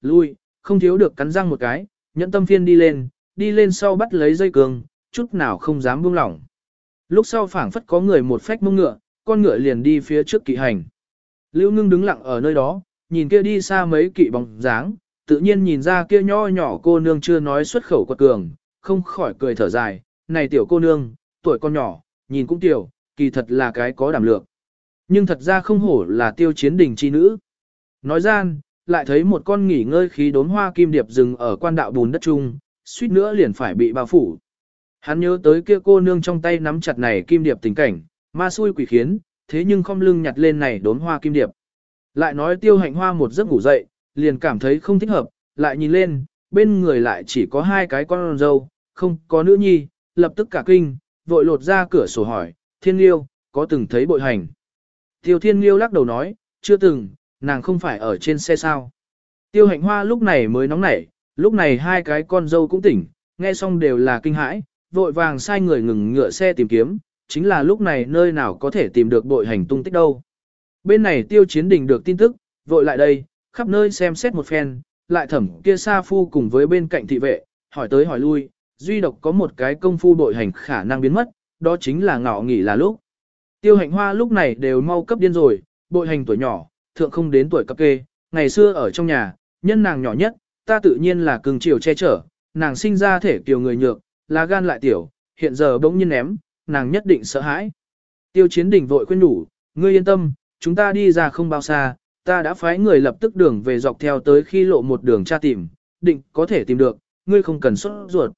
lui, không thiếu được cắn răng một cái, nhẫn tâm phiên đi lên, đi lên sau bắt lấy dây cường, chút nào không dám buông lỏng. Lúc sau phảng phất có người một phách mông ngựa, con ngựa liền đi phía trước kỵ hành. Lưu ngưng đứng lặng ở nơi đó, nhìn kia đi xa mấy kỵ bóng dáng, tự nhiên nhìn ra kia nho nhỏ cô nương chưa nói xuất khẩu quật cường, không khỏi cười thở dài, này tiểu cô nương, tuổi con nhỏ, nhìn cũng tiểu, kỳ thật là cái có đảm lượng. Nhưng thật ra không hổ là tiêu chiến đình chi nữ. Nói gian, lại thấy một con nghỉ ngơi khí đốn hoa kim điệp dừng ở quan đạo bùn đất trung, suýt nữa liền phải bị bao phủ. Hắn nhớ tới kia cô nương trong tay nắm chặt này kim điệp tình cảnh, ma xui quỷ khiến, thế nhưng không lưng nhặt lên này đốn hoa kim điệp. Lại nói tiêu hạnh hoa một giấc ngủ dậy, liền cảm thấy không thích hợp, lại nhìn lên, bên người lại chỉ có hai cái con dâu, không có nữ nhi, lập tức cả kinh, vội lột ra cửa sổ hỏi, thiên liêu, có từng thấy bội hành? Tiêu thiên liêu lắc đầu nói, chưa từng, nàng không phải ở trên xe sao. Tiêu hạnh hoa lúc này mới nóng nảy, lúc này hai cái con dâu cũng tỉnh, nghe xong đều là kinh hãi, vội vàng sai người ngừng ngựa xe tìm kiếm, chính là lúc này nơi nào có thể tìm được bội hành tung tích đâu. Bên này tiêu chiến đình được tin tức, vội lại đây, khắp nơi xem xét một phen, lại thẩm kia sa phu cùng với bên cạnh thị vệ, hỏi tới hỏi lui, duy độc có một cái công phu bội hành khả năng biến mất, đó chính là ngọ nghỉ là lúc. Tiêu hạnh hoa lúc này đều mau cấp điên rồi, bội hành tuổi nhỏ, thượng không đến tuổi cấp kê, ngày xưa ở trong nhà, nhân nàng nhỏ nhất, ta tự nhiên là cưng chiều che chở, nàng sinh ra thể kiều người nhược, lá gan lại tiểu, hiện giờ bỗng nhiên ném, nàng nhất định sợ hãi. Tiêu chiến đỉnh vội khuyên đủ, ngươi yên tâm, chúng ta đi ra không bao xa, ta đã phái người lập tức đường về dọc theo tới khi lộ một đường tra tìm, định có thể tìm được, ngươi không cần xuất ruột.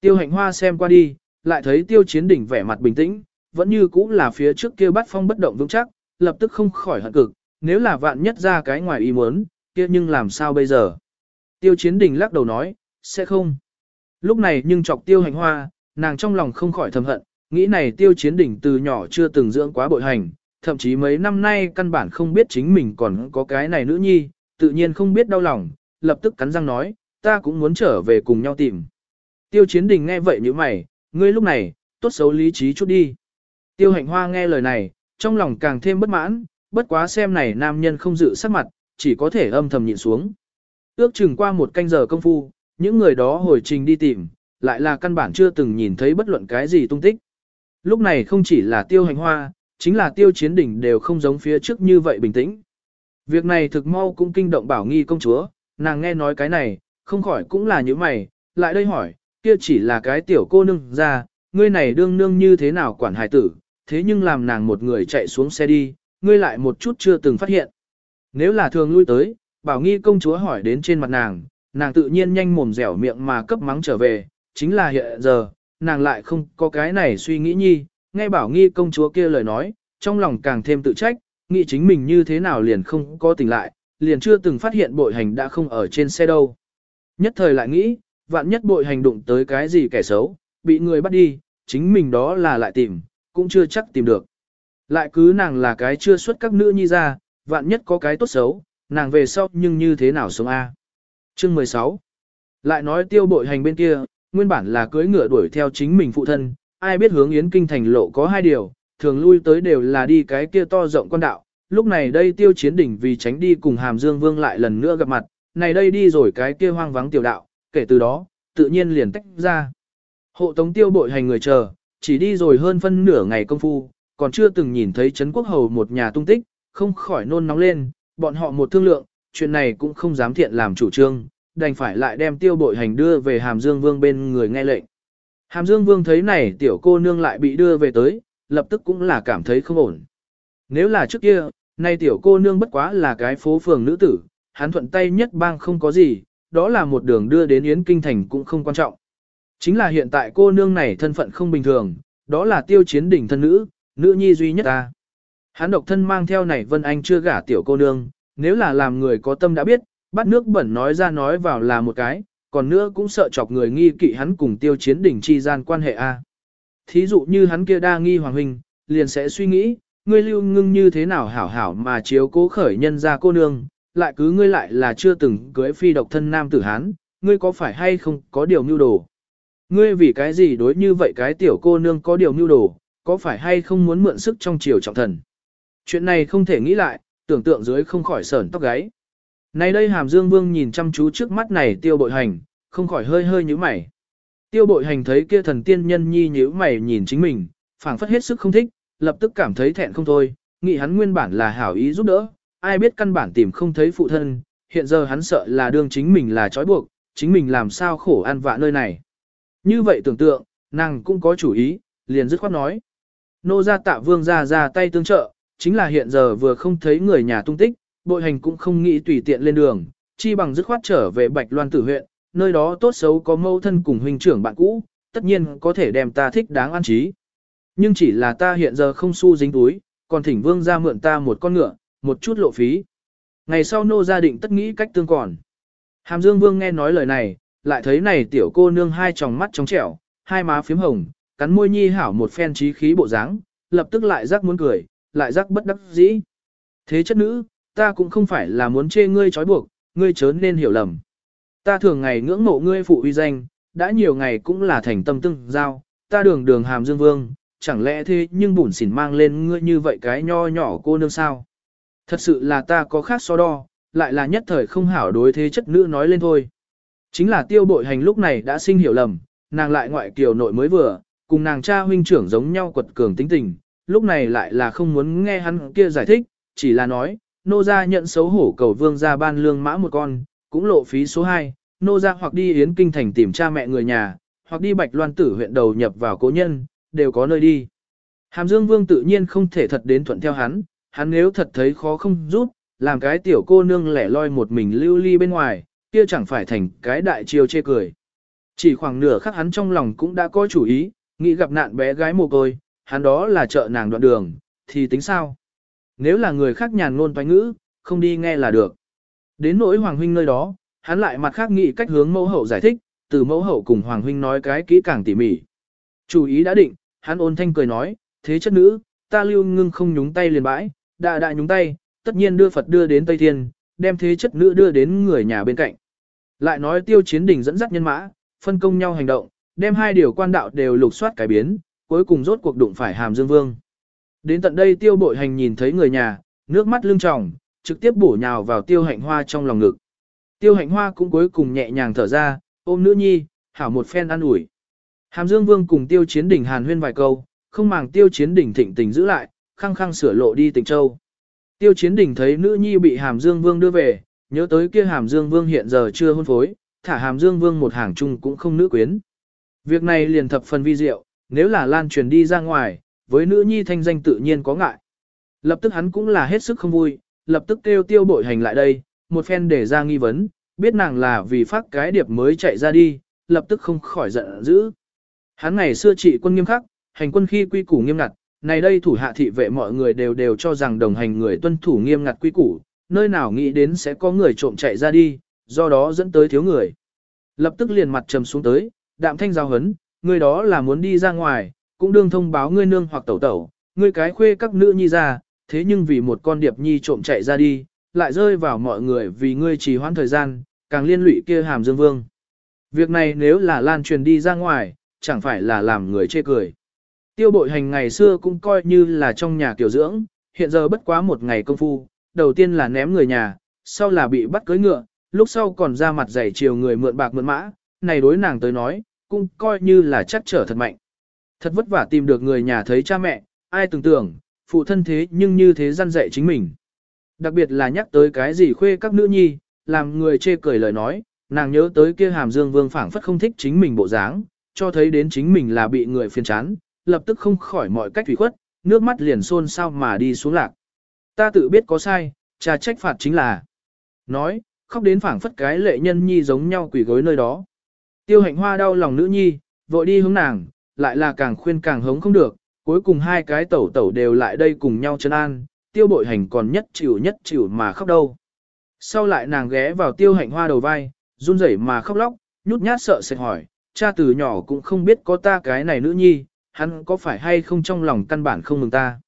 Tiêu hạnh hoa xem qua đi, lại thấy tiêu chiến đỉnh vẻ mặt bình tĩnh, vẫn như cũ là phía trước kia bắt phong bất động vững chắc, lập tức không khỏi hận cực, nếu là vạn nhất ra cái ngoài ý muốn, kia nhưng làm sao bây giờ? Tiêu chiến đỉnh lắc đầu nói, sẽ không. Lúc này nhưng chọc tiêu hành hoa, nàng trong lòng không khỏi thầm hận, nghĩ này tiêu chiến đỉnh từ nhỏ chưa từng dưỡng quá bội hành, thậm chí mấy năm nay căn bản không biết chính mình còn có cái này nữ nhi, tự nhiên không biết đau lòng, lập tức cắn răng nói, ta cũng muốn trở về cùng nhau tìm. Tiêu chiến đình nghe vậy như mày, ngươi lúc này, tốt xấu lý trí chút đi. Tiêu hạnh hoa nghe lời này, trong lòng càng thêm bất mãn, bất quá xem này nam nhân không dự sắc mặt, chỉ có thể âm thầm nhịn xuống. Ước chừng qua một canh giờ công phu, những người đó hồi trình đi tìm, lại là căn bản chưa từng nhìn thấy bất luận cái gì tung tích. Lúc này không chỉ là tiêu hành hoa, chính là tiêu chiến đỉnh đều không giống phía trước như vậy bình tĩnh. Việc này thực mau cũng kinh động bảo nghi công chúa, nàng nghe nói cái này, không khỏi cũng là những mày, lại đây hỏi, kia chỉ là cái tiểu cô nương ra, ngươi này đương nương như thế nào quản hài tử, thế nhưng làm nàng một người chạy xuống xe đi, ngươi lại một chút chưa từng phát hiện. Nếu là thường lui tới, bảo nghi công chúa hỏi đến trên mặt nàng, nàng tự nhiên nhanh mồm dẻo miệng mà cấp mắng trở về, chính là hiện giờ, nàng lại không có cái này suy nghĩ nhi, nghe bảo nghi công chúa kia lời nói, trong lòng càng thêm tự trách, nghĩ chính mình như thế nào liền không có tỉnh lại, liền chưa từng phát hiện bội hành đã không ở trên xe đâu. Nhất thời lại nghĩ, vạn nhất bội hành đụng tới cái gì kẻ xấu, bị người bắt đi, chính mình đó là lại tìm, cũng chưa chắc tìm được. Lại cứ nàng là cái chưa xuất các nữ nhi ra, vạn nhất có cái tốt xấu, nàng về sau nhưng như thế nào sống A. Chương 16 Lại nói tiêu bội hành bên kia, nguyên bản là cưới ngựa đuổi theo chính mình phụ thân, ai biết hướng yến kinh thành lộ có hai điều, thường lui tới đều là đi cái kia to rộng con đạo. Lúc này đây tiêu chiến đỉnh vì tránh đi cùng hàm dương vương lại lần nữa gặp mặt, này đây đi rồi cái kia hoang vắng tiểu đạo, kể từ đó, tự nhiên liền tách ra. Hộ tống tiêu bội hành người chờ, chỉ đi rồi hơn phân nửa ngày công phu, còn chưa từng nhìn thấy Trấn Quốc Hầu một nhà tung tích, không khỏi nôn nóng lên, bọn họ một thương lượng, chuyện này cũng không dám thiện làm chủ trương, đành phải lại đem tiêu bội hành đưa về Hàm Dương Vương bên người nghe lệnh. Hàm Dương Vương thấy này tiểu cô nương lại bị đưa về tới, lập tức cũng là cảm thấy không ổn. Nếu là trước kia, nay tiểu cô nương bất quá là cái phố phường nữ tử, hắn thuận tay nhất bang không có gì, đó là một đường đưa đến Yến Kinh Thành cũng không quan trọng. Chính là hiện tại cô nương này thân phận không bình thường, đó là tiêu chiến đỉnh thân nữ, nữ nhi duy nhất ta. Hắn độc thân mang theo này Vân Anh chưa gả tiểu cô nương, nếu là làm người có tâm đã biết, bắt nước bẩn nói ra nói vào là một cái, còn nữa cũng sợ chọc người nghi kỵ hắn cùng tiêu chiến đỉnh chi gian quan hệ A. Thí dụ như hắn kia đa nghi hoàng huynh, liền sẽ suy nghĩ, ngươi lưu ngưng như thế nào hảo hảo mà chiếu cố khởi nhân ra cô nương, lại cứ ngươi lại là chưa từng cưới phi độc thân nam tử hán, ngươi có phải hay không có điều mưu đồ. Ngươi vì cái gì đối như vậy cái tiểu cô nương có điều mưu đồ, có phải hay không muốn mượn sức trong chiều trọng thần. Chuyện này không thể nghĩ lại, tưởng tượng dưới không khỏi sởn tóc gáy. Này đây hàm dương vương nhìn chăm chú trước mắt này tiêu bội hành, không khỏi hơi hơi nhíu mày. Tiêu bội hành thấy kia thần tiên nhân nhi nhíu mày nhìn chính mình, phảng phất hết sức không thích, lập tức cảm thấy thẹn không thôi, nghĩ hắn nguyên bản là hảo ý giúp đỡ, ai biết căn bản tìm không thấy phụ thân, hiện giờ hắn sợ là đương chính mình là trói buộc, chính mình làm sao khổ ăn vạ nơi này. Như vậy tưởng tượng, nàng cũng có chủ ý, liền dứt khoát nói. Nô gia tạ vương ra ra tay tương trợ, chính là hiện giờ vừa không thấy người nhà tung tích, bội hành cũng không nghĩ tùy tiện lên đường, chi bằng dứt khoát trở về Bạch Loan tử huyện, nơi đó tốt xấu có mâu thân cùng huynh trưởng bạn cũ, tất nhiên có thể đem ta thích đáng an trí. Nhưng chỉ là ta hiện giờ không xu dính túi, còn thỉnh vương ra mượn ta một con ngựa, một chút lộ phí. Ngày sau nô gia định tất nghĩ cách tương còn. Hàm Dương Vương nghe nói lời này, lại thấy này tiểu cô nương hai tròng mắt trống trẻo, hai má phím hồng, cắn môi nhi hảo một phen trí khí bộ dáng, lập tức lại rắc muốn cười, lại rắc bất đắc dĩ. Thế chất nữ, ta cũng không phải là muốn chê ngươi trói buộc, ngươi chớ nên hiểu lầm. Ta thường ngày ngưỡng mộ ngươi phụ uy danh, đã nhiều ngày cũng là thành tâm tương giao, ta đường đường hàm dương vương, chẳng lẽ thế nhưng bùn xỉn mang lên ngươi như vậy cái nho nhỏ cô nương sao? Thật sự là ta có khác so đo, lại là nhất thời không hảo đối thế chất nữ nói lên thôi. Chính là tiêu bội hành lúc này đã sinh hiểu lầm, nàng lại ngoại kiều nội mới vừa, cùng nàng cha huynh trưởng giống nhau quật cường tính tình, lúc này lại là không muốn nghe hắn kia giải thích, chỉ là nói, nô gia nhận xấu hổ cầu vương gia ban lương mã một con, cũng lộ phí số 2, nô gia hoặc đi yến kinh thành tìm cha mẹ người nhà, hoặc đi bạch loan tử huyện đầu nhập vào cố nhân, đều có nơi đi. Hàm Dương Vương tự nhiên không thể thật đến thuận theo hắn, hắn nếu thật thấy khó không giúp, làm cái tiểu cô nương lẻ loi một mình lưu ly bên ngoài, kia chẳng phải thành cái đại chiêu chê cười. Chỉ khoảng nửa khắc hắn trong lòng cũng đã có chủ ý, nghĩ gặp nạn bé gái mồ côi, hắn đó là chợ nàng đoạn đường, thì tính sao? Nếu là người khác nhàn ngôn toán ngữ, không đi nghe là được. Đến nỗi Hoàng Huynh nơi đó, hắn lại mặt khác nghĩ cách hướng mẫu hậu giải thích, từ mẫu hậu cùng Hoàng Huynh nói cái kỹ càng tỉ mỉ. Chủ ý đã định, hắn ôn thanh cười nói, thế chất nữ, ta lưu ngưng không nhúng tay liền bãi, đã đã nhúng tay, tất nhiên đưa Phật đưa đến Tây Thiên, đem thế chất nữ đưa đến người nhà bên cạnh. Lại nói tiêu chiến đình dẫn dắt nhân mã, phân công nhau hành động, đem hai điều quan đạo đều lục soát cải biến, cuối cùng rốt cuộc đụng phải hàm dương vương. Đến tận đây tiêu bội hành nhìn thấy người nhà, nước mắt lưng tròng, trực tiếp bổ nhào vào tiêu hạnh hoa trong lòng ngực. Tiêu hạnh hoa cũng cuối cùng nhẹ nhàng thở ra, ôm nữ nhi, hảo một phen ăn ủi. Hàm Dương Vương cùng tiêu chiến đỉnh hàn huyên vài câu, không màng tiêu chiến đỉnh thịnh tình giữ lại, khăng khăng sửa lộ đi tỉnh châu. Tiêu chiến đỉnh thấy nữ nhi bị Hàm Dương Vương đưa về, nhớ tới kia Hàm Dương Vương hiện giờ chưa hôn phối, thả Hàm Dương Vương một hàng chung cũng không nữ quyến. Việc này liền thập phần vi diệu, nếu là lan truyền đi ra ngoài, với nữ nhi thanh danh tự nhiên có ngại. Lập tức hắn cũng là hết sức không vui, lập tức kêu tiêu bội hành lại đây, một phen để ra nghi vấn, biết nàng là vì phát cái điệp mới chạy ra đi, lập tức không khỏi giận dữ. Hắn ngày xưa trị quân nghiêm khắc, hành quân khi quy củ nghiêm ngặt, này đây thủ hạ thị vệ mọi người đều đều cho rằng đồng hành người tuân thủ nghiêm ngặt quy củ, nơi nào nghĩ đến sẽ có người trộm chạy ra đi, do đó dẫn tới thiếu người. Lập tức liền mặt trầm xuống tới, đạm thanh giao hấn, người đó là muốn đi ra ngoài, cũng đương thông báo ngươi nương hoặc tẩu tẩu, ngươi cái khuê các nữ nhi ra, thế nhưng vì một con điệp nhi trộm chạy ra đi, lại rơi vào mọi người vì ngươi trì hoãn thời gian, càng liên lụy kia hàm dương vương. Việc này nếu là lan truyền đi ra ngoài, chẳng phải là làm người chê cười. Tiêu bội hành ngày xưa cũng coi như là trong nhà tiểu dưỡng, hiện giờ bất quá một ngày công phu, đầu tiên là ném người nhà, sau là bị bắt cưới ngựa, lúc sau còn ra mặt giày chiều người mượn bạc mượn mã, này đối nàng tới nói, cũng coi như là chắc trở thật mạnh. Thật vất vả tìm được người nhà thấy cha mẹ, ai tưởng tưởng, phụ thân thế nhưng như thế gian dạy chính mình. Đặc biệt là nhắc tới cái gì khuê các nữ nhi, làm người chê cười lời nói, nàng nhớ tới kia hàm dương vương phảng phất không thích chính mình bộ dáng, cho thấy đến chính mình là bị người phiền chán, lập tức không khỏi mọi cách thủy khuất, nước mắt liền xôn sao mà đi xuống lạc. Ta tự biết có sai, cha trách phạt chính là. Nói, khóc đến phảng phất cái lệ nhân nhi giống nhau quỷ gối nơi đó. Tiêu hạnh hoa đau lòng nữ nhi, vội đi hướng nàng, lại là càng khuyên càng hống không được, cuối cùng hai cái tẩu tẩu đều lại đây cùng nhau chân an, tiêu bội hành còn nhất chịu nhất chịu mà khóc đâu. Sau lại nàng ghé vào tiêu hạnh hoa đầu vai, run rẩy mà khóc lóc, nhút nhát sợ sệt hỏi, cha từ nhỏ cũng không biết có ta cái này nữ nhi, hắn có phải hay không trong lòng căn bản không mừng ta.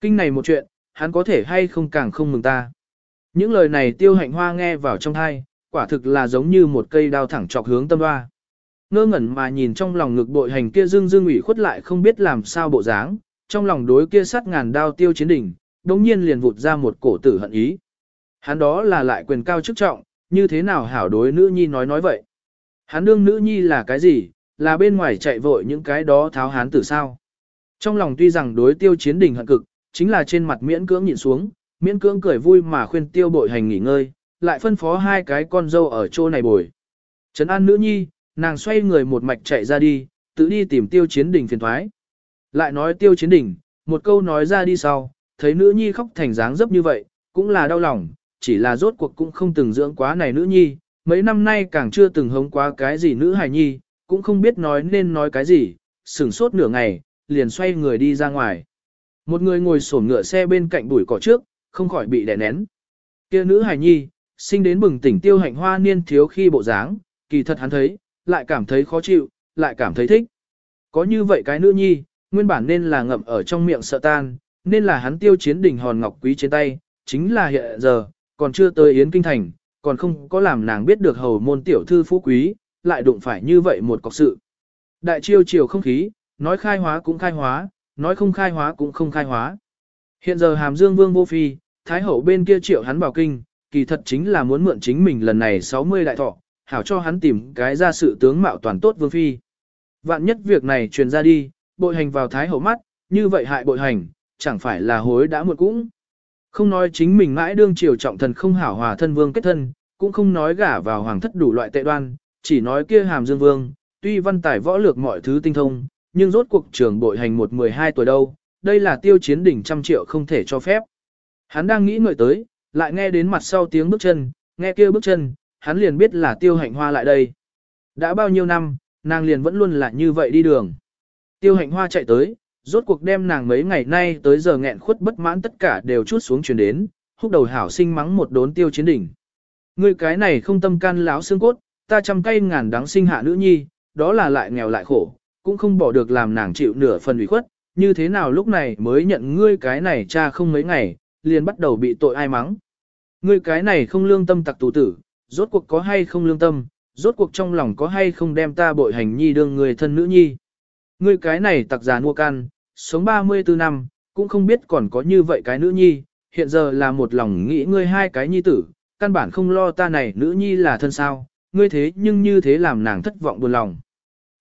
Kinh này một chuyện, hắn có thể hay không càng không mừng ta. Những lời này tiêu hạnh hoa nghe vào trong thai, quả thực là giống như một cây đao thẳng chọc hướng tâm hoa. Ngơ ngẩn mà nhìn trong lòng ngực bội hành kia dương dương ủy khuất lại không biết làm sao bộ dáng, trong lòng đối kia sát ngàn đao tiêu chiến đỉnh, đống nhiên liền vụt ra một cổ tử hận ý. Hắn đó là lại quyền cao chức trọng, như thế nào hảo đối nữ nhi nói nói vậy. Hắn đương nữ nhi là cái gì, là bên ngoài chạy vội những cái đó tháo hắn tử sao. Trong lòng tuy rằng đối tiêu chiến đỉnh hận cực, chính là trên mặt miễn cưỡng nhìn xuống, miễn cưỡng cười vui mà khuyên tiêu bội hành nghỉ ngơi, lại phân phó hai cái con dâu ở chỗ này bồi. Trấn an nữ nhi, nàng xoay người một mạch chạy ra đi, tự đi tìm tiêu chiến Đỉnh phiền thoái. Lại nói tiêu chiến Đỉnh, một câu nói ra đi sau, thấy nữ nhi khóc thành dáng dấp như vậy, cũng là đau lòng, chỉ là rốt cuộc cũng không từng dưỡng quá này nữ nhi, mấy năm nay càng chưa từng hống quá cái gì nữ hài nhi, cũng không biết nói nên nói cái gì, sửng sốt nửa ngày, liền xoay người đi ra ngoài. Một người ngồi sổn ngựa xe bên cạnh bụi cỏ trước, không khỏi bị đè nén. Kia nữ hài nhi, sinh đến bừng tỉnh tiêu hạnh hoa niên thiếu khi bộ dáng, kỳ thật hắn thấy, lại cảm thấy khó chịu, lại cảm thấy thích. Có như vậy cái nữ nhi, nguyên bản nên là ngậm ở trong miệng sợ tan, nên là hắn tiêu chiến đỉnh hòn ngọc quý trên tay, chính là hiện giờ, còn chưa tới Yến Kinh Thành, còn không có làm nàng biết được hầu môn tiểu thư phú quý, lại đụng phải như vậy một cọc sự. Đại chiêu chiều không khí, nói khai hóa cũng khai hóa, nói không khai hóa cũng không khai hóa. Hiện giờ hàm dương vương vô phi, thái hậu bên kia triệu hắn bảo kinh, kỳ thật chính là muốn mượn chính mình lần này 60 đại thọ, hảo cho hắn tìm cái ra sự tướng mạo toàn tốt vương phi. Vạn nhất việc này truyền ra đi, bội hành vào thái hậu mắt, như vậy hại bội hành, chẳng phải là hối đã muộn cũng. Không nói chính mình mãi đương triều trọng thần không hảo hòa thân vương kết thân, cũng không nói gả vào hoàng thất đủ loại tệ đoan, chỉ nói kia hàm dương vương, tuy văn tài võ lược mọi thứ tinh thông, nhưng rốt cuộc trường bội hành một 12 tuổi đâu, đây là tiêu chiến đỉnh trăm triệu không thể cho phép. Hắn đang nghĩ ngợi tới, lại nghe đến mặt sau tiếng bước chân, nghe kia bước chân, hắn liền biết là tiêu hạnh hoa lại đây. Đã bao nhiêu năm, nàng liền vẫn luôn là như vậy đi đường. Tiêu hạnh hoa chạy tới, rốt cuộc đem nàng mấy ngày nay tới giờ nghẹn khuất bất mãn tất cả đều chút xuống truyền đến, húc đầu hảo sinh mắng một đốn tiêu chiến đỉnh. Ngươi cái này không tâm can láo xương cốt, ta trăm cây ngàn đắng sinh hạ nữ nhi, đó là lại nghèo lại khổ, cũng không bỏ được làm nàng chịu nửa phần ủy khuất, như thế nào lúc này mới nhận ngươi cái này cha không mấy ngày, liền bắt đầu bị tội ai mắng. Ngươi cái này không lương tâm tặc tù tử, rốt cuộc có hay không lương tâm, rốt cuộc trong lòng có hay không đem ta bội hành nhi đương người thân nữ nhi. Ngươi cái này tặc già mua can, sống 34 năm, cũng không biết còn có như vậy cái nữ nhi, hiện giờ là một lòng nghĩ ngươi hai cái nhi tử, căn bản không lo ta này nữ nhi là thân sao, ngươi thế nhưng như thế làm nàng thất vọng buồn lòng.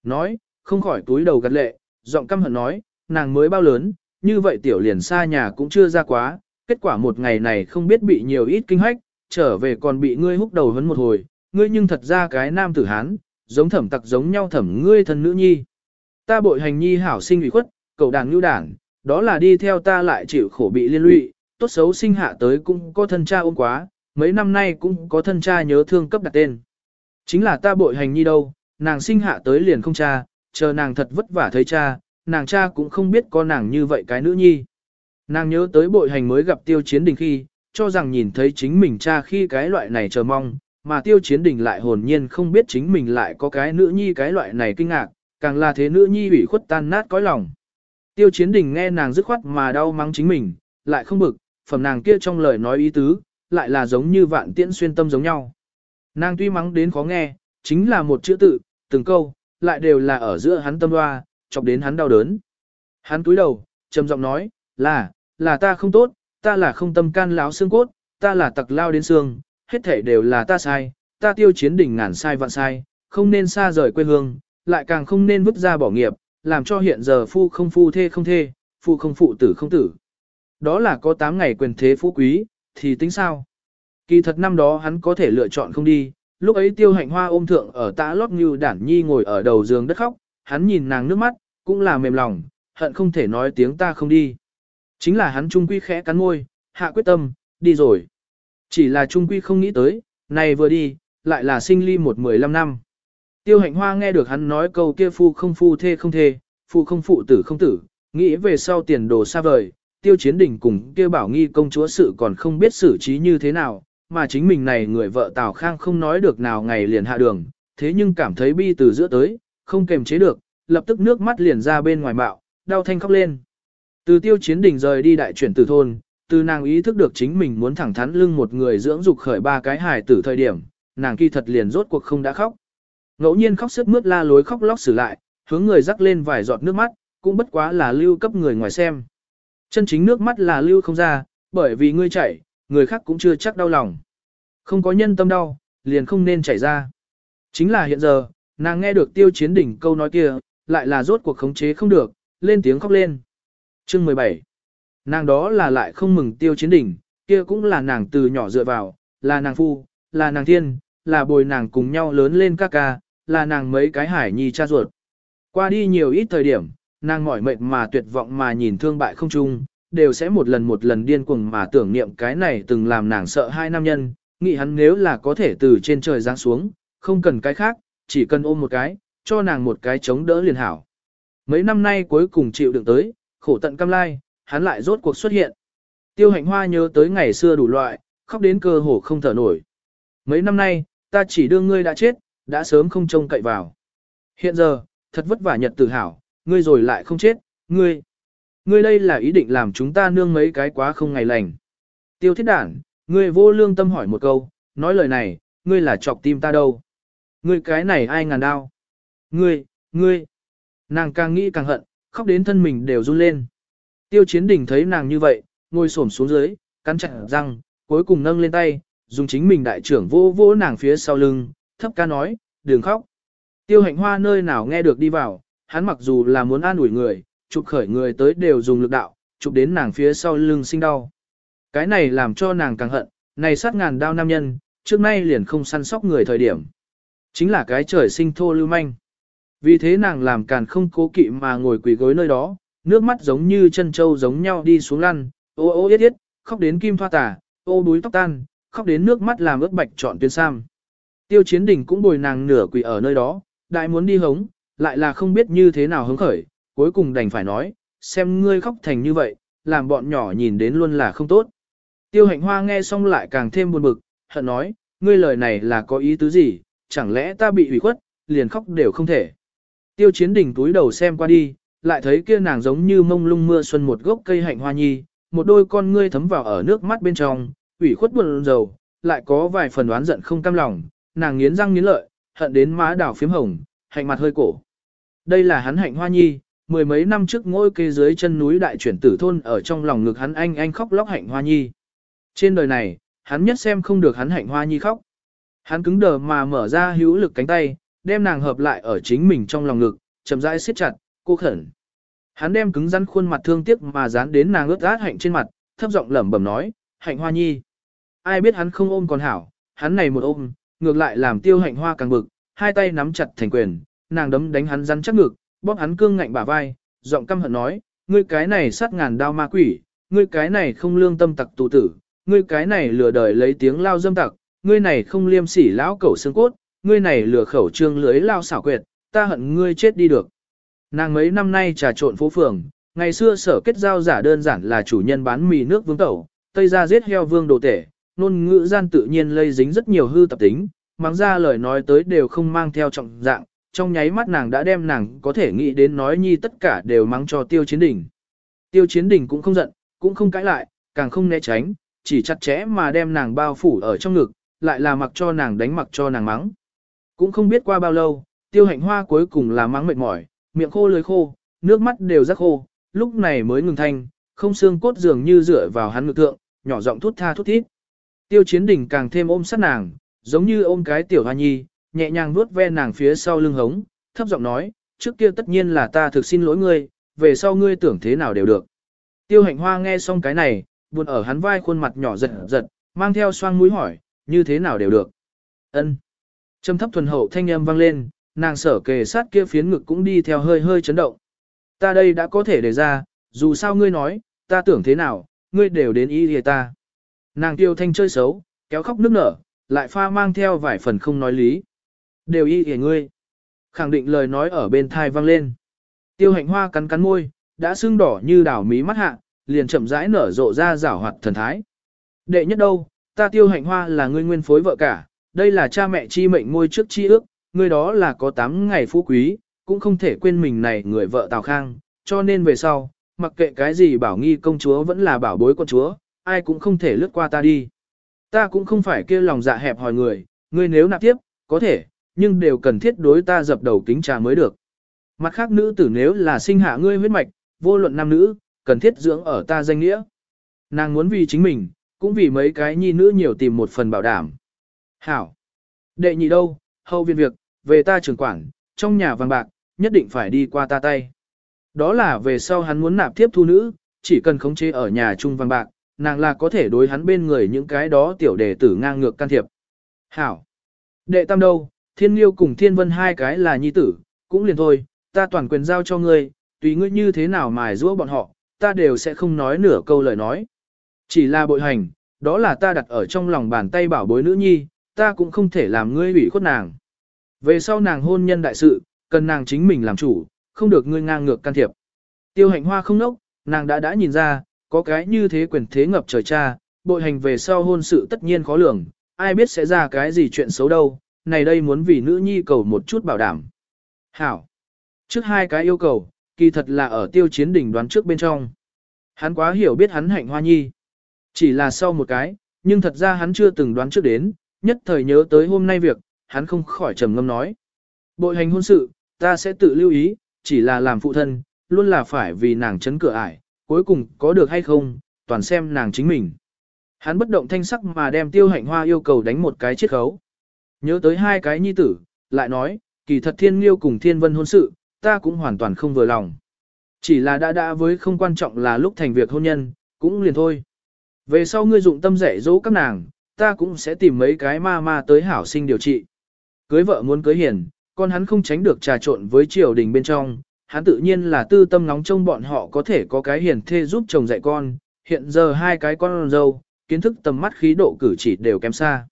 Nói, không khỏi túi đầu gật lệ, giọng căm hận nói, nàng mới bao lớn, như vậy tiểu liền xa nhà cũng chưa ra quá, kết quả một ngày này không biết bị nhiều ít kinh hách, trở về còn bị ngươi húc đầu hấn một hồi, ngươi nhưng thật ra cái nam tử hán, giống thẩm tặc giống nhau thẩm ngươi thần nữ nhi. Ta bội hành nhi hảo sinh ủy khuất, cầu đàn lưu đảng, đó là đi theo ta lại chịu khổ bị liên lụy, tốt xấu sinh hạ tới cũng có thân cha ôm quá, mấy năm nay cũng có thân cha nhớ thương cấp đặt tên. Chính là ta bội hành nhi đâu, nàng sinh hạ tới liền không cha, chờ nàng thật vất vả thấy cha, nàng cha cũng không biết có nàng như vậy cái nữ nhi. Nàng nhớ tới bội hành mới gặp tiêu chiến đình khi, cho rằng nhìn thấy chính mình cha khi cái loại này chờ mong, mà tiêu chiến đình lại hồn nhiên không biết chính mình lại có cái nữ nhi cái loại này kinh ngạc, càng là thế nữ nhi ủy khuất tan nát cõi lòng. Tiêu chiến đình nghe nàng dứt khoát mà đau mắng chính mình, lại không bực, phẩm nàng kia trong lời nói ý tứ, lại là giống như vạn tiễn xuyên tâm giống nhau. Nàng tuy mắng đến khó nghe, chính là một chữ tự, từng câu, lại đều là ở giữa hắn tâm hoa, chọc đến hắn đau đớn. Hắn cúi đầu, trầm giọng nói, là, là ta không tốt, ta là không tâm can lão xương cốt, ta là tặc lao đến xương, hết thể đều là ta sai, ta tiêu chiến đỉnh ngàn sai vạn sai, không nên xa rời quê hương, lại càng không nên vứt ra bỏ nghiệp, làm cho hiện giờ phu không phu thê không thê, phu không phụ tử không tử. Đó là có 8 ngày quyền thế phú quý, thì tính sao? Kỳ thật năm đó hắn có thể lựa chọn không đi, lúc ấy tiêu hạnh hoa ôm thượng ở tã lót như đản nhi ngồi ở đầu giường đất khóc, hắn nhìn nàng nước mắt, cũng là mềm lòng, hận không thể nói tiếng ta không đi. Chính là hắn trung quy khẽ cắn môi, hạ quyết tâm, đi rồi. Chỉ là trung quy không nghĩ tới, này vừa đi, lại là sinh ly một mười lăm năm. Tiêu hạnh hoa nghe được hắn nói câu kia phu không phu thê không thê, phu không phụ tử không tử, nghĩ về sau tiền đồ xa vời, tiêu chiến đỉnh cùng kia bảo nghi công chúa sự còn không biết xử trí như thế nào, mà chính mình này người vợ Tào Khang không nói được nào ngày liền hạ đường, thế nhưng cảm thấy bi từ giữa tới, không kềm chế được, lập tức nước mắt liền ra bên ngoài bạo, đau thanh khóc lên. Từ tiêu chiến đỉnh rời đi đại chuyển từ thôn, từ nàng ý thức được chính mình muốn thẳng thắn lưng một người dưỡng dục khởi ba cái hài tử thời điểm, nàng kỳ thật liền rốt cuộc không đã khóc. Ngẫu nhiên khóc sức mướt la lối khóc lóc xử lại, hướng người rắc lên vài giọt nước mắt, cũng bất quá là lưu cấp người ngoài xem. Chân chính nước mắt là lưu không ra, bởi vì ngươi chảy, người khác cũng chưa chắc đau lòng. Không có nhân tâm đau, liền không nên chảy ra. Chính là hiện giờ, nàng nghe được tiêu chiến đỉnh câu nói kia, lại là rốt cuộc khống chế không được, lên tiếng khóc lên. Chương 17 Nàng đó là lại không mừng tiêu chiến đỉnh, kia cũng là nàng từ nhỏ dựa vào, là nàng phu, là nàng thiên, là bồi nàng cùng nhau lớn lên các ca, là nàng mấy cái hải nhi cha ruột. Qua đi nhiều ít thời điểm, nàng mỏi mệt mà tuyệt vọng mà nhìn thương bại không chung, đều sẽ một lần một lần điên cuồng mà tưởng niệm cái này từng làm nàng sợ hai nam nhân, nghĩ hắn nếu là có thể từ trên trời giáng xuống, không cần cái khác, chỉ cần ôm một cái, cho nàng một cái chống đỡ liền hảo. Mấy năm nay cuối cùng chịu đựng tới, khổ tận cam lai, hắn lại rốt cuộc xuất hiện. Tiêu hạnh hoa nhớ tới ngày xưa đủ loại, khóc đến cơ hồ không thở nổi. Mấy năm nay, ta chỉ đưa ngươi đã chết, đã sớm không trông cậy vào. Hiện giờ, thật vất vả nhật tự hảo, ngươi rồi lại không chết, ngươi. Ngươi đây là ý định làm chúng ta nương mấy cái quá không ngày lành. Tiêu thiết đản, ngươi vô lương tâm hỏi một câu, nói lời này, ngươi là chọc tim ta đâu. Ngươi cái này ai ngàn đau. Ngươi, ngươi. Nàng càng nghĩ càng hận, khóc đến thân mình đều run lên. Tiêu chiến đình thấy nàng như vậy, ngồi xổm xuống dưới, cắn chặt răng, cuối cùng nâng lên tay, dùng chính mình đại trưởng vô vô nàng phía sau lưng, thấp ca nói, đừng khóc. Tiêu hạnh hoa nơi nào nghe được đi vào, hắn mặc dù là muốn an ủi người, chụp khởi người tới đều dùng lực đạo, chụp đến nàng phía sau lưng sinh đau. Cái này làm cho nàng càng hận, này sát ngàn đao nam nhân, trước nay liền không săn sóc người thời điểm. Chính là cái trời sinh thô lưu manh. Vì thế nàng làm càn không cố kỵ mà ngồi quỳ gối nơi đó, nước mắt giống như chân trâu giống nhau đi xuống lăn, ô ô yết yết, khóc đến kim thoa tả, ô búi tóc tan, khóc đến nước mắt làm ướt bạch trọn tuyến sam. Tiêu chiến đỉnh cũng bồi nàng nửa quỳ ở nơi đó, đại muốn đi hống, lại là không biết như thế nào hứng khởi, cuối cùng đành phải nói, xem ngươi khóc thành như vậy, làm bọn nhỏ nhìn đến luôn là không tốt. Tiêu hạnh hoa nghe xong lại càng thêm buồn bực, hận nói, ngươi lời này là có ý tứ gì, chẳng lẽ ta bị hủy khuất, liền khóc đều không thể. Tiêu chiến đỉnh túi đầu xem qua đi, lại thấy kia nàng giống như mông lung mưa xuân một gốc cây hạnh hoa nhi, một đôi con ngươi thấm vào ở nước mắt bên trong, ủy khuất buồn rầu, lại có vài phần đoán giận không cam lòng, nàng nghiến răng nghiến lợi, hận đến má đảo phím hồng, hạnh mặt hơi cổ. Đây là hắn hạnh hoa nhi, mười mấy năm trước ngôi kê dưới chân núi đại chuyển tử thôn ở trong lòng ngực hắn anh anh khóc lóc hạnh hoa nhi. Trên đời này, hắn nhất xem không được hắn hạnh hoa nhi khóc. Hắn cứng đờ mà mở ra hữu lực cánh tay, đem nàng hợp lại ở chính mình trong lòng ngực, chậm rãi siết chặt, cô khẩn. Hắn đem cứng rắn khuôn mặt thương tiếc mà dán đến nàng ướt át hạnh trên mặt, thấp giọng lẩm bẩm nói, hạnh hoa nhi. Ai biết hắn không ôm còn hảo, hắn này một ôm, ngược lại làm tiêu hạnh hoa càng bực, hai tay nắm chặt thành quyền, nàng đấm đánh hắn rắn chắc ngực, bóp hắn cương ngạnh bả vai, giọng căm hận nói, ngươi cái này sát ngàn đao ma quỷ, ngươi cái này không lương tâm tặc tù tử, ngươi cái này lừa đời lấy tiếng lao dâm tặc, ngươi này không liêm sỉ lão cẩu xương cốt, ngươi này lừa khẩu trương lưới lao xảo quyệt, ta hận ngươi chết đi được. Nàng mấy năm nay trà trộn phố phường, ngày xưa sở kết giao giả đơn giản là chủ nhân bán mì nước vương tẩu, tây ra giết heo vương đồ tể, nôn ngữ gian tự nhiên lây dính rất nhiều hư tập tính, mang ra lời nói tới đều không mang theo trọng dạng, trong nháy mắt nàng đã đem nàng có thể nghĩ đến nói nhi tất cả đều mắng cho tiêu chiến đỉnh. Tiêu chiến đỉnh cũng không giận, cũng không cãi lại, càng không né tránh, chỉ chặt chẽ mà đem nàng bao phủ ở trong ngực, lại là mặc cho nàng đánh mặc cho nàng mắng. Cũng không biết qua bao lâu, tiêu hạnh hoa cuối cùng là mắng mệt mỏi, miệng khô lưới khô, nước mắt đều rắc khô, lúc này mới ngừng thanh, không xương cốt dường như dựa vào hắn ngực thượng, nhỏ giọng thút tha thút thít. Tiêu chiến đỉnh càng thêm ôm sát nàng, giống như ôm cái tiểu hoa nhi, nhẹ nhàng vuốt ve nàng phía sau lưng hống, thấp giọng nói, trước kia tất nhiên là ta thực xin lỗi ngươi, về sau ngươi tưởng thế nào đều được. Tiêu hạnh hoa nghe xong cái này, buồn ở hắn vai khuôn mặt nhỏ giật giật, mang theo xoang mũi hỏi, như thế nào đều được. Ân. Trầm thấp thuần hậu thanh âm vang lên, nàng sở kề sát kia phiến ngực cũng đi theo hơi hơi chấn động. Ta đây đã có thể đề ra, dù sao ngươi nói, ta tưởng thế nào, ngươi đều đến ý thì ta. Nàng tiêu thanh chơi xấu, kéo khóc nước nở, lại pha mang theo vài phần không nói lý. Đều y hề ngươi. Khẳng định lời nói ở bên thai vang lên. Tiêu hạnh hoa cắn cắn môi, đã sưng đỏ như đảo mí mắt hạ, liền chậm rãi nở rộ ra rảo hoạt thần thái. Đệ nhất đâu, ta tiêu hạnh hoa là ngươi nguyên phối vợ cả, đây là cha mẹ chi mệnh ngôi trước chi ước, người đó là có 8 ngày phú quý, cũng không thể quên mình này người vợ Tào Khang, cho nên về sau, mặc kệ cái gì bảo nghi công chúa vẫn là bảo bối con chúa, ai cũng không thể lướt qua ta đi. Ta cũng không phải kia lòng dạ hẹp hỏi người, ngươi nếu nạp tiếp, có thể, nhưng đều cần thiết đối ta dập đầu kính trà mới được. Mặt khác nữ tử nếu là sinh hạ ngươi huyết mạch, vô luận nam nữ, cần thiết dưỡng ở ta danh nghĩa. Nàng muốn vì chính mình, cũng vì mấy cái nhi nữ nhiều tìm một phần bảo đảm. Hảo. Đệ nhị đâu, hậu viên việc, về ta trưởng quản, trong nhà vàng bạc, nhất định phải đi qua ta tay. Đó là về sau hắn muốn nạp tiếp thu nữ, chỉ cần khống chế ở nhà chung vàng bạc, nàng là có thể đối hắn bên người những cái đó tiểu đệ tử ngang ngược can thiệp. Hảo. Đệ tam đâu, thiên liêu cùng thiên vân hai cái là nhi tử, cũng liền thôi, ta toàn quyền giao cho ngươi, tùy ngươi như thế nào mài giũa bọn họ, ta đều sẽ không nói nửa câu lời nói. Chỉ là bội hành, đó là ta đặt ở trong lòng bàn tay bảo bối nữ nhi, ta cũng không thể làm ngươi ủy khuất nàng. Về sau nàng hôn nhân đại sự, cần nàng chính mình làm chủ, không được ngươi ngang ngược can thiệp. Tiêu hạnh hoa không nốc, nàng đã đã nhìn ra, có cái như thế quyền thế ngập trời cha, bội hành về sau hôn sự tất nhiên khó lường, ai biết sẽ ra cái gì chuyện xấu đâu, này đây muốn vì nữ nhi cầu một chút bảo đảm. Hảo. Trước hai cái yêu cầu, kỳ thật là ở tiêu chiến đỉnh đoán trước bên trong. Hắn quá hiểu biết hắn hạnh hoa nhi. Chỉ là sau một cái, nhưng thật ra hắn chưa từng đoán trước đến, nhất thời nhớ tới hôm nay việc, hắn không khỏi trầm ngâm nói. Bội hành hôn sự, ta sẽ tự lưu ý, chỉ là làm phụ thân, luôn là phải vì nàng chấn cửa ải, cuối cùng có được hay không, toàn xem nàng chính mình. Hắn bất động thanh sắc mà đem tiêu hạnh hoa yêu cầu đánh một cái chiết khấu. Nhớ tới hai cái nhi tử, lại nói, kỳ thật thiên liêu cùng thiên vân hôn sự, ta cũng hoàn toàn không vừa lòng. Chỉ là đã đã với không quan trọng là lúc thành việc hôn nhân, cũng liền thôi. Về sau ngươi dụng tâm dạy dỗ các nàng, ta cũng sẽ tìm mấy cái ma ma tới hảo sinh điều trị. Cưới vợ muốn cưới hiền, con hắn không tránh được trà trộn với triều đình bên trong, hắn tự nhiên là tư tâm nóng trong bọn họ có thể có cái hiền thê giúp chồng dạy con, hiện giờ hai cái con dâu, kiến thức tầm mắt khí độ cử chỉ đều kém xa.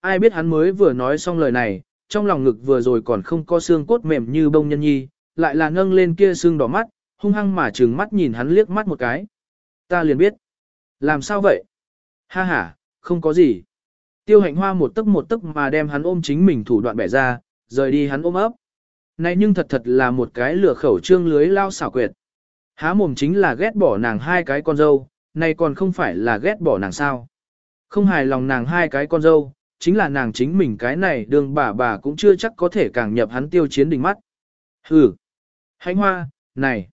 Ai biết hắn mới vừa nói xong lời này, trong lòng ngực vừa rồi còn không có xương cốt mềm như bông nhân nhi, lại là ngâng lên kia xương đỏ mắt, hung hăng mà trừng mắt nhìn hắn liếc mắt một cái. Ta liền biết. Làm sao vậy? Ha ha, không có gì. Tiêu hạnh hoa một tấc một tấc mà đem hắn ôm chính mình thủ đoạn bẻ ra, rời đi hắn ôm ấp. Này nhưng thật thật là một cái lửa khẩu trương lưới lao xảo quyệt. Há mồm chính là ghét bỏ nàng hai cái con dâu, này còn không phải là ghét bỏ nàng sao. Không hài lòng nàng hai cái con dâu, chính là nàng chính mình cái này đường bà bà cũng chưa chắc có thể càng nhập hắn tiêu chiến đỉnh mắt. Hừ, hạnh hoa, này,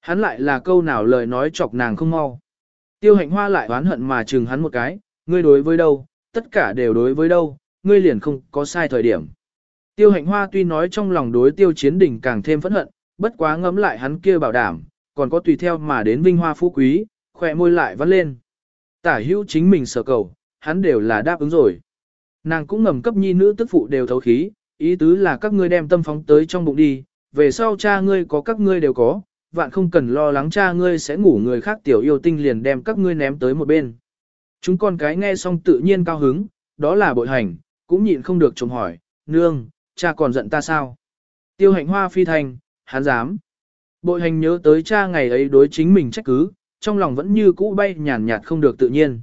hắn lại là câu nào lời nói chọc nàng không mau. Tiêu hạnh hoa lại oán hận mà chừng hắn một cái, ngươi đối với đâu, tất cả đều đối với đâu, ngươi liền không có sai thời điểm. Tiêu hạnh hoa tuy nói trong lòng đối tiêu chiến đỉnh càng thêm phẫn hận, bất quá ngẫm lại hắn kia bảo đảm, còn có tùy theo mà đến vinh hoa phú quý, khỏe môi lại vắt lên. Tả hữu chính mình sở cầu, hắn đều là đáp ứng rồi. Nàng cũng ngầm cấp nhi nữ tức phụ đều thấu khí, ý tứ là các ngươi đem tâm phóng tới trong bụng đi, về sau cha ngươi có các ngươi đều có, vạn không cần lo lắng cha ngươi sẽ ngủ người khác tiểu yêu tinh liền đem các ngươi ném tới một bên. Chúng con cái nghe xong tự nhiên cao hứng, đó là bội hành, cũng nhịn không được chồng hỏi, nương, cha còn giận ta sao? Tiêu hạnh hoa phi thành, hắn dám. Bội hành nhớ tới cha ngày ấy đối chính mình trách cứ, trong lòng vẫn như cũ bay nhàn nhạt không được tự nhiên.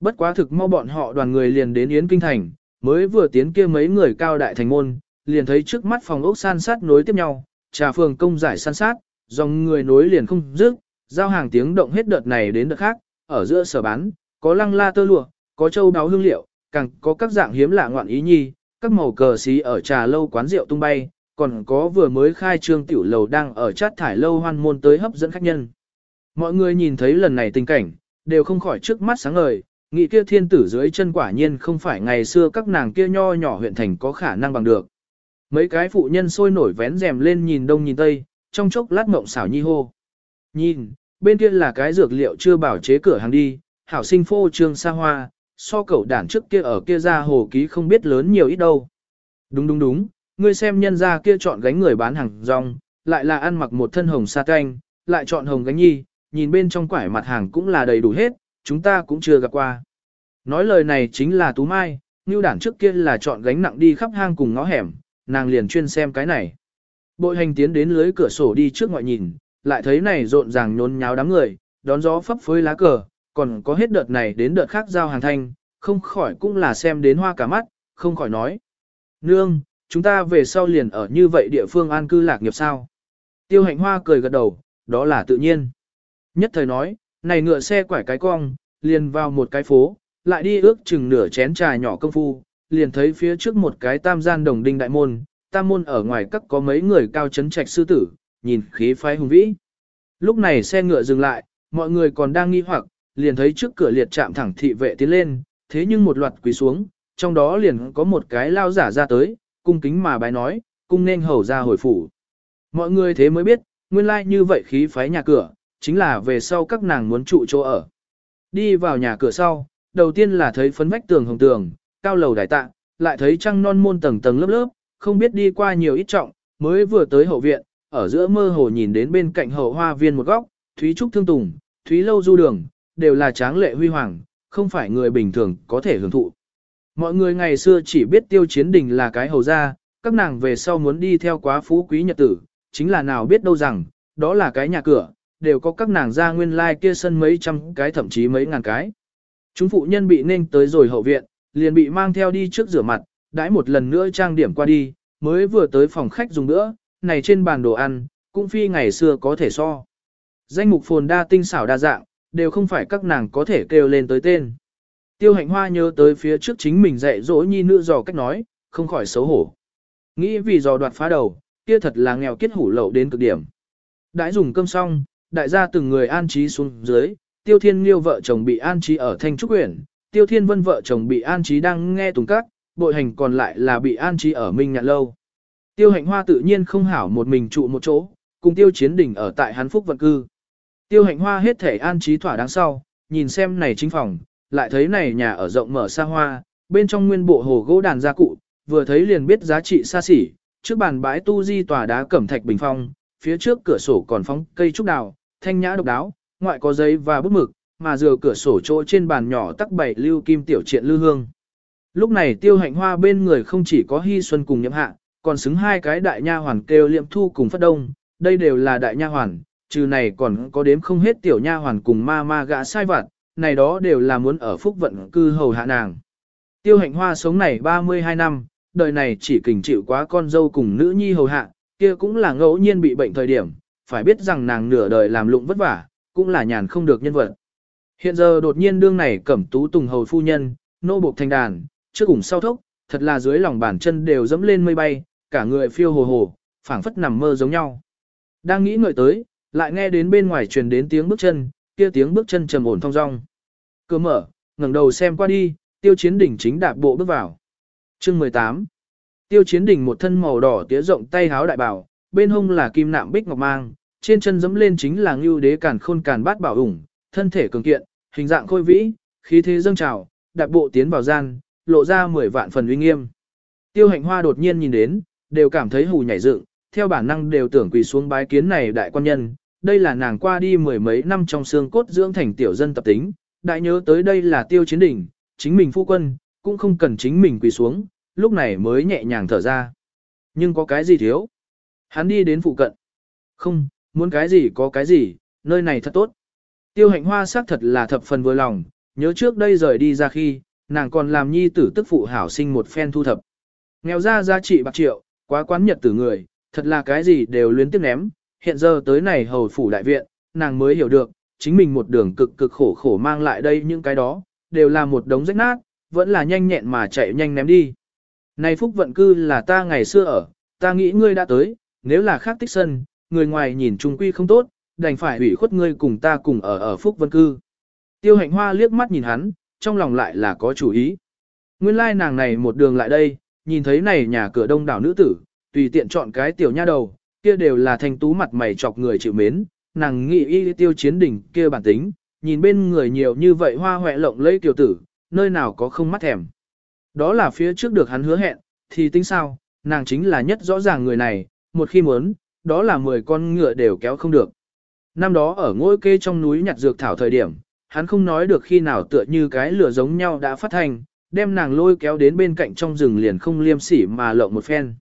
Bất quá thực mau bọn họ đoàn người liền đến Yến Kinh Thành, mới vừa tiến kia mấy người cao đại thành môn, liền thấy trước mắt phòng ốc san sát nối tiếp nhau, trà phường công giải san sát, dòng người nối liền không dứt, giao hàng tiếng động hết đợt này đến đợt khác, ở giữa sở bán, có lăng la tơ lụa, có châu đáo hương liệu, càng có các dạng hiếm lạ ngoạn ý nhi, các màu cờ xí ở trà lâu quán rượu tung bay, còn có vừa mới khai trương tiểu lầu đang ở chát thải lâu hoan môn tới hấp dẫn khách nhân. Mọi người nhìn thấy lần này tình cảnh, đều không khỏi trước mắt sáng ngời, nghĩ kia thiên tử dưới chân quả nhiên không phải ngày xưa các nàng kia nho nhỏ huyện thành có khả năng bằng được. Mấy cái phụ nhân sôi nổi vén rèm lên nhìn đông nhìn tây, trong chốc lát mộng xảo nhi hô. Nhìn, bên kia là cái dược liệu chưa bảo chế cửa hàng đi, hảo sinh phô trương xa hoa, so cậu đản trước kia ở kia ra hồ ký không biết lớn nhiều ít đâu. Đúng đúng đúng, ngươi xem nhân ra kia chọn gánh người bán hàng rong, lại là ăn mặc một thân hồng sa canh, lại chọn hồng gánh nhi, nhìn bên trong quải mặt hàng cũng là đầy đủ hết, chúng ta cũng chưa gặp qua. Nói lời này chính là Tú Mai, như đản trước kia là chọn gánh nặng đi khắp hang cùng ngõ hẻm, nàng liền chuyên xem cái này. Bội hành tiến đến lưới cửa sổ đi trước ngoại nhìn, lại thấy này rộn ràng nhốn nháo đám người, đón gió phấp phới lá cờ, còn có hết đợt này đến đợt khác giao hàng thanh, không khỏi cũng là xem đến hoa cả mắt, không khỏi nói. Nương, chúng ta về sau liền ở như vậy địa phương an cư lạc nghiệp sao? Tiêu hạnh hoa cười gật đầu, đó là tự nhiên. Nhất thời nói, này ngựa xe quải cái cong, liền vào một cái phố, lại đi ước chừng nửa chén trà nhỏ công phu, liền thấy phía trước một cái tam gian đồng đinh đại môn, tam môn ở ngoài các có mấy người cao chấn trạch sư tử, nhìn khí phái hùng vĩ. Lúc này xe ngựa dừng lại, mọi người còn đang nghi hoặc, liền thấy trước cửa liệt chạm thẳng thị vệ tiến lên, thế nhưng một loạt quỳ xuống, trong đó liền có một cái lao giả ra tới, cung kính mà bái nói, cung nên hầu ra hồi phủ. Mọi người thế mới biết, nguyên lai like như vậy khí phái nhà cửa, chính là về sau các nàng muốn trụ chỗ ở. Đi vào nhà cửa sau, đầu tiên là thấy phấn vách tường hồng tường, cao lầu đại tạ, lại thấy trăng non môn tầng tầng lớp lớp, không biết đi qua nhiều ít trọng, mới vừa tới hậu viện, ở giữa mơ hồ nhìn đến bên cạnh hậu hoa viên một góc, Thúy Trúc Thương Tùng, Thúy Lâu Du Đường, đều là tráng lệ huy hoàng, không phải người bình thường có thể hưởng thụ. Mọi người ngày xưa chỉ biết tiêu chiến đình là cái hầu gia, các nàng về sau muốn đi theo quá phú quý nhật tử, chính là nào biết đâu rằng, đó là cái nhà cửa, đều có các nàng ra nguyên lai like kia sân mấy trăm cái thậm chí mấy ngàn cái. Chúng phụ nhân bị nên tới rồi hậu viện, liền bị mang theo đi trước rửa mặt, đãi một lần nữa trang điểm qua đi, mới vừa tới phòng khách dùng nữa, này trên bàn đồ ăn, cũng phi ngày xưa có thể so. Danh mục phồn đa tinh xảo đa dạng, đều không phải các nàng có thể kêu lên tới tên. Tiêu hạnh hoa nhớ tới phía trước chính mình dạy dỗ nhi nữ dò cách nói, không khỏi xấu hổ. Nghĩ vì dò đoạt phá đầu, kia thật là nghèo kiết hủ lậu đến cực điểm. Đãi dùng cơm xong, đại gia từng người an trí xuống dưới, tiêu thiên liêu vợ chồng bị an trí ở thanh trúc huyện, tiêu thiên vân vợ chồng bị an trí đang nghe tùng các, bội hành còn lại là bị an trí ở Minh Nhạn Lâu. Tiêu hạnh hoa tự nhiên không hảo một mình trụ một chỗ, cùng tiêu chiến đỉnh ở tại Hán Phúc vận cư. Tiêu hạnh hoa hết thể an trí thỏa đáng sau, nhìn xem này chính phòng, lại thấy này nhà ở rộng mở xa hoa, bên trong nguyên bộ hồ gỗ đàn gia cụ, vừa thấy liền biết giá trị xa xỉ, trước bàn bãi tu di tòa đá cẩm thạch bình phong, phía trước cửa sổ còn phóng cây trúc đào, thanh nhã độc đáo, ngoại có giấy và bút mực, mà dừa cửa sổ chỗ trên bàn nhỏ tắc bảy lưu kim tiểu triện lưu hương. Lúc này tiêu hạnh hoa bên người không chỉ có hy xuân cùng nhậm hạ, còn xứng hai cái đại nha hoàn kêu liệm thu cùng phất đông, đây đều là đại nha hoàn, trừ này còn có đếm không hết tiểu nha hoàn cùng ma ma gã sai vặt, này đó đều là muốn ở phúc vận cư hầu hạ nàng. Tiêu hạnh hoa sống này 32 năm, đời này chỉ kình chịu quá con dâu cùng nữ nhi hầu hạ, kia cũng là ngẫu nhiên bị bệnh thời điểm, phải biết rằng nàng nửa đời làm lụng vất vả, cũng là nhàn không được nhân vật. Hiện giờ đột nhiên đương này cẩm tú tùng hầu phu nhân, nô buộc thành đàn, trước cùng sau thốc, thật là dưới lòng bàn chân đều dẫm lên mây bay, cả người phiêu hồ hồ, phảng phất nằm mơ giống nhau. Đang nghĩ ngợi tới, lại nghe đến bên ngoài truyền đến tiếng bước chân, kia tiếng bước chân trầm ổn thong dong. Cửa mở, ngẩng đầu xem qua đi, tiêu chiến đỉnh chính đạp bộ bước vào. Chương 18 Tiêu chiến đỉnh một thân màu đỏ tía rộng tay háo đại bảo, bên hông là kim nạm bích ngọc mang, trên chân dẫm lên chính là ngưu đế càn khôn càn bát bảo ủng, thân thể cường kiện, hình dạng khôi vĩ, khí thế dâng trào, đạp bộ tiến vào gian, lộ ra mười vạn phần uy nghiêm. Tiêu hạnh hoa đột nhiên nhìn đến, đều cảm thấy hù nhảy dựng, theo bản năng đều tưởng quỳ xuống bái kiến này đại quan nhân, đây là nàng qua đi mười mấy năm trong xương cốt dưỡng thành tiểu dân tập tính, đại nhớ tới đây là tiêu chiến đỉnh, chính mình phu quân, cũng không cần chính mình quỳ xuống, lúc này mới nhẹ nhàng thở ra. Nhưng có cái gì thiếu? Hắn đi đến phụ cận. Không, muốn cái gì có cái gì, nơi này thật tốt. Tiêu hạnh hoa xác thật là thập phần vừa lòng, nhớ trước đây rời đi ra khi, nàng còn làm nhi tử tức phụ hảo sinh một phen thu thập. Nghèo ra giá trị bạc triệu, quá quán nhật tử người, thật là cái gì đều luyến tiếc ném, hiện giờ tới này hầu phủ đại viện, nàng mới hiểu được, chính mình một đường cực cực khổ khổ mang lại đây những cái đó, đều là một đống rách nát, vẫn là nhanh nhẹn mà chạy nhanh ném đi. Này phúc vận cư là ta ngày xưa ở, ta nghĩ ngươi đã tới, nếu là khác tích sân, người ngoài nhìn trung quy không tốt, đành phải ủy khuất ngươi cùng ta cùng ở ở phúc vận cư. Tiêu hạnh hoa liếc mắt nhìn hắn, trong lòng lại là có chủ ý. Nguyên lai nàng này một đường lại đây, nhìn thấy này nhà cửa đông đảo nữ tử, tùy tiện chọn cái tiểu nha đầu, kia đều là thanh tú mặt mày chọc người chịu mến, nàng nghĩ y tiêu chiến đỉnh kia bản tính, nhìn bên người nhiều như vậy hoa hoẹ lộng lẫy tiểu tử, nơi nào có không mắt thèm. Đó là phía trước được hắn hứa hẹn, thì tính sao, nàng chính là nhất rõ ràng người này, một khi muốn, đó là 10 con ngựa đều kéo không được. Năm đó ở ngôi kê trong núi nhặt dược thảo thời điểm, hắn không nói được khi nào tựa như cái lửa giống nhau đã phát thành, đem nàng lôi kéo đến bên cạnh trong rừng liền không liêm sỉ mà lộng một phen.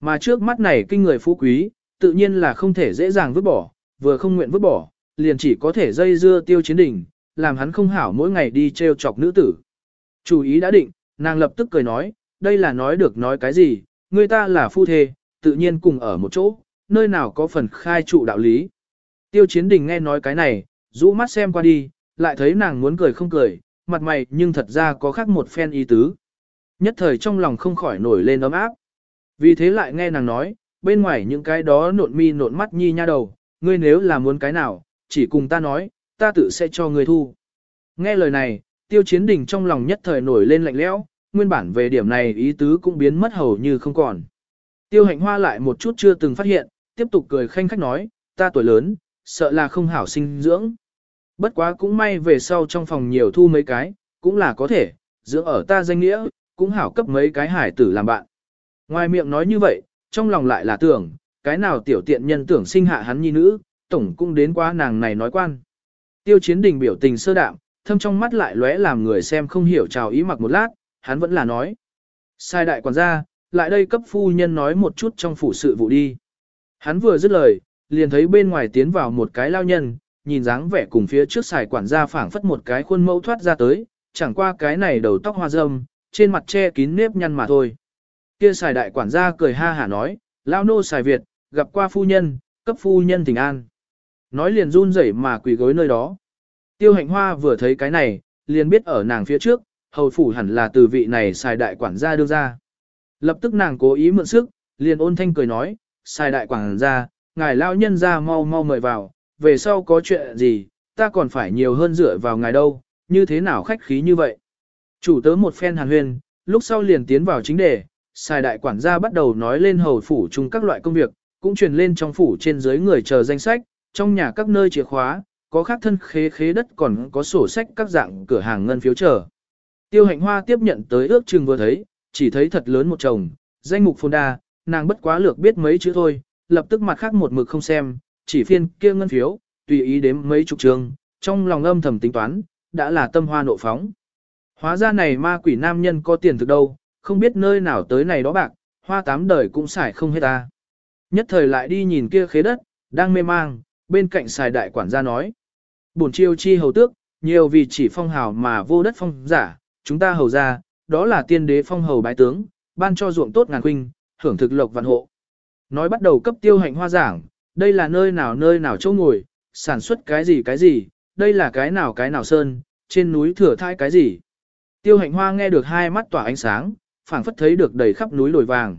Mà trước mắt này kinh người phú quý, tự nhiên là không thể dễ dàng vứt bỏ, vừa không nguyện vứt bỏ, liền chỉ có thể dây dưa tiêu chiến đỉnh, làm hắn không hảo mỗi ngày đi treo chọc nữ tử. Chủ ý đã định, nàng lập tức cười nói, đây là nói được nói cái gì, người ta là phu thê, tự nhiên cùng ở một chỗ, nơi nào có phần khai trụ đạo lý. Tiêu chiến đình nghe nói cái này, rũ mắt xem qua đi, lại thấy nàng muốn cười không cười, mặt mày nhưng thật ra có khác một phen ý tứ. Nhất thời trong lòng không khỏi nổi lên ấm áp. Vì thế lại nghe nàng nói, bên ngoài những cái đó nộn mi nộn mắt nhi nha đầu, ngươi nếu là muốn cái nào, chỉ cùng ta nói, ta tự sẽ cho ngươi thu. Nghe lời này, tiêu chiến đình trong lòng nhất thời nổi lên lạnh lẽo, nguyên bản về điểm này ý tứ cũng biến mất hầu như không còn. Tiêu hạnh hoa lại một chút chưa từng phát hiện, tiếp tục cười khanh khách nói, ta tuổi lớn, sợ là không hảo sinh dưỡng. Bất quá cũng may về sau trong phòng nhiều thu mấy cái, cũng là có thể, dưỡng ở ta danh nghĩa, cũng hảo cấp mấy cái hải tử làm bạn. Ngoài miệng nói như vậy, trong lòng lại là tưởng, cái nào tiểu tiện nhân tưởng sinh hạ hắn nhi nữ, tổng cũng đến qua nàng này nói quan. Tiêu chiến đình biểu tình sơ đạm, thâm trong mắt lại lóe làm người xem không hiểu chào ý mặc một lát, hắn vẫn là nói. Sai đại quản gia, lại đây cấp phu nhân nói một chút trong phủ sự vụ đi. Hắn vừa dứt lời, liền thấy bên ngoài tiến vào một cái lao nhân, nhìn dáng vẻ cùng phía trước xài quản gia phảng phất một cái khuôn mẫu thoát ra tới, chẳng qua cái này đầu tóc hoa râm, trên mặt che kín nếp nhăn mà thôi. Kia xài đại quản gia cười ha hả nói, lao nô xài Việt, gặp qua phu nhân, cấp phu nhân tình an. Nói liền run rẩy mà quỳ gối nơi đó. Tiêu hạnh hoa vừa thấy cái này, liền biết ở nàng phía trước, hầu phủ hẳn là từ vị này xài đại quản gia đưa ra. Lập tức nàng cố ý mượn sức, liền ôn thanh cười nói, xài đại quản gia, ngài lao nhân ra mau mau mời vào, về sau có chuyện gì, ta còn phải nhiều hơn dựa vào ngài đâu, như thế nào khách khí như vậy. Chủ tớ một phen hàn huyền, lúc sau liền tiến vào chính đề, xài đại quản gia bắt đầu nói lên hầu phủ chung các loại công việc, cũng truyền lên trong phủ trên dưới người chờ danh sách, trong nhà các nơi chìa khóa, có khác thân khế khế đất còn có sổ sách các dạng cửa hàng ngân phiếu chờ. Tiêu hạnh hoa tiếp nhận tới ước chừng vừa thấy, chỉ thấy thật lớn một chồng, danh mục phôn đa, nàng bất quá lược biết mấy chữ thôi, lập tức mặt khác một mực không xem, chỉ phiên kia ngân phiếu, tùy ý đếm mấy chục trường, trong lòng âm thầm tính toán, đã là tâm hoa nộ phóng. Hóa ra này ma quỷ nam nhân có tiền thực đâu, không biết nơi nào tới này đó bạc, hoa tám đời cũng xài không hết ta. Nhất thời lại đi nhìn kia khế đất, đang mê mang, bên cạnh xài đại quản gia nói. Bổn chiêu chi hầu tước, nhiều vì chỉ phong hào mà vô đất phong giả, chúng ta hầu ra, đó là tiên đế phong hầu bái tướng, ban cho ruộng tốt ngàn huynh, hưởng thực lộc vạn hộ. Nói bắt đầu cấp tiêu hạnh hoa giảng, đây là nơi nào nơi nào chỗ ngồi, sản xuất cái gì cái gì, đây là cái nào cái nào sơn, trên núi thừa thai cái gì. Tiêu hạnh hoa nghe được hai mắt tỏa ánh sáng, phảng phất thấy được đầy khắp núi đồi vàng.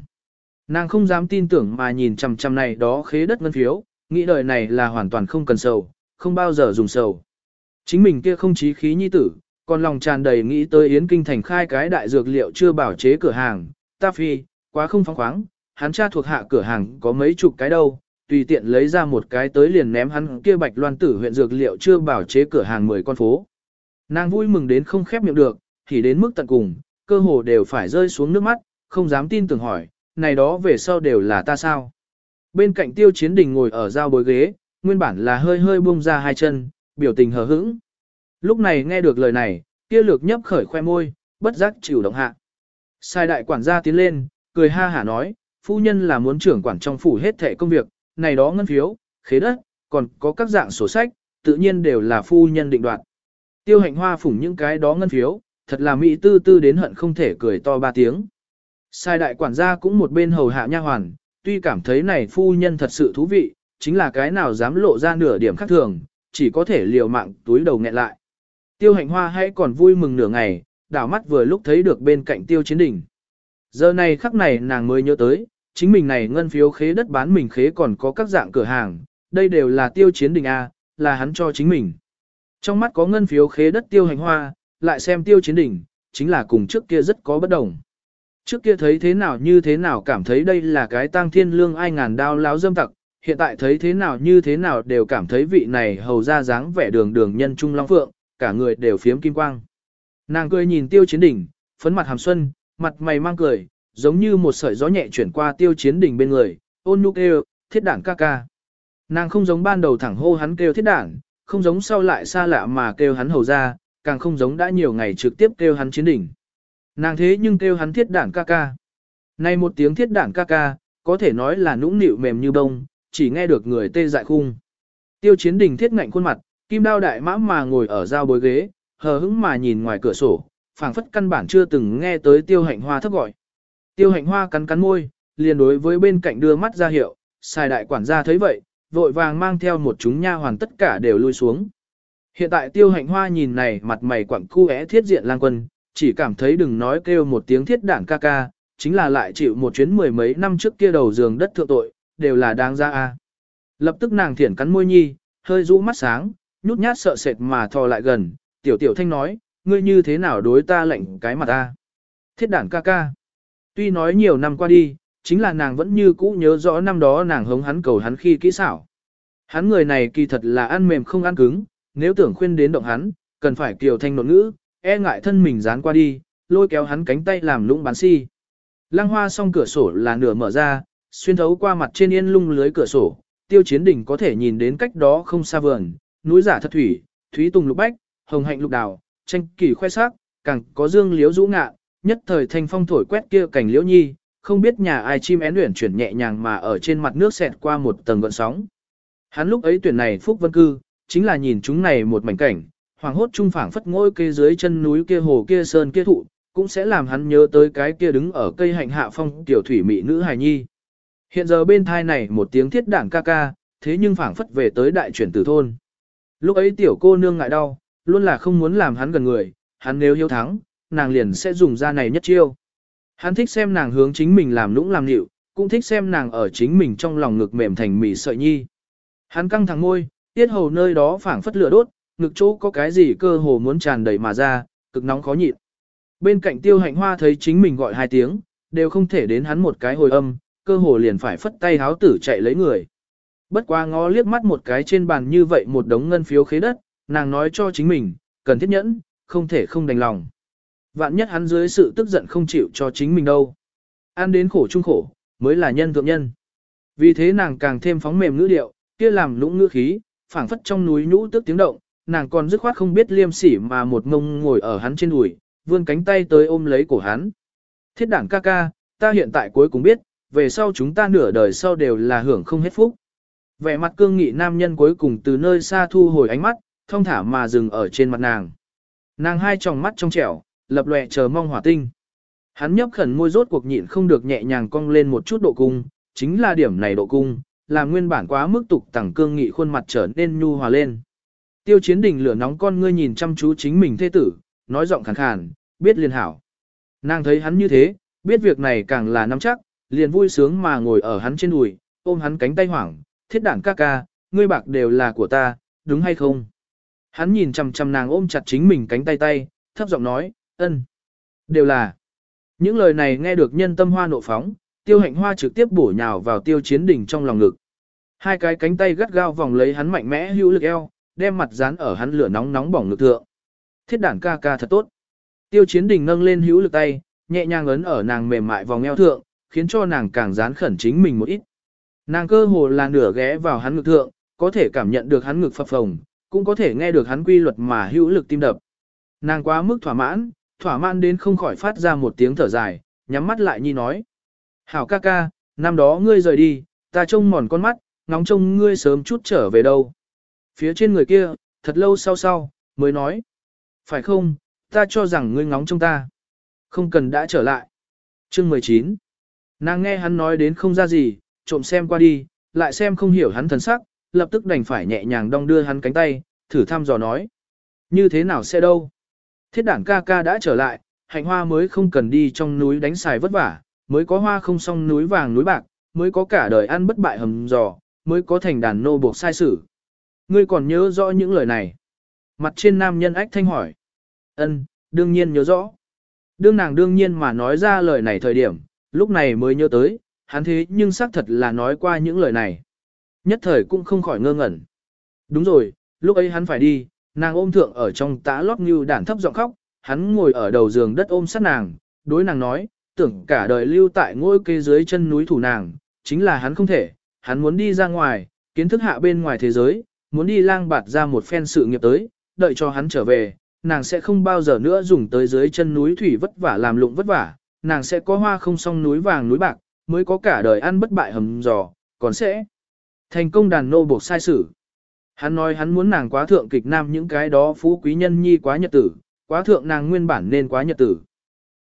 Nàng không dám tin tưởng mà nhìn chằm chằm này đó khế đất ngân phiếu, nghĩ đời này là hoàn toàn không cần sầu, không bao giờ dùng sầu. Chính mình kia không chí khí nhi tử, còn lòng tràn đầy nghĩ tới Yến Kinh thành khai cái đại dược liệu chưa bảo chế cửa hàng, ta phi, quá không phóng khoáng, hắn cha thuộc hạ cửa hàng có mấy chục cái đâu, tùy tiện lấy ra một cái tới liền ném hắn kia bạch loan tử huyện dược liệu chưa bảo chế cửa hàng 10 con phố. Nàng vui mừng đến không khép miệng được, thì đến mức tận cùng, cơ hồ đều phải rơi xuống nước mắt, không dám tin tưởng hỏi, này đó về sau đều là ta sao. Bên cạnh tiêu chiến đình ngồi ở giao bối ghế, nguyên bản là hơi hơi buông ra hai chân, biểu tình hờ hững. Lúc này nghe được lời này, kia lược nhấp khởi khoe môi, bất giác chịu động hạ. Sai đại quản gia tiến lên, cười ha hả nói, phu nhân là muốn trưởng quản trong phủ hết thẻ công việc, này đó ngân phiếu, khế đất, còn có các dạng sổ sách, tự nhiên đều là phu nhân định đoạt. Tiêu hạnh hoa phủng những cái đó ngân phiếu, thật là mỹ tư tư đến hận không thể cười to ba tiếng. Sai đại quản gia cũng một bên hầu hạ nha hoàn, tuy cảm thấy này phu nhân thật sự thú vị, chính là cái nào dám lộ ra nửa điểm khác thường, chỉ có thể liều mạng túi đầu nghẹn lại. Tiêu hạnh hoa hãy còn vui mừng nửa ngày, đảo mắt vừa lúc thấy được bên cạnh tiêu chiến đỉnh. Giờ này khắc này nàng mới nhớ tới, chính mình này ngân phiếu khế đất bán mình khế còn có các dạng cửa hàng, đây đều là tiêu chiến đỉnh A, là hắn cho chính mình. Trong mắt có ngân phiếu khế đất tiêu hành hoa, lại xem tiêu chiến đỉnh, chính là cùng trước kia rất có bất đồng. Trước kia thấy thế nào như thế nào cảm thấy đây là cái tang thiên lương ai ngàn đao láo dâm tặc, hiện tại thấy thế nào như thế nào đều cảm thấy vị này hầu ra dáng vẻ đường đường nhân trung long phượng, cả người đều phiếm kim quang. Nàng cười nhìn tiêu chiến đỉnh, phấn mặt hàm xuân, mặt mày mang cười, giống như một sợi gió nhẹ chuyển qua tiêu chiến đỉnh bên người, ôn nhu kêu, thiết đảng ca ca. Nàng không giống ban đầu thẳng hô hắn kêu thiết đảng, không giống sau lại xa lạ mà kêu hắn hầu ra, càng không giống đã nhiều ngày trực tiếp kêu hắn chiến đỉnh. Nàng thế nhưng kêu hắn thiết đảng ca ca. Nay một tiếng thiết đảng ca ca, có thể nói là nũng nịu mềm như bông, chỉ nghe được người tê dại khung. Tiêu chiến đỉnh thiết ngạnh khuôn mặt, kim đao đại mã mà ngồi ở giao bối ghế, hờ hững mà nhìn ngoài cửa sổ, phảng phất căn bản chưa từng nghe tới tiêu hạnh hoa thấp gọi. Tiêu hạnh hoa cắn cắn môi, liền đối với bên cạnh đưa mắt ra hiệu, xài đại quản gia thấy vậy, vội vàng mang theo một chúng nha hoàn tất cả đều lui xuống. Hiện tại tiêu hạnh hoa nhìn này mặt mày quặng cu é thiết diện lang quân, chỉ cảm thấy đừng nói kêu một tiếng thiết đảng ca ca, chính là lại chịu một chuyến mười mấy năm trước kia đầu giường đất thượng tội, đều là đáng ra a. Lập tức nàng thiển cắn môi nhi, hơi rũ mắt sáng, nhút nhát sợ sệt mà thò lại gần, tiểu tiểu thanh nói, ngươi như thế nào đối ta lệnh cái mặt ta. Thiết đản ca ca. Tuy nói nhiều năm qua đi, chính là nàng vẫn như cũ nhớ rõ năm đó nàng hống hắn cầu hắn khi kỹ xảo. Hắn người này kỳ thật là ăn mềm không ăn cứng, nếu tưởng khuyên đến động hắn, cần phải kiều thanh nột ngữ, e ngại thân mình dán qua đi, lôi kéo hắn cánh tay làm lũng bán si. Lăng hoa song cửa sổ là nửa mở ra, xuyên thấu qua mặt trên yên lung lưới cửa sổ, tiêu chiến đỉnh có thể nhìn đến cách đó không xa vườn, núi giả thật thủy, thúy tùng lục bách, hồng hạnh lục đào, tranh kỳ khoe sắc, càng có dương liếu rũ ngạ, nhất thời thanh phong thổi quét kia cảnh liễu nhi, không biết nhà ai chim én luyện chuyển nhẹ nhàng mà ở trên mặt nước xẹt qua một tầng gợn sóng. Hắn lúc ấy tuyển này phúc vân cư, chính là nhìn chúng này một mảnh cảnh, hoàng hốt trung phảng phất ngôi kê dưới chân núi kia hồ kia sơn kia thụ, cũng sẽ làm hắn nhớ tới cái kia đứng ở cây hạnh hạ phong tiểu thủy mỹ nữ hài nhi. Hiện giờ bên thai này một tiếng thiết đảng ca ca, thế nhưng phảng phất về tới đại chuyển tử thôn. Lúc ấy tiểu cô nương ngại đau, luôn là không muốn làm hắn gần người, hắn nếu hiếu thắng, nàng liền sẽ dùng ra này nhất chiêu. Hắn thích xem nàng hướng chính mình làm nũng làm nịu, cũng thích xem nàng ở chính mình trong lòng ngực mềm thành mỉ sợi nhi. Hắn căng thẳng môi, tiết hầu nơi đó phảng phất lửa đốt, ngực chỗ có cái gì cơ hồ muốn tràn đầy mà ra, cực nóng khó nhịn. Bên cạnh tiêu hạnh hoa thấy chính mình gọi hai tiếng, đều không thể đến hắn một cái hồi âm, cơ hồ liền phải phất tay háo tử chạy lấy người. Bất qua ngó liếc mắt một cái trên bàn như vậy một đống ngân phiếu khế đất, nàng nói cho chính mình, cần thiết nhẫn, không thể không đành lòng. Vạn nhất hắn dưới sự tức giận không chịu cho chính mình đâu. Ăn đến khổ chung khổ, mới là nhân thượng nhân. Vì thế nàng càng thêm phóng mềm ngữ điệu, kia làm lũng ngữ khí, phảng phất trong núi nhũ tước tiếng động, nàng còn dứt khoát không biết liêm sỉ mà một ngông ngồi ở hắn trên đùi, vươn cánh tay tới ôm lấy cổ hắn. Thiết đảng ca ca, ta hiện tại cuối cùng biết, về sau chúng ta nửa đời sau đều là hưởng không hết phúc. Vẻ mặt cương nghị nam nhân cuối cùng từ nơi xa thu hồi ánh mắt, thông thả mà dừng ở trên mặt nàng. Nàng hai tròng mắt trong trẻo, lập lòe chờ mong hỏa tinh. Hắn nhấp khẩn môi rốt cuộc nhịn không được nhẹ nhàng cong lên một chút độ cung, chính là điểm này độ cung, làm nguyên bản quá mức tục tẳng cương nghị khuôn mặt trở nên nhu hòa lên. Tiêu chiến đình lửa nóng con ngươi nhìn chăm chú chính mình thê tử, nói giọng khàn khàn, biết liền hảo. Nàng thấy hắn như thế, biết việc này càng là nắm chắc, liền vui sướng mà ngồi ở hắn trên đùi, ôm hắn cánh tay hoảng, thiết đảng ca ca, ngươi bạc đều là của ta, đúng hay không? Hắn nhìn chằm chằm nàng ôm chặt chính mình cánh tay tay, thấp giọng nói, ân, đều là. Những lời này nghe được nhân tâm hoa nộ phóng, tiêu hạnh hoa trực tiếp bổ nhào vào tiêu chiến đỉnh trong lòng ngực. Hai cái cánh tay gắt gao vòng lấy hắn mạnh mẽ hữu lực eo, đem mặt dán ở hắn lửa nóng nóng bỏng ngực thượng. Thiết đản ca ca thật tốt. Tiêu chiến đình nâng lên hữu lực tay, nhẹ nhàng ấn ở nàng mềm mại vòng eo thượng, khiến cho nàng càng dán khẩn chính mình một ít. Nàng cơ hồ là nửa ghé vào hắn ngực thượng, có thể cảm nhận được hắn ngực phập phồng, cũng có thể nghe được hắn quy luật mà hữu lực tim đập. Nàng quá mức thỏa mãn, thỏa mãn đến không khỏi phát ra một tiếng thở dài, nhắm mắt lại nhi nói. Hảo ca ca, năm đó ngươi rời đi, ta trông mòn con mắt, ngóng trông ngươi sớm chút trở về đâu. Phía trên người kia, thật lâu sau sau, mới nói. Phải không, ta cho rằng ngươi ngóng trông ta. Không cần đã trở lại. Chương 19. Nàng nghe hắn nói đến không ra gì, trộm xem qua đi, lại xem không hiểu hắn thần sắc, lập tức đành phải nhẹ nhàng đong đưa hắn cánh tay, thử thăm dò nói. Như thế nào sẽ đâu? Thiết đảng ca ca đã trở lại, hạnh hoa mới không cần đi trong núi đánh xài vất vả, mới có hoa không xong núi vàng núi bạc, mới có cả đời ăn bất bại hầm giò, mới có thành đàn nô buộc sai sử. Ngươi còn nhớ rõ những lời này. Mặt trên nam nhân ách thanh hỏi. Ân, đương nhiên nhớ rõ. Đương nàng đương nhiên mà nói ra lời này thời điểm, lúc này mới nhớ tới, hắn thế nhưng xác thật là nói qua những lời này. Nhất thời cũng không khỏi ngơ ngẩn. Đúng rồi, lúc ấy hắn phải đi, nàng ôm thượng ở trong tã lót như đàn thấp giọng khóc, hắn ngồi ở đầu giường đất ôm sát nàng, đối nàng nói, tưởng cả đời lưu tại ngôi kê dưới chân núi thủ nàng, chính là hắn không thể, hắn muốn đi ra ngoài, kiến thức hạ bên ngoài thế giới, muốn đi lang bạt ra một phen sự nghiệp tới, đợi cho hắn trở về, nàng sẽ không bao giờ nữa dùng tới dưới chân núi thủy vất vả làm lụng vất vả, nàng sẽ có hoa không song núi vàng núi bạc, mới có cả đời ăn bất bại hầm giò, còn sẽ thành công đàn nô buộc sai sử. Hắn nói hắn muốn nàng quá thượng kịch nam những cái đó phú quý nhân nhi quá nhật tử, quá thượng nàng nguyên bản nên quá nhật tử.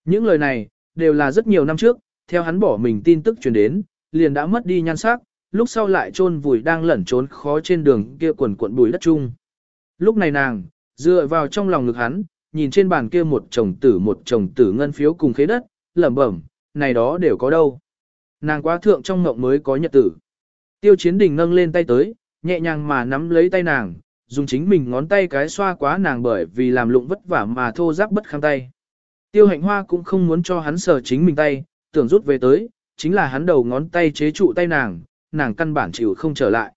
Những lời này, đều là rất nhiều năm trước, theo hắn bỏ mình tin tức truyền đến, liền đã mất đi nhan sắc, lúc sau lại chôn vùi đang lẩn trốn khó trên đường kia quần cuộn bùi đất chung. Lúc này nàng, dựa vào trong lòng ngực hắn, nhìn trên bàn kia một chồng tử một chồng tử ngân phiếu cùng khế đất, lẩm bẩm, này đó đều có đâu. Nàng quá thượng trong ngộng mới có nhật tử. Tiêu chiến đình nâng lên tay tới, nhẹ nhàng mà nắm lấy tay nàng, dùng chính mình ngón tay cái xoa quá nàng bởi vì làm lụng vất vả mà thô giáp bất kham tay. Tiêu hạnh hoa cũng không muốn cho hắn sờ chính mình tay, tưởng rút về tới, chính là hắn đầu ngón tay chế trụ tay nàng, nàng căn bản chịu không trở lại.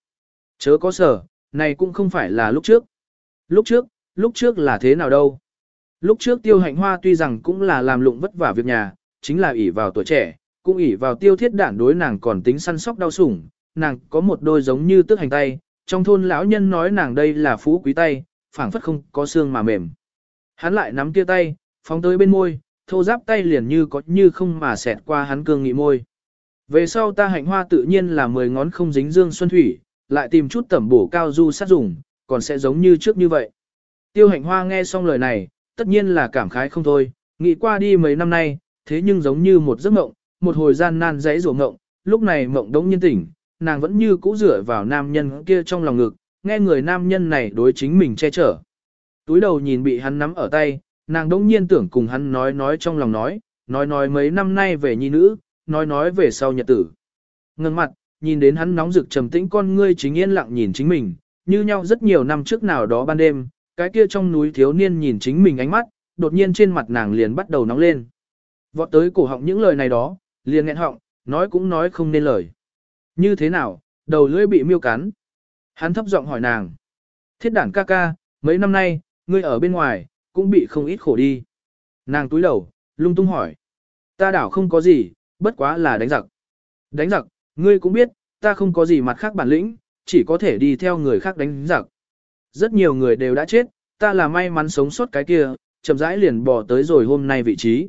Chớ có sở, này cũng không phải là lúc trước. Lúc trước, lúc trước là thế nào đâu. Lúc trước tiêu hạnh hoa tuy rằng cũng là làm lụng vất vả việc nhà, chính là ỷ vào tuổi trẻ, cũng ỷ vào tiêu thiết đản đối nàng còn tính săn sóc đau sủng, nàng có một đôi giống như tước hành tay, trong thôn lão nhân nói nàng đây là phú quý tay, phảng phất không có xương mà mềm. Hắn lại nắm kia tay, phóng tới bên môi, thô giáp tay liền như có như không mà xẹt qua hắn cương nghị môi. Về sau ta hạnh hoa tự nhiên là mười ngón không dính dương xuân thủy, lại tìm chút tẩm bổ cao du sát dùng, còn sẽ giống như trước như vậy. Tiêu hạnh hoa nghe xong lời này, tất nhiên là cảm khái không thôi, nghĩ qua đi mấy năm nay, thế nhưng giống như một giấc mộng, một hồi gian nan dãy rủa mộng, lúc này mộng đống nhiên tỉnh, nàng vẫn như cũ dựa vào nam nhân kia trong lòng ngực, nghe người nam nhân này đối chính mình che chở. Túi đầu nhìn bị hắn nắm ở tay, nàng đống nhiên tưởng cùng hắn nói nói trong lòng nói, nói nói mấy năm nay về nhi nữ, nói nói về sau nhật tử. Ngừng mặt, nhìn đến hắn nóng rực trầm tĩnh con ngươi chính yên lặng nhìn chính mình, như nhau rất nhiều năm trước nào đó ban đêm, cái kia trong núi thiếu niên nhìn chính mình ánh mắt, đột nhiên trên mặt nàng liền bắt đầu nóng lên. Vọt tới cổ họng những lời này đó, liền nghẹn họng, nói cũng nói không nên lời. Như thế nào, đầu lưỡi bị miêu cắn. Hắn thấp giọng hỏi nàng. Thiết đản ca ca, mấy năm nay, ngươi ở bên ngoài, cũng bị không ít khổ đi. Nàng túi đầu, lung tung hỏi. Ta đảo không có gì, bất quá là đánh giặc. Đánh giặc, ngươi cũng biết, ta không có gì mặt khác bản lĩnh, chỉ có thể đi theo người khác đánh giặc. Rất nhiều người đều đã chết, ta là may mắn sống sót cái kia, chậm rãi liền bỏ tới rồi hôm nay vị trí.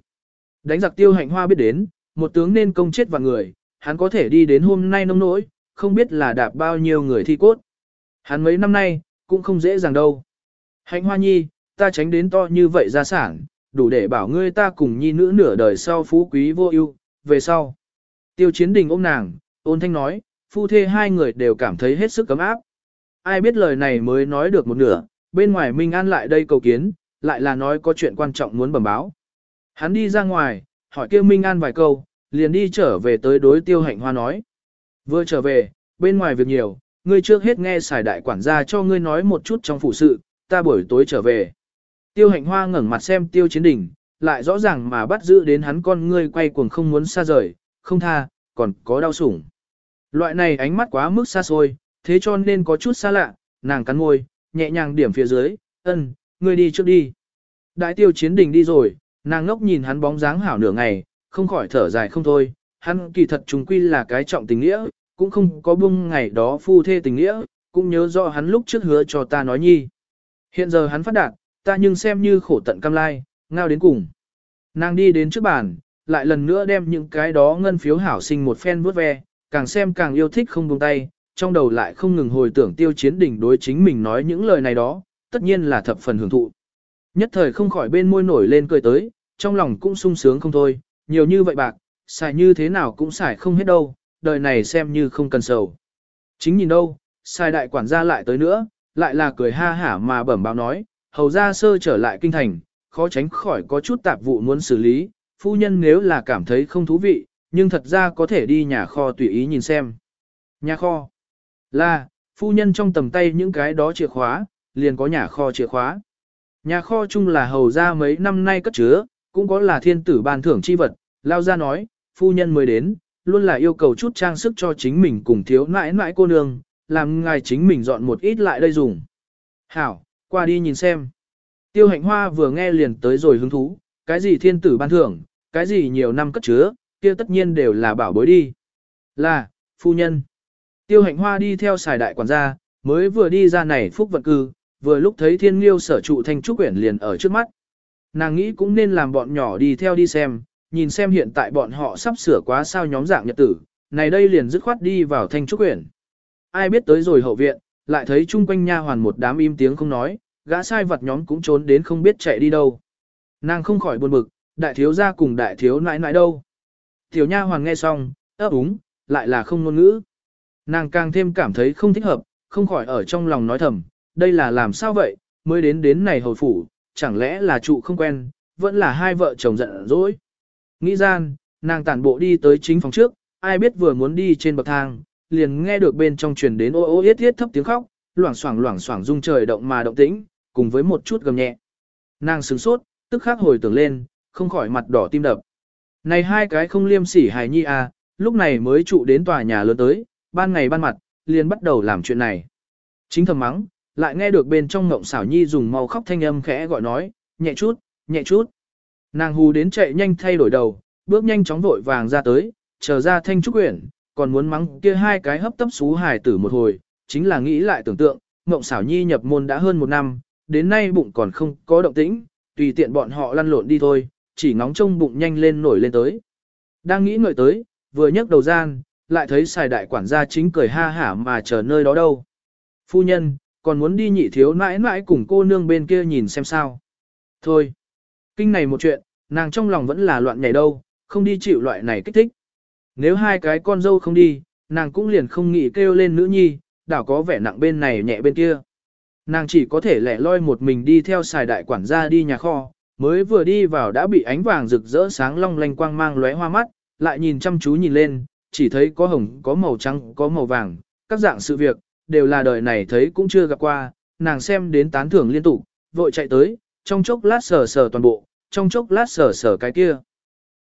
Đánh giặc tiêu hạnh hoa biết đến, một tướng nên công chết và người, hắn có thể đi đến hôm nay nông nỗi, không biết là đạp bao nhiêu người thi cốt. Hắn mấy năm nay, cũng không dễ dàng đâu. Hạnh hoa nhi, ta tránh đến to như vậy ra sản, đủ để bảo ngươi ta cùng nhi nữ nửa đời sau phú quý vô ưu, về sau. Tiêu chiến đình ôm nàng, ôn thanh nói, phu thê hai người đều cảm thấy hết sức cấm áp. Ai biết lời này mới nói được một nửa, bên ngoài Minh An lại đây cầu kiến, lại là nói có chuyện quan trọng muốn bẩm báo. Hắn đi ra ngoài, hỏi kêu Minh An vài câu, liền đi trở về tới đối tiêu hạnh hoa nói. Vừa trở về, bên ngoài việc nhiều, ngươi trước hết nghe xài đại quản gia cho ngươi nói một chút trong phụ sự, ta buổi tối trở về. Tiêu hạnh hoa ngẩng mặt xem tiêu chiến đình lại rõ ràng mà bắt giữ đến hắn con ngươi quay cuồng không muốn xa rời, không tha, còn có đau sủng. Loại này ánh mắt quá mức xa xôi, thế cho nên có chút xa lạ, nàng cắn môi, nhẹ nhàng điểm phía dưới, ân, ngươi đi trước đi. Đại tiêu chiến đình đi rồi, nàng ngốc nhìn hắn bóng dáng hảo nửa ngày, không khỏi thở dài không thôi, hắn kỳ thật chúng quy là cái trọng tình nghĩa, cũng không có bung ngày đó phu thê tình nghĩa, cũng nhớ rõ hắn lúc trước hứa cho ta nói nhi. Hiện giờ hắn phát đạt, ta nhưng xem như khổ tận cam lai, ngao đến cùng. Nàng đi đến trước bàn, lại lần nữa đem những cái đó ngân phiếu hảo sinh một phen vuốt ve, càng xem càng yêu thích không buông tay, trong đầu lại không ngừng hồi tưởng tiêu chiến đỉnh đối chính mình nói những lời này đó, tất nhiên là thập phần hưởng thụ. Nhất thời không khỏi bên môi nổi lên cười tới, trong lòng cũng sung sướng không thôi, nhiều như vậy bạc, xài như thế nào cũng xài không hết đâu, đời này xem như không cần sầu. Chính nhìn đâu, sai đại quản gia lại tới nữa, lại là cười ha hả mà bẩm báo nói, hầu ra sơ trở lại kinh thành, khó tránh khỏi có chút tạp vụ muốn xử lý, phu nhân nếu là cảm thấy không thú vị, nhưng thật ra có thể đi nhà kho tùy ý nhìn xem. Nhà kho là, phu nhân trong tầm tay những cái đó chìa khóa, liền có nhà kho chìa khóa. Nhà kho chung là hầu ra mấy năm nay cất chứa, cũng có là thiên tử ban thưởng chi vật, lao ra nói, phu nhân mới đến, luôn là yêu cầu chút trang sức cho chính mình cùng thiếu nãi nãi cô nương, làm ngài chính mình dọn một ít lại đây dùng. Hảo, qua đi nhìn xem. Tiêu hạnh hoa vừa nghe liền tới rồi hứng thú, cái gì thiên tử ban thưởng, cái gì nhiều năm cất chứa, kia tất nhiên đều là bảo bối đi. Là, phu nhân. Tiêu hạnh hoa đi theo xài đại quản gia, mới vừa đi ra này phúc vận cư, vừa lúc thấy thiên liêu sở trụ thanh trúc quyển liền ở trước mắt. Nàng nghĩ cũng nên làm bọn nhỏ đi theo đi xem, nhìn xem hiện tại bọn họ sắp sửa quá sao nhóm dạng nhật tử, này đây liền dứt khoát đi vào thanh trúc quyển. Ai biết tới rồi hậu viện, lại thấy chung quanh nha hoàn một đám im tiếng không nói, gã sai vật nhóm cũng trốn đến không biết chạy đi đâu. Nàng không khỏi buồn bực, đại thiếu gia cùng đại thiếu nãi nãi đâu. Tiểu nha hoàn nghe xong, ấp úng, lại là không ngôn ngữ. Nàng càng thêm cảm thấy không thích hợp, không khỏi ở trong lòng nói thầm, đây là làm sao vậy, mới đến đến này hồi phủ, chẳng lẽ là trụ không quen, vẫn là hai vợ chồng giận dỗi. Nghĩ gian, nàng tản bộ đi tới chính phòng trước, ai biết vừa muốn đi trên bậc thang, liền nghe được bên trong truyền đến ô ô yết yết thấp tiếng khóc, loảng xoảng loảng xoảng rung trời động mà động tĩnh, cùng với một chút gầm nhẹ. Nàng sửng sốt, tức khắc hồi tưởng lên, không khỏi mặt đỏ tim đập. Này hai cái không liêm sỉ hài nhi à, lúc này mới trụ đến tòa nhà lớn tới, ban ngày ban mặt, liền bắt đầu làm chuyện này. Chính thầm mắng, lại nghe được bên trong ngộng xảo nhi dùng màu khóc thanh âm khẽ gọi nói, nhẹ chút, nhẹ chút. Nàng hù đến chạy nhanh thay đổi đầu, bước nhanh chóng vội vàng ra tới, chờ ra thanh trúc quyển, còn muốn mắng kia hai cái hấp tấp xú hài tử một hồi, chính là nghĩ lại tưởng tượng, ngộng xảo nhi nhập môn đã hơn một năm, đến nay bụng còn không có động tĩnh, tùy tiện bọn họ lăn lộn đi thôi, chỉ ngóng trông bụng nhanh lên nổi lên tới. Đang nghĩ ngợi tới, vừa nhấc đầu gian, lại thấy xài đại quản gia chính cười ha hả mà chờ nơi đó đâu. Phu nhân, còn muốn đi nhị thiếu nãi nãi cùng cô nương bên kia nhìn xem sao. Thôi, kinh này một chuyện, nàng trong lòng vẫn là loạn nhảy đâu, không đi chịu loại này kích thích. Nếu hai cái con dâu không đi, nàng cũng liền không nghĩ kêu lên nữ nhi, đảo có vẻ nặng bên này nhẹ bên kia. Nàng chỉ có thể lẻ loi một mình đi theo xài đại quản gia đi nhà kho, mới vừa đi vào đã bị ánh vàng rực rỡ sáng long lanh quang mang lóe hoa mắt, lại nhìn chăm chú nhìn lên, chỉ thấy có hồng, có màu trắng, có màu vàng, các dạng sự việc, đều là đời này thấy cũng chưa gặp qua, nàng xem đến tán thưởng liên tục, vội chạy tới, trong chốc lát sờ sờ toàn bộ, trong chốc lát sờ sờ cái kia.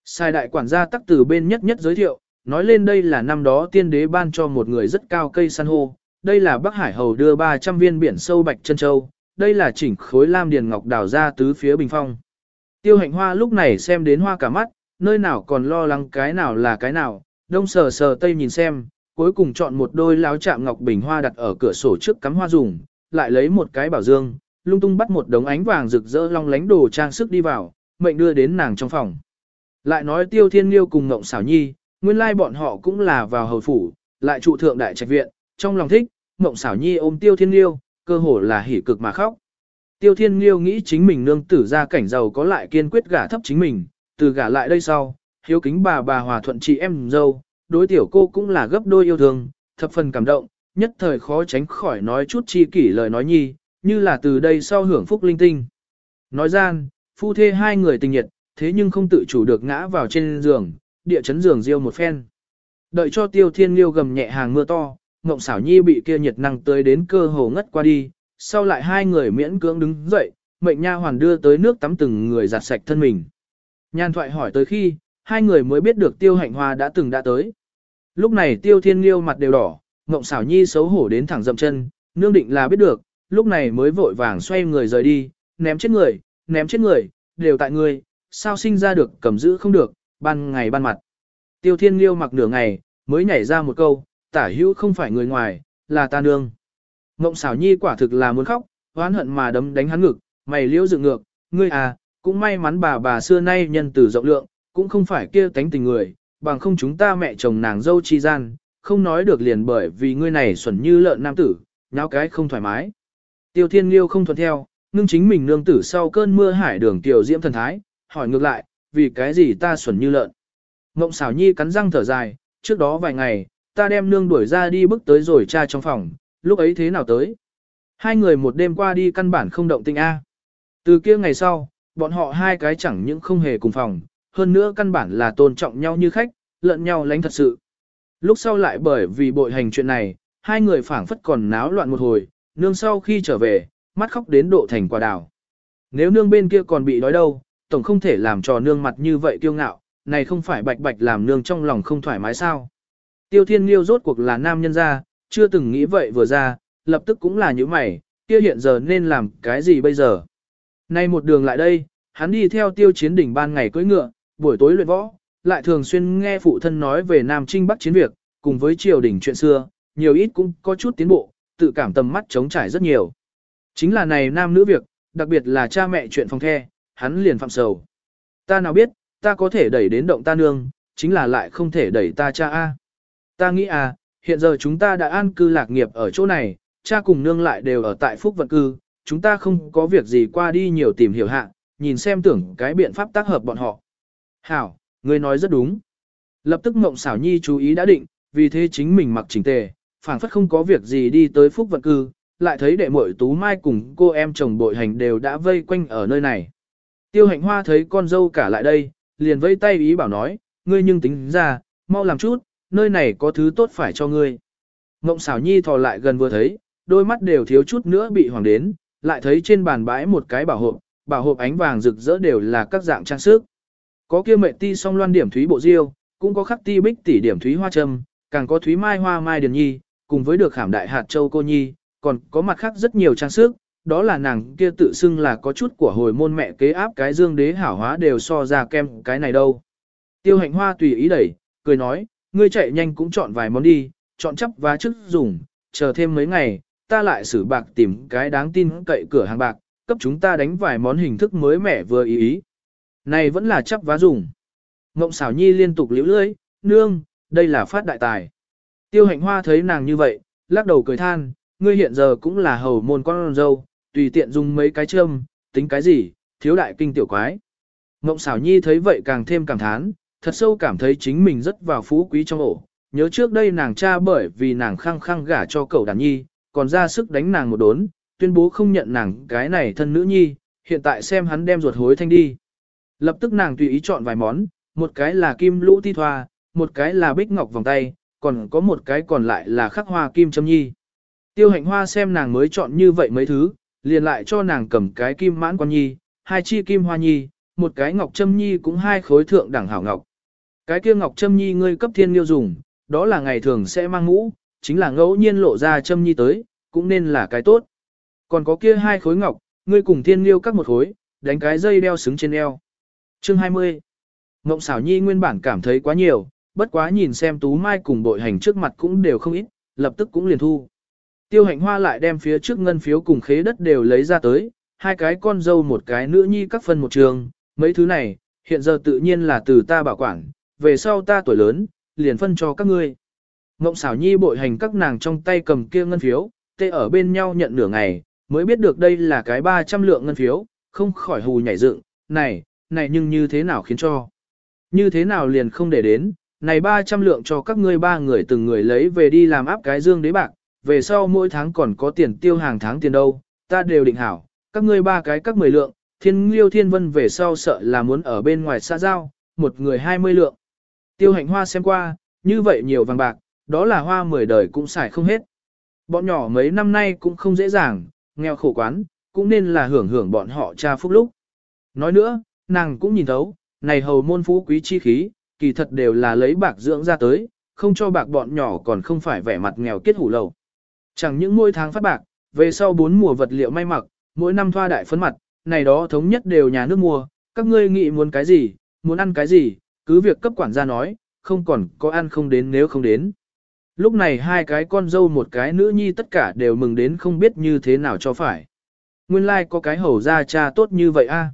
Sai đại quản gia tắc từ bên nhất nhất giới thiệu, nói lên đây là năm đó tiên đế ban cho một người rất cao cây san hô, đây là Bắc Hải Hầu đưa 300 viên biển sâu bạch chân châu, đây là chỉnh khối lam điền ngọc đào ra tứ phía bình phong. Tiêu hạnh hoa lúc này xem đến hoa cả mắt, nơi nào còn lo lắng cái nào là cái nào, đông sờ sờ tây nhìn xem, cuối cùng chọn một đôi láo chạm ngọc bình hoa đặt ở cửa sổ trước cắm hoa dùng, lại lấy một cái bảo dương, lung tung bắt một đống ánh vàng rực rỡ long lánh đồ trang sức đi vào, mệnh đưa đến nàng trong phòng. Lại nói tiêu thiên liêu cùng ngộng xảo nhi, nguyên lai bọn họ cũng là vào hầu phủ, lại trụ thượng đại trạch viện, trong lòng thích, mộng xảo nhi ôm tiêu thiên liêu, cơ hồ là hỉ cực mà khóc. Tiêu thiên liêu nghĩ chính mình nương tử ra cảnh giàu có lại kiên quyết gả thấp chính mình, từ gả lại đây sau, hiếu kính bà bà hòa thuận chị em dâu, đối tiểu cô cũng là gấp đôi yêu thương, thập phần cảm động, nhất thời khó tránh khỏi nói chút chi kỷ lời nói nhi, như là từ đây sau hưởng phúc linh tinh. Nói gian, phu thê hai người tình nhiệt, thế nhưng không tự chủ được ngã vào trên giường, địa chấn giường riêu một phen. Đợi cho tiêu thiên liêu gầm nhẹ hàng mưa to, ngộng xảo nhi bị kia nhiệt năng tới đến cơ hồ ngất qua đi, sau lại hai người miễn cưỡng đứng dậy, mệnh nha hoàn đưa tới nước tắm từng người giặt sạch thân mình. Nhan thoại hỏi tới khi, hai người mới biết được tiêu hạnh hoa đã từng đã tới. Lúc này tiêu thiên liêu mặt đều đỏ, ngộng xảo nhi xấu hổ đến thẳng dậm chân, nương định là biết được, lúc này mới vội vàng xoay người rời đi, ném chết người, ném chết người, đều tại người, sao sinh ra được cầm giữ không được, ban ngày ban mặt. Tiêu thiên liêu mặc nửa ngày, mới nhảy ra một câu, tả hữu không phải người ngoài, là ta nương. Ngộng xảo nhi quả thực là muốn khóc, oán hận mà đấm đánh hắn ngực, mày liêu dựng ngược, ngươi à, cũng may mắn bà bà xưa nay nhân từ rộng lượng, cũng không phải kia tánh tình người, bằng không chúng ta mẹ chồng nàng dâu chi gian, không nói được liền bởi vì ngươi này xuẩn như lợn nam tử, nháo cái không thoải mái. Tiêu thiên liêu không thuận theo, ngưng chính mình nương tử sau cơn mưa hải đường tiểu diễm thần thái, hỏi ngược lại, vì cái gì ta xuẩn như lợn. Ngộng xảo nhi cắn răng thở dài, trước đó vài ngày, ta đem nương đuổi ra đi bước tới rồi cha trong phòng, lúc ấy thế nào tới. Hai người một đêm qua đi căn bản không động tình A. Từ kia ngày sau, bọn họ hai cái chẳng những không hề cùng phòng, hơn nữa căn bản là tôn trọng nhau như khách, lẫn nhau lánh thật sự. Lúc sau lại bởi vì bội hành chuyện này, hai người phảng phất còn náo loạn một hồi, nương sau khi trở về, mắt khóc đến độ thành quả đào. Nếu nương bên kia còn bị đói đâu, tổng không thể làm trò nương mặt như vậy kiêu ngạo, này không phải bạch bạch làm nương trong lòng không thoải mái sao. Tiêu thiên liêu rốt cuộc là nam nhân gia, chưa từng nghĩ vậy vừa ra, lập tức cũng là như mày, kia hiện giờ nên làm cái gì bây giờ. Nay một đường lại đây, hắn đi theo tiêu chiến đỉnh ban ngày cưỡi ngựa, buổi tối luyện võ, lại thường xuyên nghe phụ thân nói về Nam Trinh Bắc chiến việc, cùng với triều đình chuyện xưa, nhiều ít cũng có chút tiến bộ, tự cảm tầm mắt chống trải rất nhiều. Chính là này nam nữ việc, đặc biệt là cha mẹ chuyện phòng the, hắn liền phạm sầu. Ta nào biết, ta có thể đẩy đến động ta nương, chính là lại không thể đẩy ta cha A. Ta nghĩ à, hiện giờ chúng ta đã an cư lạc nghiệp ở chỗ này, cha cùng nương lại đều ở tại phúc vận cư, chúng ta không có việc gì qua đi nhiều tìm hiểu hạ, nhìn xem tưởng cái biện pháp tác hợp bọn họ. Hảo, ngươi nói rất đúng. Lập tức mộng xảo nhi chú ý đã định, vì thế chính mình mặc chỉnh tề, phảng phất không có việc gì đi tới phúc vận cư, lại thấy đệ muội tú mai cùng cô em chồng bội hành đều đã vây quanh ở nơi này. Tiêu hạnh hoa thấy con dâu cả lại đây, liền vây tay ý bảo nói, ngươi nhưng tính ra, mau làm chút, nơi này có thứ tốt phải cho ngươi. Ngộng xảo nhi thò lại gần vừa thấy, đôi mắt đều thiếu chút nữa bị hoàng đến, lại thấy trên bàn bãi một cái bảo hộp, bảo hộp ánh vàng rực rỡ đều là các dạng trang sức. Có kia mệnh ti song loan điểm thúy bộ diêu, cũng có khắc ti bích tỷ điểm thúy hoa trâm, càng có thúy mai hoa mai điền nhi, cùng với được khảm đại hạt châu cô nhi, còn có mặt khác rất nhiều trang sức, đó là nàng kia tự xưng là có chút của hồi môn mẹ kế áp cái dương đế hảo hóa đều so ra kem cái này đâu. Tiêu hạnh hoa tùy ý đẩy, cười nói, ngươi chạy nhanh cũng chọn vài món đi, chọn chấp và trước dùng, chờ thêm mấy ngày, ta lại xử bạc tìm cái đáng tin cậy cửa hàng bạc, cấp chúng ta đánh vài món hình thức mới mẻ vừa ý ý. Này vẫn là chấp vá dùng. Ngộng xảo nhi liên tục liễu lưỡi, nương, đây là phát đại tài. Tiêu hạnh hoa thấy nàng như vậy, lắc đầu cười than, ngươi hiện giờ cũng là hầu môn con dâu, tùy tiện dùng mấy cái châm, tính cái gì, thiếu đại kinh tiểu quái. Ngộng xảo nhi thấy vậy càng thêm cảm thán, thật sâu cảm thấy chính mình rất vào phú quý trong ổ. Nhớ trước đây nàng cha bởi vì nàng khăng khăng gả cho cậu đàn nhi, còn ra sức đánh nàng một đốn, tuyên bố không nhận nàng cái này thân nữ nhi, hiện tại xem hắn đem ruột hối thanh đi. Lập tức nàng tùy ý chọn vài món, một cái là kim lũ ti thoa, một cái là bích ngọc vòng tay, còn có một cái còn lại là khắc hoa kim châm nhi. Tiêu hạnh hoa xem nàng mới chọn như vậy mấy thứ, liền lại cho nàng cầm cái kim mãn quan nhi, hai chi kim hoa nhi, một cái ngọc châm nhi cũng hai khối thượng đẳng hảo ngọc. Cái kia ngọc châm nhi ngươi cấp thiên liêu dùng, đó là ngày thường sẽ mang mũ, chính là ngẫu nhiên lộ ra châm nhi tới, cũng nên là cái tốt. Còn có kia hai khối ngọc, ngươi cùng thiên liêu cắt một khối, đánh cái dây đeo xứng trên eo. Chương 20 Ngộng xảo nhi nguyên bản cảm thấy quá nhiều, bất quá nhìn xem tú mai cùng bội hành trước mặt cũng đều không ít, lập tức cũng liền thu. Tiêu hạnh hoa lại đem phía trước ngân phiếu cùng khế đất đều lấy ra tới, hai cái con dâu một cái nữ nhi các phân một trường, mấy thứ này, hiện giờ tự nhiên là từ ta bảo quản, về sau ta tuổi lớn, liền phân cho các ngươi. Ngộng xảo nhi bội hành các nàng trong tay cầm kia ngân phiếu, tê ở bên nhau nhận nửa ngày, mới biết được đây là cái 300 lượng ngân phiếu, không khỏi hù nhảy dựng, này, này nhưng như thế nào khiến cho. Như thế nào liền không để đến, này 300 lượng cho các ngươi ba người từng người lấy về đi làm áp cái dương đế bạc, về sau mỗi tháng còn có tiền tiêu hàng tháng tiền đâu, ta đều định hảo, các ngươi ba cái các 10 lượng, thiên liêu thiên vân về sau sợ là muốn ở bên ngoài xa giao, một người 20 lượng. Tiêu hạnh hoa xem qua, như vậy nhiều vàng bạc, đó là hoa mười đời cũng xài không hết. Bọn nhỏ mấy năm nay cũng không dễ dàng, nghèo khổ quán, cũng nên là hưởng hưởng bọn họ cha phúc lúc. Nói nữa, nàng cũng nhìn thấu, này hầu môn phú quý chi khí, kỳ thật đều là lấy bạc dưỡng ra tới, không cho bạc bọn nhỏ còn không phải vẻ mặt nghèo kết hủ lầu. Chẳng những mỗi tháng phát bạc, về sau bốn mùa vật liệu may mặc, mỗi năm thoa đại phấn mặt, này đó thống nhất đều nhà nước mua, các ngươi nghĩ muốn cái gì, muốn ăn cái gì, cứ việc cấp quản gia nói, không còn có ăn không đến nếu không đến. Lúc này hai cái con dâu một cái nữ nhi tất cả đều mừng đến không biết như thế nào cho phải. Nguyên lai like có cái hầu ra cha tốt như vậy a.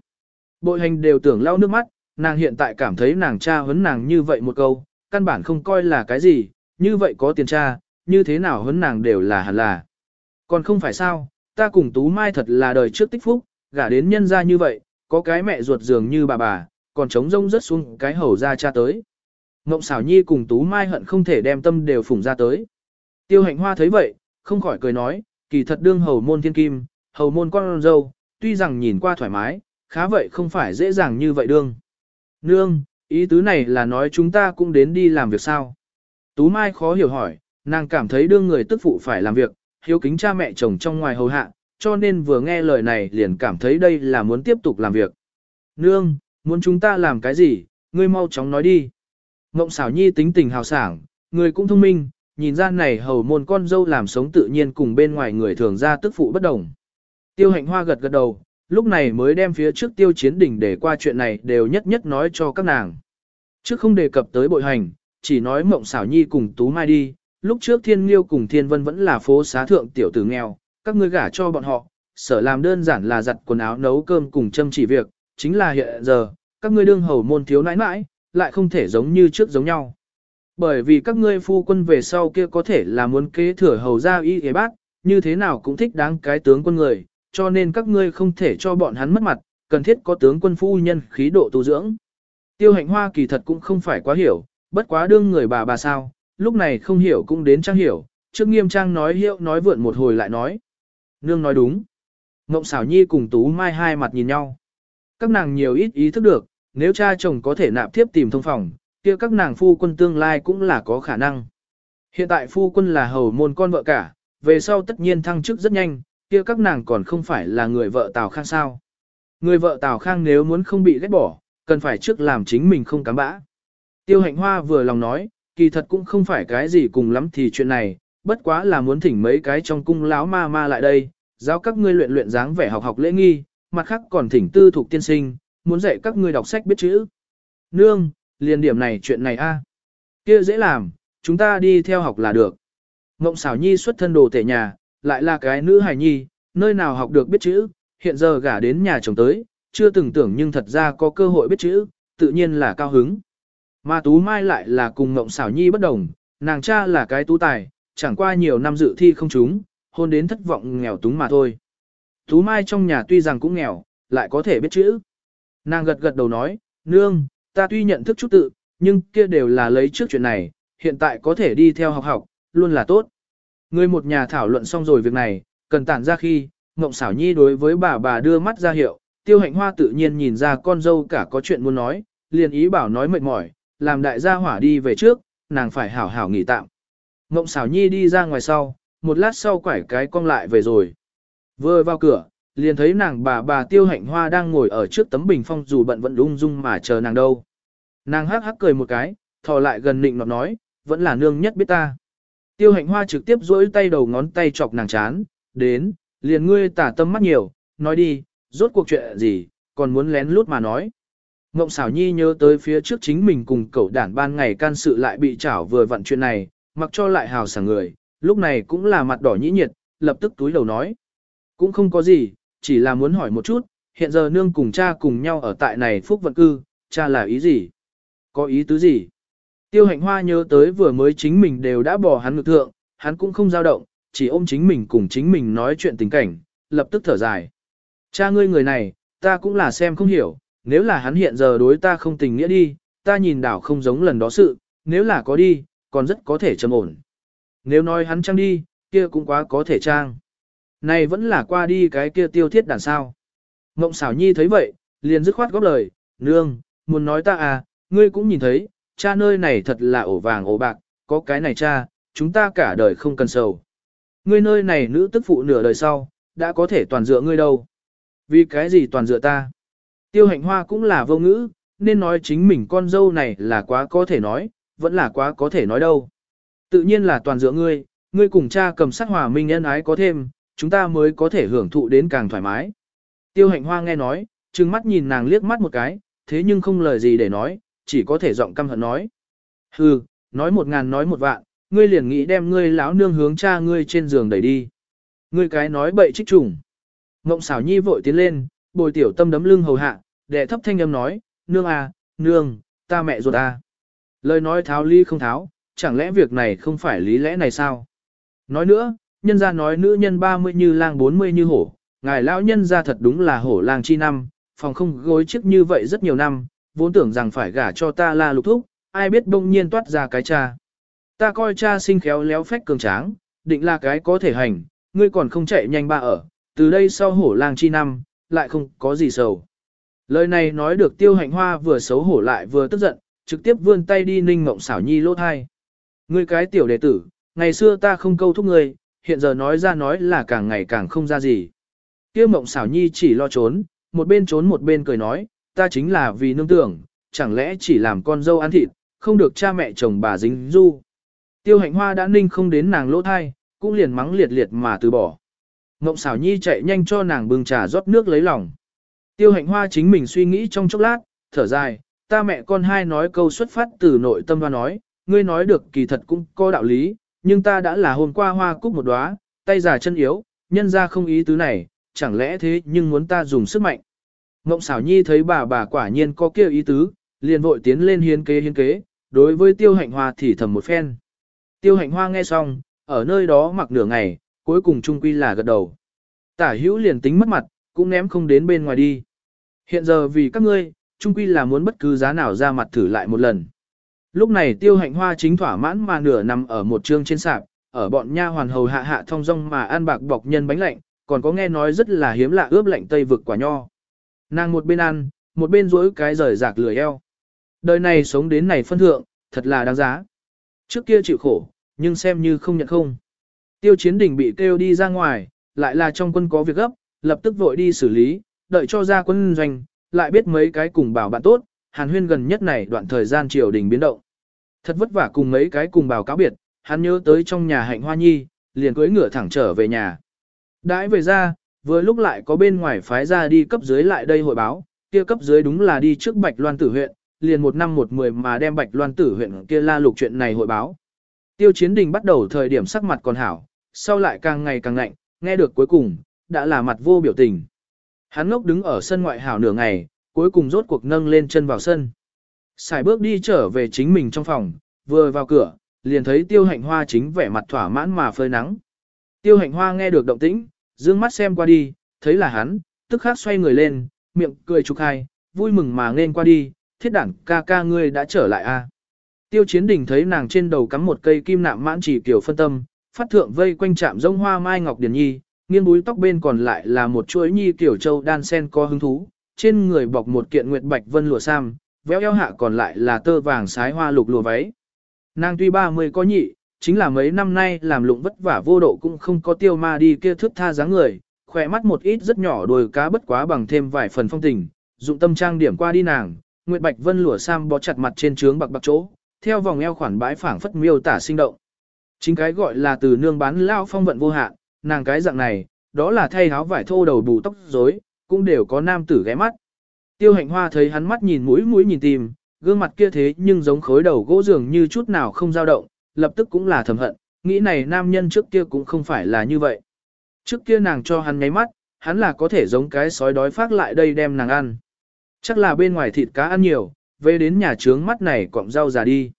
Bội hành đều tưởng lau nước mắt, nàng hiện tại cảm thấy nàng cha huấn nàng như vậy một câu, căn bản không coi là cái gì, như vậy có tiền cha, như thế nào huấn nàng đều là hẳn là. Còn không phải sao, ta cùng Tú Mai thật là đời trước tích phúc, gả đến nhân gia như vậy, có cái mẹ ruột dường như bà bà, còn trống rông rất xuống cái hầu ra cha tới. Ngộng xảo nhi cùng Tú Mai hận không thể đem tâm đều phủng ra tới. Tiêu hạnh hoa thấy vậy, không khỏi cười nói, kỳ thật đương hầu môn thiên kim, hầu môn con dâu, tuy rằng nhìn qua thoải mái, khá vậy không phải dễ dàng như vậy đương. Nương, ý tứ này là nói chúng ta cũng đến đi làm việc sao? Tú Mai khó hiểu hỏi, nàng cảm thấy đương người tức phụ phải làm việc, hiếu kính cha mẹ chồng trong ngoài hầu hạ, cho nên vừa nghe lời này liền cảm thấy đây là muốn tiếp tục làm việc. Nương, muốn chúng ta làm cái gì, ngươi mau chóng nói đi. Ngộng xảo nhi tính tình hào sảng, người cũng thông minh, nhìn ra này hầu môn con dâu làm sống tự nhiên cùng bên ngoài người thường ra tức phụ bất đồng. Tiêu hạnh hoa gật gật đầu, lúc này mới đem phía trước tiêu chiến đỉnh để qua chuyện này đều nhất nhất nói cho các nàng. Trước không đề cập tới bội hành, chỉ nói mộng xảo nhi cùng Tú Mai đi, lúc trước thiên liêu cùng thiên vân vẫn là phố xá thượng tiểu tử nghèo, các ngươi gả cho bọn họ, sở làm đơn giản là giặt quần áo nấu cơm cùng châm chỉ việc, chính là hiện giờ, các ngươi đương hầu môn thiếu nãi nãi, lại không thể giống như trước giống nhau. Bởi vì các ngươi phu quân về sau kia có thể là muốn kế thừa hầu gia y ghế bác, như thế nào cũng thích đáng cái tướng quân người, cho nên các ngươi không thể cho bọn hắn mất mặt, cần thiết có tướng quân phu nhân khí độ tu dưỡng. Tiêu hạnh hoa kỳ thật cũng không phải quá hiểu, bất quá đương người bà bà sao, lúc này không hiểu cũng đến trang hiểu, trước nghiêm trang nói hiệu nói vượn một hồi lại nói. Nương nói đúng. Ngộng xảo nhi cùng Tú Mai hai mặt nhìn nhau. Các nàng nhiều ít ý thức được, nếu cha chồng có thể nạp tiếp tìm thông phòng, kia các nàng phu quân tương lai cũng là có khả năng. Hiện tại phu quân là hầu môn con vợ cả, về sau tất nhiên thăng chức rất nhanh, kia các nàng còn không phải là người vợ Tào Khang sao. Người vợ Tào Khang nếu muốn không bị ghét bỏ, cần phải trước làm chính mình không cám bã. Tiêu hạnh hoa vừa lòng nói, kỳ thật cũng không phải cái gì cùng lắm thì chuyện này, bất quá là muốn thỉnh mấy cái trong cung lão ma ma lại đây, giáo các ngươi luyện luyện dáng vẻ học học lễ nghi, mặt khác còn thỉnh tư thuộc tiên sinh, muốn dạy các ngươi đọc sách biết chữ. Nương, liền điểm này chuyện này a, à. kia dễ làm, chúng ta đi theo học là được. Ngộng xảo nhi xuất thân đồ tể nhà, lại là cái nữ hài nhi, nơi nào học được biết chữ, hiện giờ gả đến nhà chồng tới, chưa từng tưởng nhưng thật ra có cơ hội biết chữ, tự nhiên là cao hứng. Mà Tú Mai lại là cùng Ngộng xảo nhi bất đồng, nàng cha là cái tú tài, chẳng qua nhiều năm dự thi không trúng, hôn đến thất vọng nghèo túng mà thôi. Tú Mai trong nhà tuy rằng cũng nghèo, lại có thể biết chữ. Nàng gật gật đầu nói, nương, ta tuy nhận thức chút tự, nhưng kia đều là lấy trước chuyện này, hiện tại có thể đi theo học học, luôn là tốt. Người một nhà thảo luận xong rồi việc này, cần tản ra khi, Ngộng xảo nhi đối với bà bà đưa mắt ra hiệu, tiêu hạnh hoa tự nhiên nhìn ra con dâu cả có chuyện muốn nói, liền ý bảo nói mệt mỏi, làm đại gia hỏa đi về trước, nàng phải hảo hảo nghỉ tạm. Ngộng xảo nhi đi ra ngoài sau, một lát sau quải cái cong lại về rồi. Vừa vào cửa, liền thấy nàng bà bà tiêu hạnh hoa đang ngồi ở trước tấm bình phong dù bận vẫn ung dung mà chờ nàng đâu. Nàng hắc hắc cười một cái, thò lại gần nịnh nọt nói, vẫn là nương nhất biết ta. Tiêu hạnh hoa trực tiếp duỗi tay đầu ngón tay chọc nàng chán, đến, liền ngươi tả tâm mắt nhiều, nói đi, rốt cuộc chuyện gì, còn muốn lén lút mà nói. Ngộng xảo nhi nhớ tới phía trước chính mình cùng cậu đản ban ngày can sự lại bị chảo vừa vặn chuyện này, mặc cho lại hào sảng người, lúc này cũng là mặt đỏ nhĩ nhiệt, lập tức túi đầu nói. Cũng không có gì, chỉ là muốn hỏi một chút, hiện giờ nương cùng cha cùng nhau ở tại này phúc vận cư, cha là ý gì? Có ý tứ gì? Tiêu hạnh hoa nhớ tới vừa mới chính mình đều đã bỏ hắn ngược thượng, hắn cũng không dao động, chỉ ôm chính mình cùng chính mình nói chuyện tình cảnh, lập tức thở dài. Cha ngươi người này, ta cũng là xem không hiểu, nếu là hắn hiện giờ đối ta không tình nghĩa đi, ta nhìn đảo không giống lần đó sự, nếu là có đi, còn rất có thể trầm ổn. Nếu nói hắn trang đi, kia cũng quá có thể trang. Này vẫn là qua đi cái kia tiêu thiết đàn sao. Mộng xảo nhi thấy vậy, liền dứt khoát góp lời, nương, muốn nói ta à, ngươi cũng nhìn thấy, cha nơi này thật là ổ vàng ổ bạc, có cái này cha, chúng ta cả đời không cần sầu. Ngươi nơi này nữ tức phụ nửa đời sau, đã có thể toàn dựa ngươi đâu. Vì cái gì toàn dựa ta? Tiêu hạnh hoa cũng là vô ngữ, nên nói chính mình con dâu này là quá có thể nói, vẫn là quá có thể nói đâu. Tự nhiên là toàn dựa ngươi, ngươi cùng cha cầm sát hòa minh nhân ái có thêm, chúng ta mới có thể hưởng thụ đến càng thoải mái. Tiêu hạnh hoa nghe nói, trừng mắt nhìn nàng liếc mắt một cái, thế nhưng không lời gì để nói, chỉ có thể giọng căm hận nói. Hừ, nói một ngàn nói một vạn, ngươi liền nghĩ đem ngươi lão nương hướng cha ngươi trên giường đẩy đi. Ngươi cái nói bậy trích trùng. Ngộng xảo nhi vội tiến lên, bồi tiểu tâm đấm lưng hầu hạ, đệ thấp thanh âm nói, nương à, nương, ta mẹ ruột à. Lời nói tháo ly không tháo, chẳng lẽ việc này không phải lý lẽ này sao? Nói nữa, nhân gia nói nữ nhân 30 như lang 40 như hổ, ngài lão nhân gia thật đúng là hổ lang chi năm, phòng không gối chức như vậy rất nhiều năm, vốn tưởng rằng phải gả cho ta là lục thúc, ai biết bỗng nhiên toát ra cái cha. Ta coi cha sinh khéo léo phách cường tráng, định là cái có thể hành, ngươi còn không chạy nhanh ba ở, từ đây sau hổ lang chi năm, lại không có gì sầu. Lời này nói được tiêu hạnh hoa vừa xấu hổ lại vừa tức giận, trực tiếp vươn tay đi ninh mộng xảo nhi lỗ thai. Ngươi cái tiểu đệ tử, ngày xưa ta không câu thúc ngươi, hiện giờ nói ra nói là càng ngày càng không ra gì. Tiêu mộng xảo nhi chỉ lo trốn, một bên trốn một bên cười nói, ta chính là vì nương tưởng, chẳng lẽ chỉ làm con dâu ăn thịt, không được cha mẹ chồng bà dính du. Tiêu hạnh hoa đã ninh không đến nàng lỗ thai, cũng liền mắng liệt liệt mà từ bỏ. Ngộng xảo nhi chạy nhanh cho nàng bưng trà rót nước lấy lòng. Tiêu hạnh hoa chính mình suy nghĩ trong chốc lát, thở dài, ta mẹ con hai nói câu xuất phát từ nội tâm và nói, ngươi nói được kỳ thật cũng có đạo lý, nhưng ta đã là hôm qua hoa cúc một đóa, tay già chân yếu, nhân ra không ý tứ này, chẳng lẽ thế nhưng muốn ta dùng sức mạnh. Ngộng xảo nhi thấy bà bà quả nhiên có kia ý tứ, liền vội tiến lên hiến kế hiến kế, đối với tiêu hạnh hoa thì thầm một phen. Tiêu hạnh hoa nghe xong, ở nơi đó mặc nửa ngày, cuối cùng trung quy là gật đầu. Tả hữu liền tính mất mặt, cũng ném không đến bên ngoài đi. Hiện giờ vì các ngươi, trung quy là muốn bất cứ giá nào ra mặt thử lại một lần. Lúc này tiêu hạnh hoa chính thỏa mãn mà nửa nằm ở một trương trên sạp, ở bọn nha hoàn hầu hạ hạ thông rong mà ăn bạc bọc nhân bánh lạnh, còn có nghe nói rất là hiếm lạ ướp lạnh tây vực quả nho. Nàng một bên ăn, một bên rỗi cái rời rạc lười eo. Đời này sống đến này phân thượng, thật là đáng giá. Trước kia chịu khổ, nhưng xem như không nhận không. Tiêu chiến đình bị kêu đi ra ngoài, lại là trong quân có việc gấp, lập tức vội đi xử lý, đợi cho ra quân doanh, lại biết mấy cái cùng bảo bạn tốt, hàn huyên gần nhất này đoạn thời gian triều đình biến động. Thật vất vả cùng mấy cái cùng bảo cáo biệt, hắn nhớ tới trong nhà hạnh hoa nhi, liền cưỡi ngựa thẳng trở về nhà. Đãi về ra, vừa lúc lại có bên ngoài phái ra đi cấp dưới lại đây hội báo, kia cấp dưới đúng là đi trước Bạch Loan tử huyện, liền một năm một mười mà đem Bạch Loan tử huyện kia la lục chuyện này hội báo. Tiêu chiến đình bắt đầu thời điểm sắc mặt còn hảo, sau lại càng ngày càng lạnh, nghe được cuối cùng, đã là mặt vô biểu tình. Hắn ngốc đứng ở sân ngoại hảo nửa ngày, cuối cùng rốt cuộc nâng lên chân vào sân. Xài bước đi trở về chính mình trong phòng, vừa vào cửa, liền thấy tiêu hạnh hoa chính vẻ mặt thỏa mãn mà phơi nắng. Tiêu hạnh hoa nghe được động tĩnh, dương mắt xem qua đi, thấy là hắn, tức khắc xoay người lên, miệng cười trục hai, vui mừng mà nên qua đi, thiết đảng ca ca ngươi đã trở lại a. À? Tiêu chiến đình thấy nàng trên đầu cắm một cây kim nạm mãn chỉ kiểu phân tâm, phát thượng vây quanh chạm rông hoa mai ngọc điển nhi, nghiêng búi tóc bên còn lại là một chuỗi nhi kiểu châu đan sen có hứng thú, trên người bọc một kiện nguyệt bạch vân lụa sam, véo eo hạ còn lại là tơ vàng sái hoa lục lụa váy. Nàng tuy 30 có nhị, chính là mấy năm nay làm lụng vất vả vô độ cũng không có tiêu ma đi kia thước tha dáng người, khỏe mắt một ít rất nhỏ đôi cá bất quá bằng thêm vài phần phong tình, dụng tâm trang điểm qua đi nàng, Nguyệt Bạch Vân lụa sam bó chặt mặt trên trướng bạc bạc chỗ, theo vòng eo khoản bãi phảng phất miêu tả sinh động. Chính cái gọi là từ nương bán lao phong vận vô hạn, nàng cái dạng này, đó là thay áo vải thô đầu bù tóc rối, cũng đều có nam tử ghé mắt. Tiêu hạnh hoa thấy hắn mắt nhìn mũi mũi nhìn tìm, gương mặt kia thế nhưng giống khối đầu gỗ dường như chút nào không dao động, lập tức cũng là thầm hận, nghĩ này nam nhân trước kia cũng không phải là như vậy. Trước kia nàng cho hắn nháy mắt, hắn là có thể giống cái sói đói phát lại đây đem nàng ăn. Chắc là bên ngoài thịt cá ăn nhiều, về đến nhà trướng mắt này cọng rau già đi.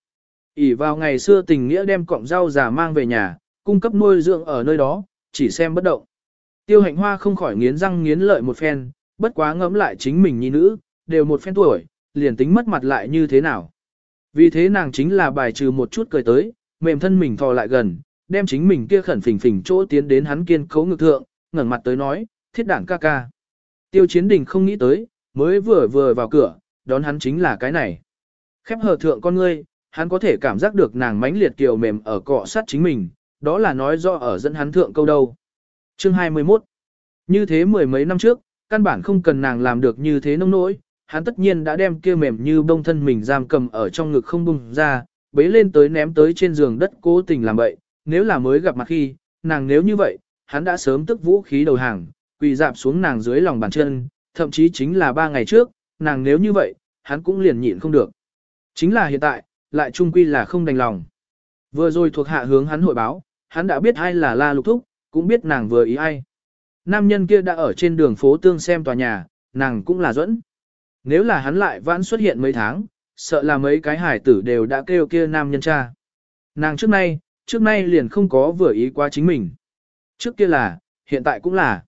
ỉ vào ngày xưa tình nghĩa đem cọng rau già mang về nhà, cung cấp nuôi dưỡng ở nơi đó, chỉ xem bất động. Tiêu hạnh hoa không khỏi nghiến răng nghiến lợi một phen, bất quá ngẫm lại chính mình nhi nữ, đều một phen tuổi, liền tính mất mặt lại như thế nào. Vì thế nàng chính là bài trừ một chút cười tới, mềm thân mình thò lại gần, đem chính mình kia khẩn phình phình chỗ tiến đến hắn kiên cấu ngực thượng, ngẩng mặt tới nói, thiết đảng ca ca. Tiêu chiến đình không nghĩ tới, mới vừa vừa vào cửa, đón hắn chính là cái này. Khép hờ thượng con ngươi, hắn có thể cảm giác được nàng mãnh liệt kiều mềm ở cọ sát chính mình, đó là nói do ở dẫn hắn thượng câu đâu. Chương 21 Như thế mười mấy năm trước, căn bản không cần nàng làm được như thế nông nỗi, hắn tất nhiên đã đem kia mềm như bông thân mình giam cầm ở trong ngực không bung ra, bế lên tới ném tới trên giường đất cố tình làm vậy, nếu là mới gặp mặt khi, nàng nếu như vậy, hắn đã sớm tức vũ khí đầu hàng, quỳ dạp xuống nàng dưới lòng bàn chân, thậm chí chính là ba ngày trước, nàng nếu như vậy, hắn cũng liền nhịn không được. Chính là hiện tại, lại trung quy là không đành lòng. Vừa rồi thuộc hạ hướng hắn hội báo, hắn đã biết ai là La Lục Thúc, cũng biết nàng vừa ý ai. Nam nhân kia đã ở trên đường phố tương xem tòa nhà, nàng cũng là dẫn. Nếu là hắn lại vãn xuất hiện mấy tháng, sợ là mấy cái hải tử đều đã kêu kia nam nhân cha. Nàng trước nay, trước nay liền không có vừa ý qua chính mình. Trước kia là, hiện tại cũng là.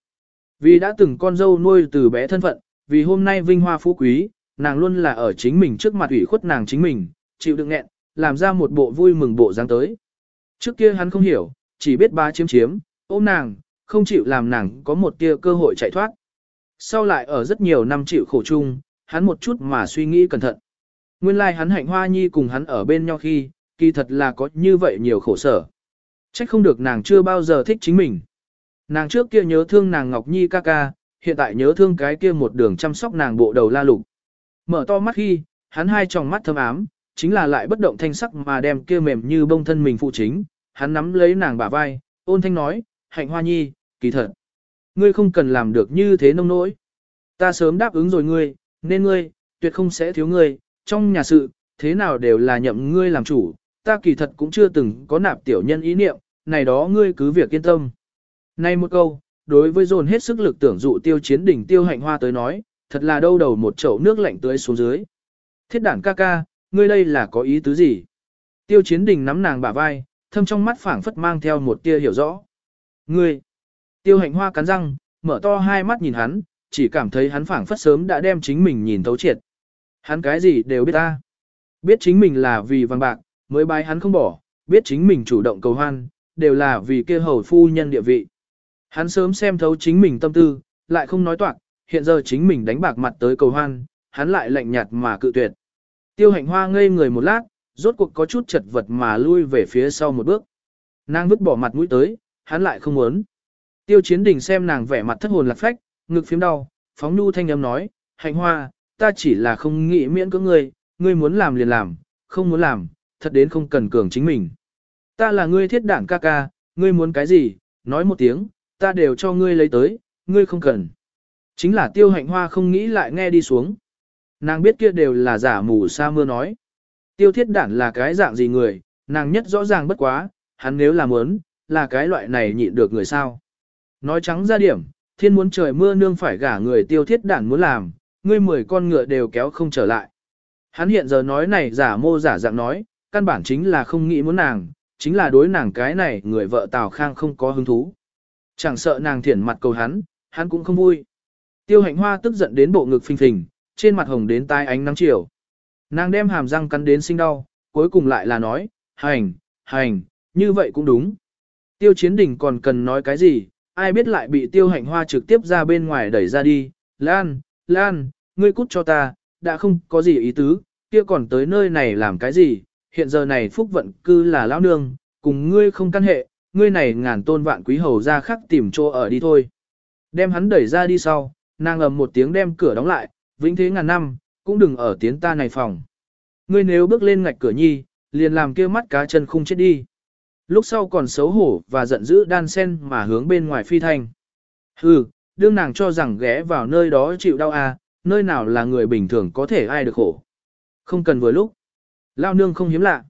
Vì đã từng con dâu nuôi từ bé thân phận, vì hôm nay vinh hoa phú quý, nàng luôn là ở chính mình trước mặt ủy khuất nàng chính mình, chịu đựng nghẹn, làm ra một bộ vui mừng bộ dáng tới. Trước kia hắn không hiểu, chỉ biết ba chiếm chiếm, ôm nàng, không chịu làm nàng có một tia cơ hội chạy thoát. Sau lại ở rất nhiều năm chịu khổ chung, hắn một chút mà suy nghĩ cẩn thận. Nguyên lai like hắn hạnh hoa nhi cùng hắn ở bên nhau khi, kỳ thật là có như vậy nhiều khổ sở. Trách không được nàng chưa bao giờ thích chính mình. Nàng trước kia nhớ thương nàng Ngọc Nhi ca ca, hiện tại nhớ thương cái kia một đường chăm sóc nàng bộ đầu la lục. Mở to mắt khi, hắn hai tròng mắt thâm ám, chính là lại bất động thanh sắc mà đem kia mềm như bông thân mình phụ chính, hắn nắm lấy nàng bả vai, ôn thanh nói, hạnh hoa nhi, kỳ thật. Ngươi không cần làm được như thế nông nỗi. Ta sớm đáp ứng rồi ngươi, nên ngươi, tuyệt không sẽ thiếu ngươi, trong nhà sự, thế nào đều là nhậm ngươi làm chủ, ta kỳ thật cũng chưa từng có nạp tiểu nhân ý niệm, này đó ngươi cứ việc yên tâm. Này một câu, đối với dồn hết sức lực tưởng dụ tiêu chiến đỉnh tiêu hạnh hoa tới nói, thật là đâu đầu một chậu nước lạnh tưới xuống dưới. Thiết đản ca ca, ngươi đây là có ý tứ gì? Tiêu chiến đình nắm nàng bả vai, thâm trong mắt phảng phất mang theo một tia hiểu rõ. Ngươi! Tiêu hạnh hoa cắn răng, mở to hai mắt nhìn hắn, chỉ cảm thấy hắn phảng phất sớm đã đem chính mình nhìn thấu triệt. Hắn cái gì đều biết ta. Biết chính mình là vì vàng bạc, mới bái hắn không bỏ, biết chính mình chủ động cầu hoan, đều là vì kia hầu phu nhân địa vị. Hắn sớm xem thấu chính mình tâm tư, lại không nói toạc, hiện giờ chính mình đánh bạc mặt tới cầu hoan, hắn lại lạnh nhạt mà cự tuyệt. Tiêu hạnh hoa ngây người một lát, rốt cuộc có chút chật vật mà lui về phía sau một bước. Nàng vứt bỏ mặt mũi tới, hắn lại không muốn. Tiêu chiến đình xem nàng vẻ mặt thất hồn lạc phách, ngực phím đau, phóng nhu thanh âm nói, hạnh hoa, ta chỉ là không nghĩ miễn cưỡng ngươi, ngươi muốn làm liền làm, không muốn làm, thật đến không cần cường chính mình. Ta là ngươi thiết đảng ca ca, ngươi muốn cái gì, nói một tiếng, ta đều cho ngươi lấy tới, ngươi không cần. Chính là tiêu hạnh hoa không nghĩ lại nghe đi xuống. Nàng biết kia đều là giả mù sa mưa nói. Tiêu thiết đản là cái dạng gì người, nàng nhất rõ ràng bất quá, hắn nếu là muốn, là cái loại này nhịn được người sao. Nói trắng ra điểm, thiên muốn trời mưa nương phải gả người tiêu thiết đản muốn làm, ngươi mười con ngựa đều kéo không trở lại. Hắn hiện giờ nói này giả mô giả dạng nói, căn bản chính là không nghĩ muốn nàng, chính là đối nàng cái này người vợ Tào Khang không có hứng thú. Chẳng sợ nàng thiển mặt cầu hắn, hắn cũng không vui. Tiêu hạnh hoa tức giận đến bộ ngực phình phình, trên mặt hồng đến tai ánh nắng chiều. Nàng đem hàm răng cắn đến sinh đau, cuối cùng lại là nói, hành, hành, như vậy cũng đúng. Tiêu chiến đỉnh còn cần nói cái gì, ai biết lại bị tiêu hạnh hoa trực tiếp ra bên ngoài đẩy ra đi. Lan, Lan, ngươi cút cho ta, đã không có gì ý tứ, kia còn tới nơi này làm cái gì, hiện giờ này phúc vận cư là lão nương, cùng ngươi không căn hệ, ngươi này ngàn tôn vạn quý hầu ra khắc tìm chỗ ở đi thôi. Đem hắn đẩy ra đi sau, nàng ầm một tiếng đem cửa đóng lại, vĩnh thế ngàn năm, cũng đừng ở tiến ta này phòng. Ngươi nếu bước lên ngạch cửa nhi, liền làm kia mắt cá chân không chết đi. Lúc sau còn xấu hổ và giận dữ đan sen mà hướng bên ngoài phi thanh. Hừ, đương nàng cho rằng ghé vào nơi đó chịu đau à, nơi nào là người bình thường có thể ai được khổ. Không cần vừa lúc. Lao nương không hiếm lạ.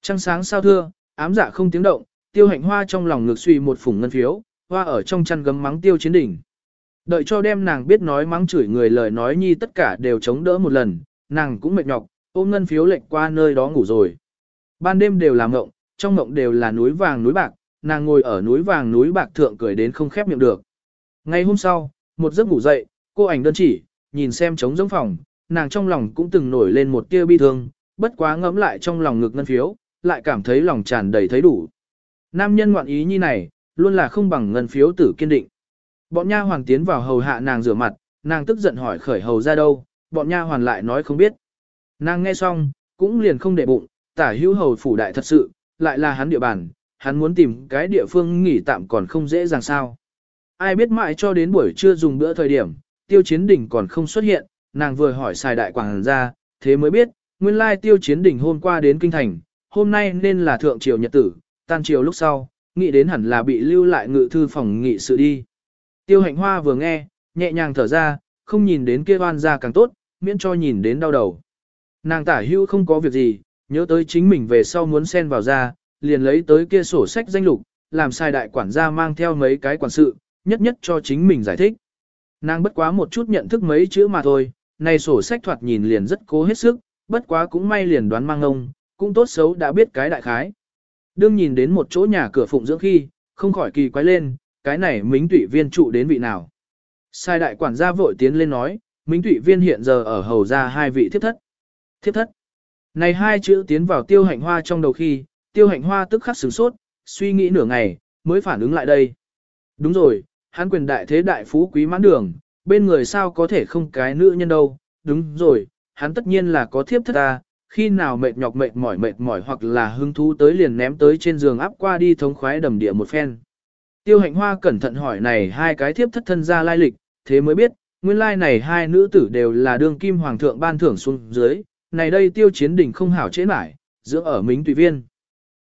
Trăng sáng sao thưa, ám dạ không tiếng động, tiêu hạnh hoa trong lòng ngược suy một phủng ngân phiếu, hoa ở trong chăn gấm mắng tiêu chiến đỉnh. Đợi cho đem nàng biết nói mắng chửi người lời nói nhi tất cả đều chống đỡ một lần, nàng cũng mệt nhọc, ôm ngân phiếu lệnh qua nơi đó ngủ rồi. Ban đêm đều làm ngộng, trong mộng đều là núi vàng núi bạc, nàng ngồi ở núi vàng núi bạc thượng cười đến không khép miệng được. Ngày hôm sau, một giấc ngủ dậy, cô ảnh đơn chỉ, nhìn xem trống giống phòng, nàng trong lòng cũng từng nổi lên một tia bi thương, bất quá ngẫm lại trong lòng ngực ngân phiếu, lại cảm thấy lòng tràn đầy thấy đủ. Nam nhân ngoạn ý như này, luôn là không bằng ngân phiếu tử kiên định. Bọn nha hoàng tiến vào hầu hạ nàng rửa mặt, nàng tức giận hỏi khởi hầu ra đâu, bọn nha hoàn lại nói không biết. Nàng nghe xong, cũng liền không để bụng, tả hữu hầu phủ đại thật sự, lại là hắn địa bàn, hắn muốn tìm cái địa phương nghỉ tạm còn không dễ dàng sao. Ai biết mãi cho đến buổi trưa dùng bữa thời điểm, tiêu chiến đỉnh còn không xuất hiện, nàng vừa hỏi xài đại quảng ra, thế mới biết, nguyên lai tiêu chiến đỉnh hôm qua đến kinh thành, hôm nay nên là thượng triều nhật tử, tan triều lúc sau, nghĩ đến hẳn là bị lưu lại ngự thư phòng nghị sự đi. Tiêu hạnh hoa vừa nghe, nhẹ nhàng thở ra, không nhìn đến kia oan ra càng tốt, miễn cho nhìn đến đau đầu. Nàng tả hưu không có việc gì, nhớ tới chính mình về sau muốn xen vào ra, liền lấy tới kia sổ sách danh lục, làm sai đại quản gia mang theo mấy cái quản sự, nhất nhất cho chính mình giải thích. Nàng bất quá một chút nhận thức mấy chữ mà thôi, này sổ sách thoạt nhìn liền rất cố hết sức, bất quá cũng may liền đoán mang ông, cũng tốt xấu đã biết cái đại khái. Đương nhìn đến một chỗ nhà cửa phụng dưỡng khi, không khỏi kỳ quái lên, cái này mính tụy viên trụ đến vị nào. Sai đại quản gia vội tiến lên nói, mính tụy viên hiện giờ ở hầu ra hai vị thiếp thất. Thiếp thất. Này hai chữ tiến vào tiêu hạnh hoa trong đầu khi, tiêu hạnh hoa tức khắc sửng sốt, suy nghĩ nửa ngày, mới phản ứng lại đây. Đúng rồi, hắn quyền đại thế đại phú quý mãn đường, bên người sao có thể không cái nữ nhân đâu, đúng rồi, hắn tất nhiên là có thiếp thất ta, khi nào mệt nhọc mệt mỏi mệt mỏi hoặc là hứng thú tới liền ném tới trên giường áp qua đi thống khoái đầm địa một phen. Tiêu hạnh hoa cẩn thận hỏi này hai cái thiếp thất thân ra lai lịch, thế mới biết, nguyên lai này hai nữ tử đều là đương kim hoàng thượng ban thưởng xuống dưới, này đây tiêu chiến đỉnh không hảo chế mãi, dưỡng ở mính tùy viên.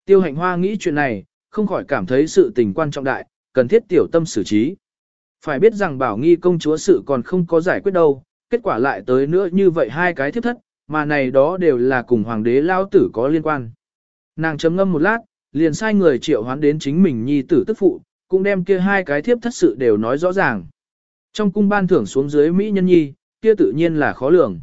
Tiêu hạnh hoa nghĩ chuyện này, không khỏi cảm thấy sự tình quan trọng đại, cần thiết tiểu tâm xử trí. Phải biết rằng bảo nghi công chúa sự còn không có giải quyết đâu, kết quả lại tới nữa như vậy hai cái thiếp thất, mà này đó đều là cùng hoàng đế lao tử có liên quan. Nàng chấm ngâm một lát, liền sai người triệu hoán đến chính mình nhi tử tức phụ, cũng đem kia hai cái thiếp thất sự đều nói rõ ràng. Trong cung ban thưởng xuống dưới Mỹ nhân nhi, kia tự nhiên là khó lường.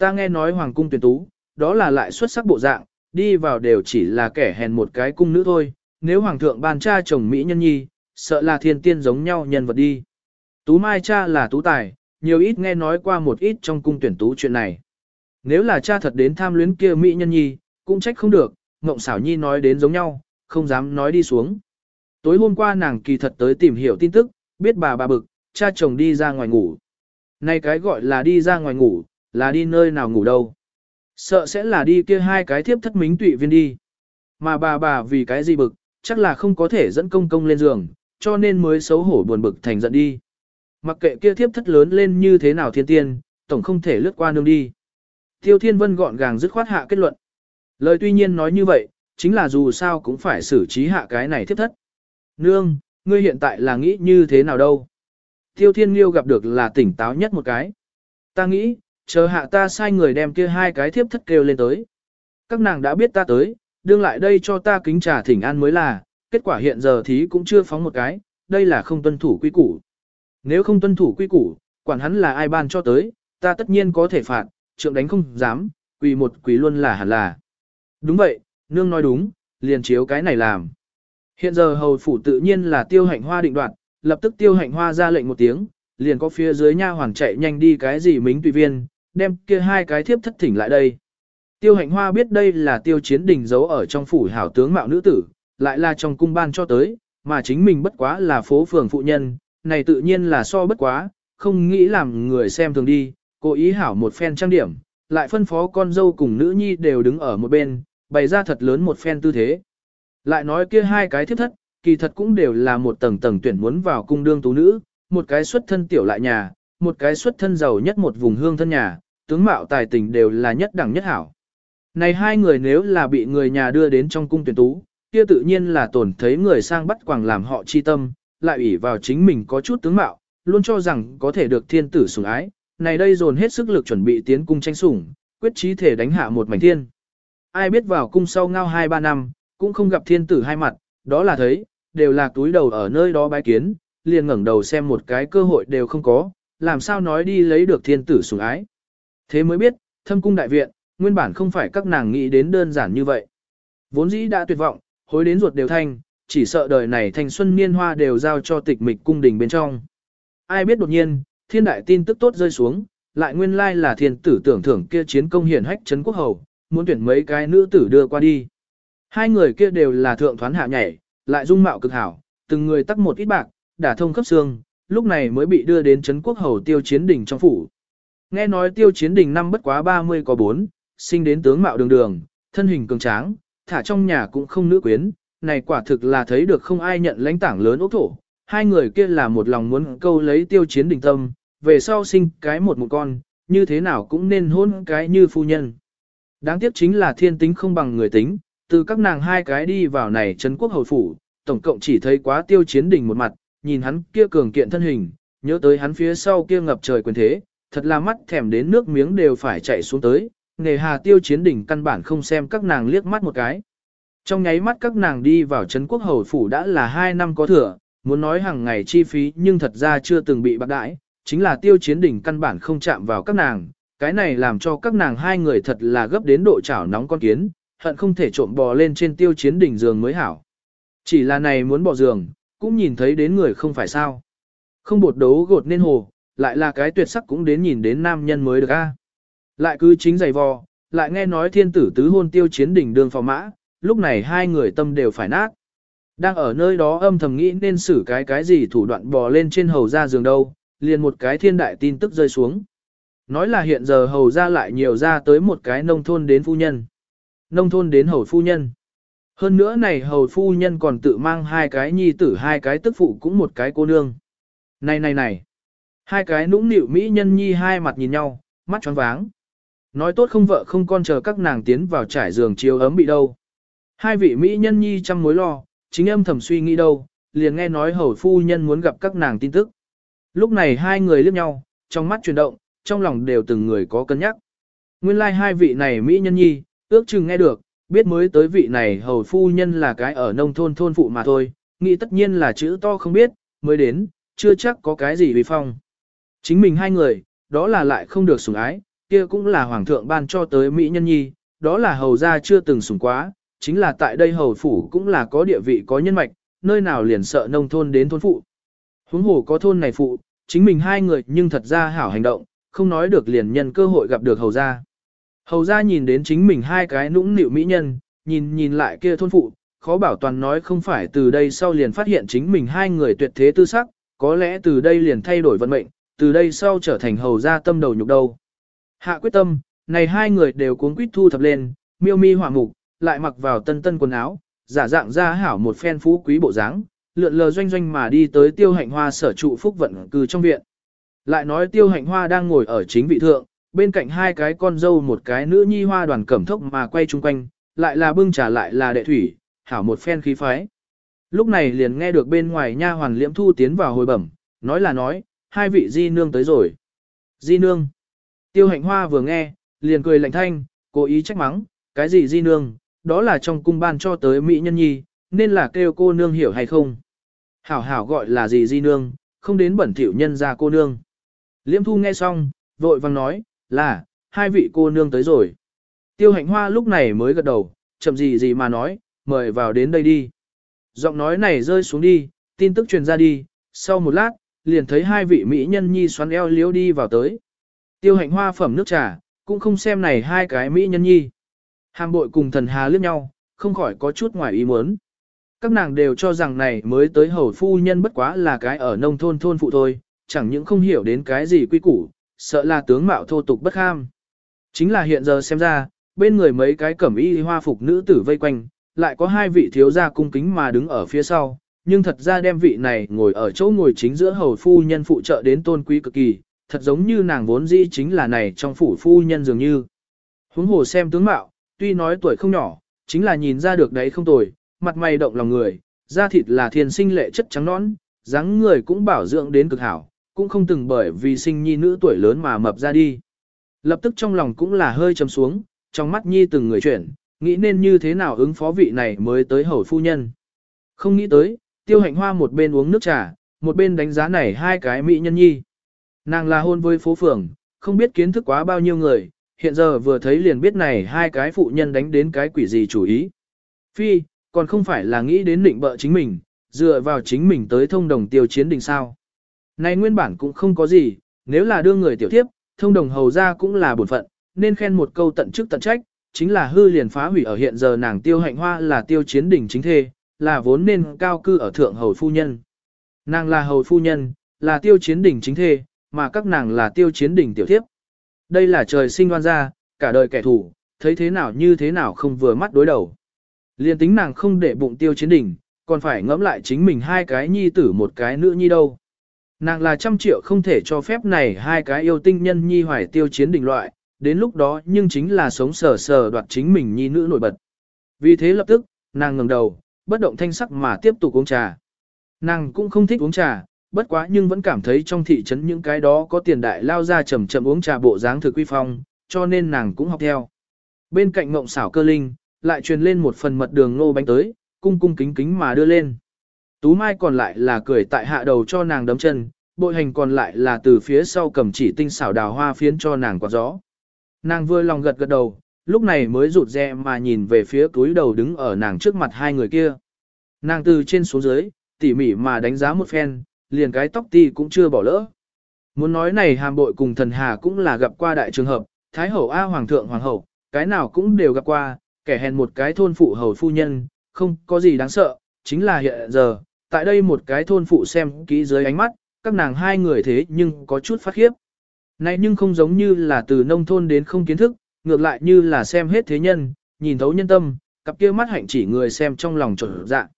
Ta nghe nói hoàng cung tuyển tú, đó là lại xuất sắc bộ dạng, đi vào đều chỉ là kẻ hèn một cái cung nữ thôi, nếu hoàng thượng ban cha chồng Mỹ nhân nhi, sợ là thiên tiên giống nhau nhân vật đi. Tú Mai cha là tú tài, nhiều ít nghe nói qua một ít trong cung tuyển tú chuyện này. Nếu là cha thật đến tham luyến kia Mỹ nhân nhi, cũng trách không được, Ngộng xảo nhi nói đến giống nhau, không dám nói đi xuống. Tối hôm qua nàng kỳ thật tới tìm hiểu tin tức, biết bà bà bực, cha chồng đi ra ngoài ngủ. Này cái gọi là đi ra ngoài ngủ, là đi nơi nào ngủ đâu. Sợ sẽ là đi kia hai cái thiếp thất mính tụy viên đi. Mà bà bà vì cái gì bực, chắc là không có thể dẫn công công lên giường, cho nên mới xấu hổ buồn bực thành giận đi. Mặc kệ kia thiếp thất lớn lên như thế nào thiên tiên, tổng không thể lướt qua nương đi. Tiêu Thiên Vân gọn gàng dứt khoát hạ kết luận. Lời tuy nhiên nói như vậy, chính là dù sao cũng phải xử trí hạ cái này thiếp thất. Nương, ngươi hiện tại là nghĩ như thế nào đâu? Tiêu Thiên Liêu gặp được là tỉnh táo nhất một cái. Ta nghĩ, chờ hạ ta sai người đem kia hai cái thiếp thất kêu lên tới. Các nàng đã biết ta tới, đương lại đây cho ta kính trà thỉnh an mới là, kết quả hiện giờ thí cũng chưa phóng một cái, đây là không tuân thủ quy củ. Nếu không tuân thủ quy củ, quản hắn là ai ban cho tới, ta tất nhiên có thể phạt, trượng đánh không dám, quỳ một quỳ luôn là hẳn là. Đúng vậy, nương nói đúng, liền chiếu cái này làm. Hiện giờ hầu phủ tự nhiên là tiêu hạnh hoa định đoạt, lập tức tiêu hạnh hoa ra lệnh một tiếng, liền có phía dưới nha hoàng chạy nhanh đi cái gì mính tùy viên, đem kia hai cái thiếp thất thỉnh lại đây. Tiêu hạnh hoa biết đây là tiêu chiến đình giấu ở trong phủ hảo tướng mạo nữ tử, lại là trong cung ban cho tới, mà chính mình bất quá là phố phường phụ nhân, này tự nhiên là so bất quá, không nghĩ làm người xem thường đi, cố ý hảo một phen trang điểm, lại phân phó con dâu cùng nữ nhi đều đứng ở một bên, bày ra thật lớn một phen tư thế. Lại nói kia hai cái thiếp thất, kỳ thật cũng đều là một tầng tầng tuyển muốn vào cung đương tú nữ, một cái xuất thân tiểu lại nhà, một cái xuất thân giàu nhất một vùng hương thân nhà, tướng mạo tài tình đều là nhất đẳng nhất hảo. Này hai người nếu là bị người nhà đưa đến trong cung tuyển tú, kia tự nhiên là tổn thấy người sang bắt quàng làm họ chi tâm, lại ủy vào chính mình có chút tướng mạo, luôn cho rằng có thể được thiên tử sủng ái, này đây dồn hết sức lực chuẩn bị tiến cung tranh sủng, quyết chí thể đánh hạ một mảnh thiên. Ai biết vào cung sau ngao 2-3 năm, cũng không gặp thiên tử hai mặt, đó là thấy, đều là túi đầu ở nơi đó bái kiến, liền ngẩng đầu xem một cái cơ hội đều không có, làm sao nói đi lấy được thiên tử sủng ái. Thế mới biết, thâm cung đại viện, nguyên bản không phải các nàng nghĩ đến đơn giản như vậy. Vốn dĩ đã tuyệt vọng, hối đến ruột đều thanh, chỉ sợ đời này thanh xuân niên hoa đều giao cho tịch mịch cung đình bên trong. Ai biết đột nhiên, thiên đại tin tức tốt rơi xuống, lại nguyên lai là thiên tử tưởng thưởng kia chiến công hiển hách trấn quốc hầu, muốn tuyển mấy cái nữ tử đưa qua đi. Hai người kia đều là thượng thoán hạ nhảy, lại dung mạo cực hảo, từng người tắc một ít bạc, đả thông khắp xương, lúc này mới bị đưa đến trấn quốc hầu tiêu chiến đình trong phủ. Nghe nói tiêu chiến đình năm bất quá 30 có 4, sinh đến tướng mạo đường đường, thân hình cường tráng, thả trong nhà cũng không nữ quyến, này quả thực là thấy được không ai nhận lãnh tảng lớn ốc thổ. Hai người kia là một lòng muốn câu lấy tiêu chiến đình tâm, về sau sinh cái một một con, như thế nào cũng nên hôn cái như phu nhân. Đáng tiếc chính là thiên tính không bằng người tính, từ các nàng hai cái đi vào này Trấn quốc hầu phủ, tổng cộng chỉ thấy quá tiêu chiến đình một mặt, nhìn hắn kia cường kiện thân hình, nhớ tới hắn phía sau kia ngập trời quyền thế, thật là mắt thèm đến nước miếng đều phải chạy xuống tới, nghề hà tiêu chiến đỉnh căn bản không xem các nàng liếc mắt một cái. Trong nháy mắt các nàng đi vào Trấn quốc hầu phủ đã là hai năm có thừa, muốn nói hàng ngày chi phí nhưng thật ra chưa từng bị bạc đãi, chính là tiêu chiến đỉnh căn bản không chạm vào các nàng, cái này làm cho các nàng hai người thật là gấp đến độ chảo nóng con kiến, hận không thể trộm bò lên trên tiêu chiến đỉnh giường mới hảo. Chỉ là này muốn bỏ giường, cũng nhìn thấy đến người không phải sao. Không bột đấu gột nên hồ, lại là cái tuyệt sắc cũng đến nhìn đến nam nhân mới được a. Lại cứ chính giày vò, lại nghe nói thiên tử tứ hôn tiêu chiến đỉnh đường phò mã, lúc này hai người tâm đều phải nát. Đang ở nơi đó âm thầm nghĩ nên xử cái cái gì thủ đoạn bò lên trên hầu ra giường đâu, liền một cái thiên đại tin tức rơi xuống. Nói là hiện giờ hầu ra lại nhiều ra tới một cái nông thôn đến phu nhân. Nông thôn đến hầu phu nhân. Hơn nữa này hầu phu nhân còn tự mang hai cái nhi tử hai cái tức phụ cũng một cái cô nương. Này này này. Hai cái nũng nịu mỹ nhân nhi hai mặt nhìn nhau, mắt tròn váng. Nói tốt không vợ không con chờ các nàng tiến vào trải giường chiếu ấm bị đâu. Hai vị mỹ nhân nhi trăm mối lo, chính âm thầm suy nghĩ đâu, liền nghe nói hầu phu nhân muốn gặp các nàng tin tức. Lúc này hai người liếc nhau, trong mắt chuyển động, trong lòng đều từng người có cân nhắc. Nguyên lai like hai vị này mỹ nhân nhi, ước chừng nghe được, biết mới tới vị này hầu phu nhân là cái ở nông thôn thôn phụ mà thôi, nghĩ tất nhiên là chữ to không biết, mới đến, chưa chắc có cái gì vì phong. Chính mình hai người, đó là lại không được sủng ái, kia cũng là hoàng thượng ban cho tới mỹ nhân nhi, đó là hầu gia chưa từng sủng quá, chính là tại đây hầu phủ cũng là có địa vị có nhân mạch, nơi nào liền sợ nông thôn đến thôn phụ. Huống hồ có thôn này phụ, chính mình hai người nhưng thật ra hảo hành động, không nói được liền nhân cơ hội gặp được hầu gia. Hầu gia nhìn đến chính mình hai cái nũng nịu mỹ nhân, nhìn nhìn lại kia thôn phụ, khó bảo toàn nói không phải từ đây sau liền phát hiện chính mình hai người tuyệt thế tư sắc, có lẽ từ đây liền thay đổi vận mệnh, từ đây sau trở thành hầu gia tâm đầu nhục đầu. Hạ quyết tâm, này hai người đều cuốn quýt thu thập lên, miêu mi hỏa mục, lại mặc vào tân tân quần áo, giả dạng ra hảo một phen phú quý bộ dáng, lượn lờ doanh doanh mà đi tới tiêu hạnh hoa sở trụ phúc vận cư trong viện. Lại nói tiêu hạnh hoa đang ngồi ở chính vị thượng, bên cạnh hai cái con dâu một cái nữ nhi hoa đoàn cẩm thốc mà quay chung quanh, lại là bưng trà lại là đệ thủy, hảo một phen khí phái. Lúc này liền nghe được bên ngoài nha hoàn liễm thu tiến vào hồi bẩm, nói là nói, hai vị di nương tới rồi. Di nương. Tiêu hạnh hoa vừa nghe, liền cười lạnh thanh, cố ý trách mắng, cái gì di nương, đó là trong cung ban cho tới mỹ nhân nhi, nên là kêu cô nương hiểu hay không. Hảo hảo gọi là gì di nương, không đến bẩn thỉu nhân ra cô nương. Liễm thu nghe xong, vội vang nói, là, hai vị cô nương tới rồi. Tiêu hạnh hoa lúc này mới gật đầu, chậm gì gì mà nói, mời vào đến đây đi. Giọng nói này rơi xuống đi, tin tức truyền ra đi, sau một lát, liền thấy hai vị mỹ nhân nhi xoắn eo liếu đi vào tới. Tiêu hạnh hoa phẩm nước trà, cũng không xem này hai cái mỹ nhân nhi. Hàm bội cùng thần hà liếc nhau, không khỏi có chút ngoài ý muốn. Các nàng đều cho rằng này mới tới hầu phu nhân bất quá là cái ở nông thôn thôn phụ thôi, chẳng những không hiểu đến cái gì quy củ, sợ là tướng mạo thô tục bất kham. Chính là hiện giờ xem ra, bên người mấy cái cẩm y hoa phục nữ tử vây quanh, lại có hai vị thiếu gia cung kính mà đứng ở phía sau, nhưng thật ra đem vị này ngồi ở chỗ ngồi chính giữa hầu phu nhân phụ trợ đến tôn quý cực kỳ, thật giống như nàng vốn dĩ chính là này trong phủ phu nhân dường như. Huống hồ xem tướng mạo, tuy nói tuổi không nhỏ, chính là nhìn ra được đấy không tồi, mặt mày động lòng người, da thịt là thiên sinh lệ chất trắng nõn, dáng người cũng bảo dưỡng đến cực hảo, cũng không từng bởi vì sinh nhi nữ tuổi lớn mà mập ra đi. Lập tức trong lòng cũng là hơi trầm xuống, trong mắt nhi từng người chuyển, nghĩ nên như thế nào ứng phó vị này mới tới hầu phu nhân. Không nghĩ tới, tiêu hạnh hoa một bên uống nước trà, một bên đánh giá này hai cái mỹ nhân nhi. Nàng là hôn với phố phường, không biết kiến thức quá bao nhiêu người, hiện giờ vừa thấy liền biết này hai cái phụ nhân đánh đến cái quỷ gì chủ ý. Phi, còn không phải là nghĩ đến định bợ chính mình, dựa vào chính mình tới thông đồng tiêu chiến đình sao. Này nguyên bản cũng không có gì, nếu là đưa người tiểu thiếp, thông đồng hầu ra cũng là bổn phận, nên khen một câu tận chức tận trách, chính là hư liền phá hủy ở hiện giờ nàng tiêu hạnh hoa là tiêu chiến đỉnh chính thê, là vốn nên cao cư ở thượng hầu phu nhân. Nàng là hầu phu nhân, là tiêu chiến đỉnh chính thê, mà các nàng là tiêu chiến đỉnh tiểu thiếp. Đây là trời sinh đoan ra, cả đời kẻ thù, thấy thế nào như thế nào không vừa mắt đối đầu. Liên tính nàng không để bụng tiêu chiến đỉnh, còn phải ngẫm lại chính mình hai cái nhi tử một cái nữ nhi đâu. Nàng là trăm triệu không thể cho phép này hai cái yêu tinh nhân nhi hoài tiêu chiến đỉnh loại, đến lúc đó nhưng chính là sống sờ sờ đoạt chính mình nhi nữ nổi bật. Vì thế lập tức, nàng ngẩng đầu, bất động thanh sắc mà tiếp tục uống trà. Nàng cũng không thích uống trà, bất quá nhưng vẫn cảm thấy trong thị trấn những cái đó có tiền đại lao ra chậm chậm uống trà bộ dáng thực quy phong, cho nên nàng cũng học theo. Bên cạnh ngộng xảo cơ linh, lại truyền lên một phần mật đường nô bánh tới, cung cung kính kính mà đưa lên. Tú Mai còn lại là cười tại hạ đầu cho nàng đấm chân, bội hành còn lại là từ phía sau cầm chỉ tinh xảo đào hoa phiến cho nàng quạt gió. Nàng vừa lòng gật gật đầu, lúc này mới rụt rè mà nhìn về phía túi đầu đứng ở nàng trước mặt hai người kia. Nàng từ trên xuống dưới, tỉ mỉ mà đánh giá một phen, liền cái tóc ti cũng chưa bỏ lỡ. Muốn nói này hàm bội cùng thần hà cũng là gặp qua đại trường hợp, thái hậu A hoàng thượng hoàng hậu, cái nào cũng đều gặp qua, kẻ hèn một cái thôn phụ hầu phu nhân, không có gì đáng sợ, chính là hiện giờ, tại đây một cái thôn phụ xem kỹ dưới ánh mắt, các nàng hai người thế nhưng có chút phát khiếp. Này nhưng không giống như là từ nông thôn đến không kiến thức, ngược lại như là xem hết thế nhân, nhìn thấu nhân tâm, cặp kia mắt hạnh chỉ người xem trong lòng trở dạ.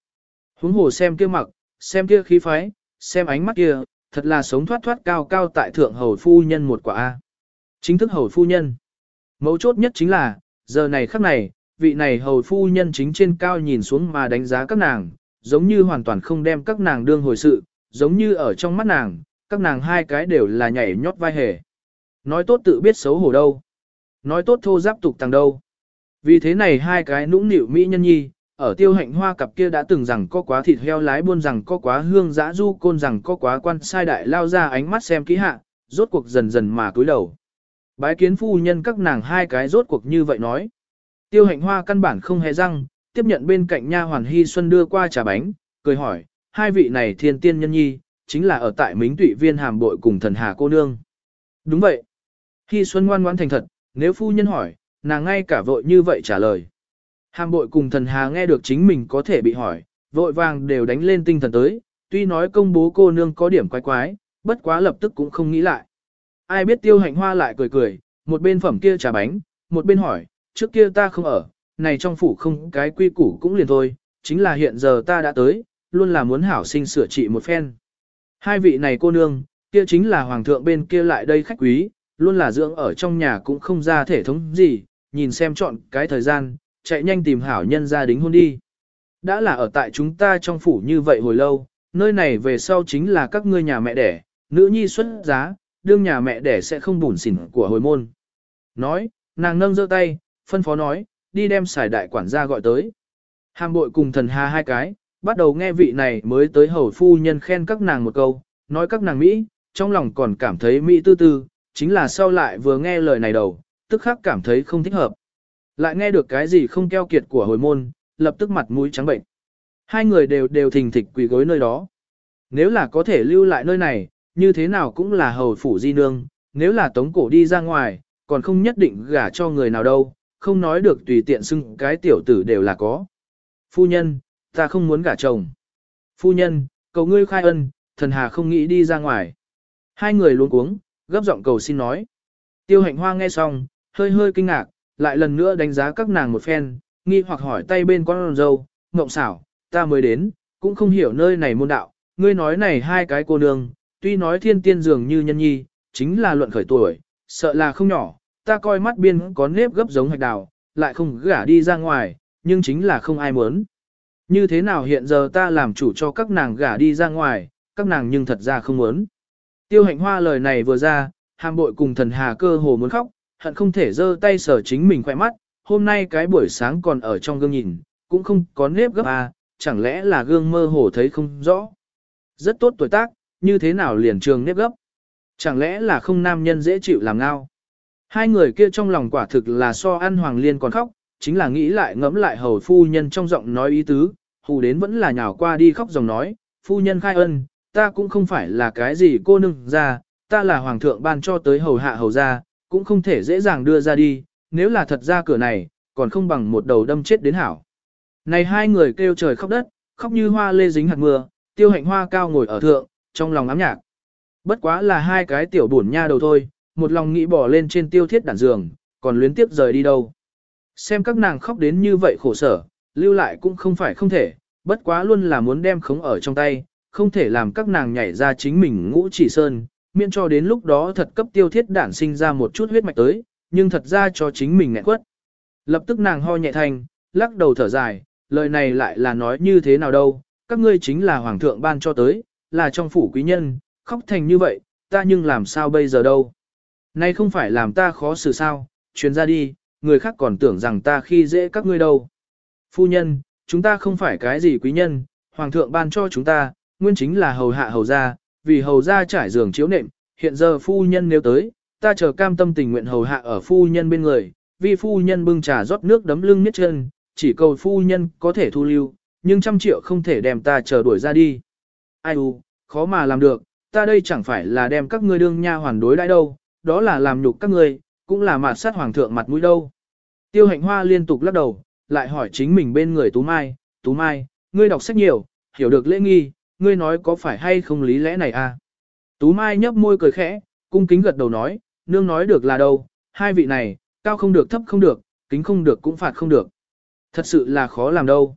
Huống hồ xem kia mặc, xem kia khí phái, xem ánh mắt kia, thật là sống thoát thoát cao cao tại thượng hầu phu nhân một quả A. Chính thức hầu phu nhân. Mấu chốt nhất chính là, giờ này khắc này, vị này hầu phu nhân chính trên cao nhìn xuống mà đánh giá các nàng, giống như hoàn toàn không đem các nàng đương hồi sự, giống như ở trong mắt nàng, các nàng hai cái đều là nhảy nhót vai hề. Nói tốt tự biết xấu hổ đâu. Nói tốt thô giáp tục tàng đâu. Vì thế này hai cái nũng nịu mỹ nhân nhi, ở tiêu hạnh hoa cặp kia đã từng rằng có quá thịt heo lái buôn rằng có quá hương dã du côn rằng có quá quan sai đại lao ra ánh mắt xem kỹ hạ, rốt cuộc dần dần mà cúi đầu. Bái kiến phu nhân các nàng hai cái rốt cuộc như vậy nói. Tiêu hạnh hoa căn bản không hề răng, tiếp nhận bên cạnh nha hoàn hy xuân đưa qua trà bánh, cười hỏi, hai vị này thiên tiên nhân nhi, chính là ở tại mính tụy viên hàm bội cùng thần hà cô nương. Đúng vậy. Hy xuân ngoan ngoãn thành thật, nếu phu nhân hỏi, nàng ngay cả vội như vậy trả lời. Hàm bội cùng thần hà nghe được chính mình có thể bị hỏi, vội vàng đều đánh lên tinh thần tới, tuy nói công bố cô nương có điểm quái quái, bất quá lập tức cũng không nghĩ lại. Ai biết tiêu hạnh hoa lại cười cười, một bên phẩm kia trà bánh, một bên hỏi, trước kia ta không ở, này trong phủ không cái quy củ cũng liền thôi, chính là hiện giờ ta đã tới, luôn là muốn hảo sinh sửa trị một phen. Hai vị này cô nương, kia chính là hoàng thượng bên kia lại đây khách quý, luôn là dưỡng ở trong nhà cũng không ra thể thống gì, nhìn xem chọn cái thời gian, chạy nhanh tìm hảo nhân gia đính hôn đi. Đã là ở tại chúng ta trong phủ như vậy hồi lâu, nơi này về sau chính là các ngươi nhà mẹ đẻ, nữ nhi xuất giá, đương nhà mẹ đẻ sẽ không bùn xỉn của hồi môn. Nói, nàng nâng giơ tay, phân phó nói, đi đem xài đại quản gia gọi tới. Hàm bội cùng thần hà hai cái, bắt đầu nghe vị này mới tới hầu phu nhân khen các nàng một câu, nói các nàng Mỹ, trong lòng còn cảm thấy Mỹ tư tư, chính là sau lại vừa nghe lời này đầu, tức khắc cảm thấy không thích hợp. Lại nghe được cái gì không keo kiệt của hồi môn, lập tức mặt mũi trắng bệnh. Hai người đều đều thình thịch quỳ gối nơi đó. Nếu là có thể lưu lại nơi này, như thế nào cũng là hầu phủ di nương, nếu là tống cổ đi ra ngoài, còn không nhất định gả cho người nào đâu, không nói được tùy tiện xưng cái tiểu tử đều là có. Phu nhân, ta không muốn gả chồng. Phu nhân, cầu ngươi khai ân, thần hà không nghĩ đi ra ngoài. Hai người luôn cuống, gấp giọng cầu xin nói. Tiêu hạnh hoa nghe xong, hơi hơi kinh ngạc, lại lần nữa đánh giá các nàng một phen, nghi hoặc hỏi tay bên con dâu, ngộng xảo, ta mới đến, cũng không hiểu nơi này môn đạo, ngươi nói này hai cái cô nương, tuy nói thiên tiên dường như nhân nhi, chính là luận khởi tuổi, sợ là không nhỏ, ta coi mắt biên có nếp gấp giống hạch đào, lại không gả đi ra ngoài, nhưng chính là không ai muốn. Như thế nào hiện giờ ta làm chủ cho các nàng gả đi ra ngoài, các nàng nhưng thật ra không muốn. Tiêu hạnh hoa lời này vừa ra, hàm bội cùng thần hà cơ hồ muốn khóc, hận không thể giơ tay sở chính mình khỏe mắt, hôm nay cái buổi sáng còn ở trong gương nhìn, cũng không có nếp gấp à, chẳng lẽ là gương mơ hồ thấy không rõ. Rất tốt tuổi tác, như thế nào liền trường nếp gấp. Chẳng lẽ là không nam nhân dễ chịu làm ngao. Hai người kia trong lòng quả thực là so ăn hoàng liên còn khóc, chính là nghĩ lại ngẫm lại hầu phu nhân trong giọng nói ý tứ, hù đến vẫn là nhào qua đi khóc dòng nói, phu nhân khai ân, ta cũng không phải là cái gì cô nương ra, ta là hoàng thượng ban cho tới hầu hạ hầu ra, cũng không thể dễ dàng đưa ra đi, nếu là thật ra cửa này, còn không bằng một đầu đâm chết đến hảo. Này hai người kêu trời khóc đất, khóc như hoa lê dính hạt mưa, tiêu hạnh hoa cao ngồi ở thượng, trong lòng ám nhạc. Bất quá là hai cái tiểu buồn nha đầu thôi, một lòng nghĩ bỏ lên trên tiêu thiết đản giường, còn luyến tiếp rời đi đâu. Xem các nàng khóc đến như vậy khổ sở, lưu lại cũng không phải không thể, bất quá luôn là muốn đem khống ở trong tay, không thể làm các nàng nhảy ra chính mình ngũ chỉ sơn, miễn cho đến lúc đó thật cấp tiêu thiết đản sinh ra một chút huyết mạch tới, nhưng thật ra cho chính mình nghẹn quất. Lập tức nàng ho nhẹ thanh, lắc đầu thở dài, lời này lại là nói như thế nào đâu, các ngươi chính là hoàng thượng ban cho tới, là trong phủ quý nhân, khóc thành như vậy, ta nhưng làm sao bây giờ đâu. Nay không phải làm ta khó xử sao, chuyến ra đi, người khác còn tưởng rằng ta khi dễ các ngươi đâu. Phu nhân, chúng ta không phải cái gì quý nhân, hoàng thượng ban cho chúng ta, nguyên chính là hầu hạ hầu gia, vì hầu gia trải giường chiếu nệm, hiện giờ phu nhân nếu tới, ta chờ cam tâm tình nguyện hầu hạ ở phu nhân bên người, vì phu nhân bưng trà rót nước đấm lưng miết chân, chỉ cầu phu nhân có thể thu lưu, nhưng trăm triệu không thể đem ta chờ đuổi ra đi. Ai u, khó mà làm được, ta đây chẳng phải là đem các ngươi đương nha hoàn đối đãi đâu, đó là làm nhục các ngươi, cũng là mạt sát hoàng thượng mặt mũi đâu. Tiêu hạnh hoa liên tục lắc đầu, lại hỏi chính mình bên người Tú Mai, Tú Mai, ngươi đọc sách nhiều, hiểu được lễ nghi, ngươi nói có phải hay không lý lẽ này à? Tú Mai nhấp môi cười khẽ, cung kính gật đầu nói, nương nói được là đâu, hai vị này, cao không được thấp không được, kính không được cũng phạt không được. Thật sự là khó làm đâu.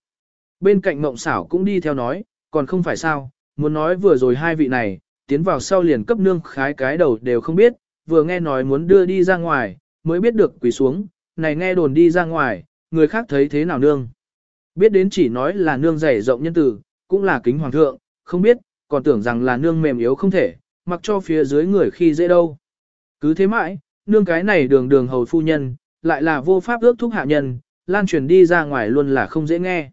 Bên cạnh mộng xảo cũng đi theo nói, còn không phải sao, muốn nói vừa rồi hai vị này, tiến vào sau liền cấp nương khái cái đầu đều không biết, vừa nghe nói muốn đưa đi ra ngoài, mới biết được quỳ xuống, này nghe đồn đi ra ngoài, người khác thấy thế nào nương. Biết đến chỉ nói là nương dày rộng nhân tử, cũng là kính hoàng thượng, không biết, còn tưởng rằng là nương mềm yếu không thể, mặc cho phía dưới người khi dễ đâu. Cứ thế mãi, nương cái này đường đường hầu phu nhân, lại là vô pháp ước thúc hạ nhân, lan truyền đi ra ngoài luôn là không dễ nghe.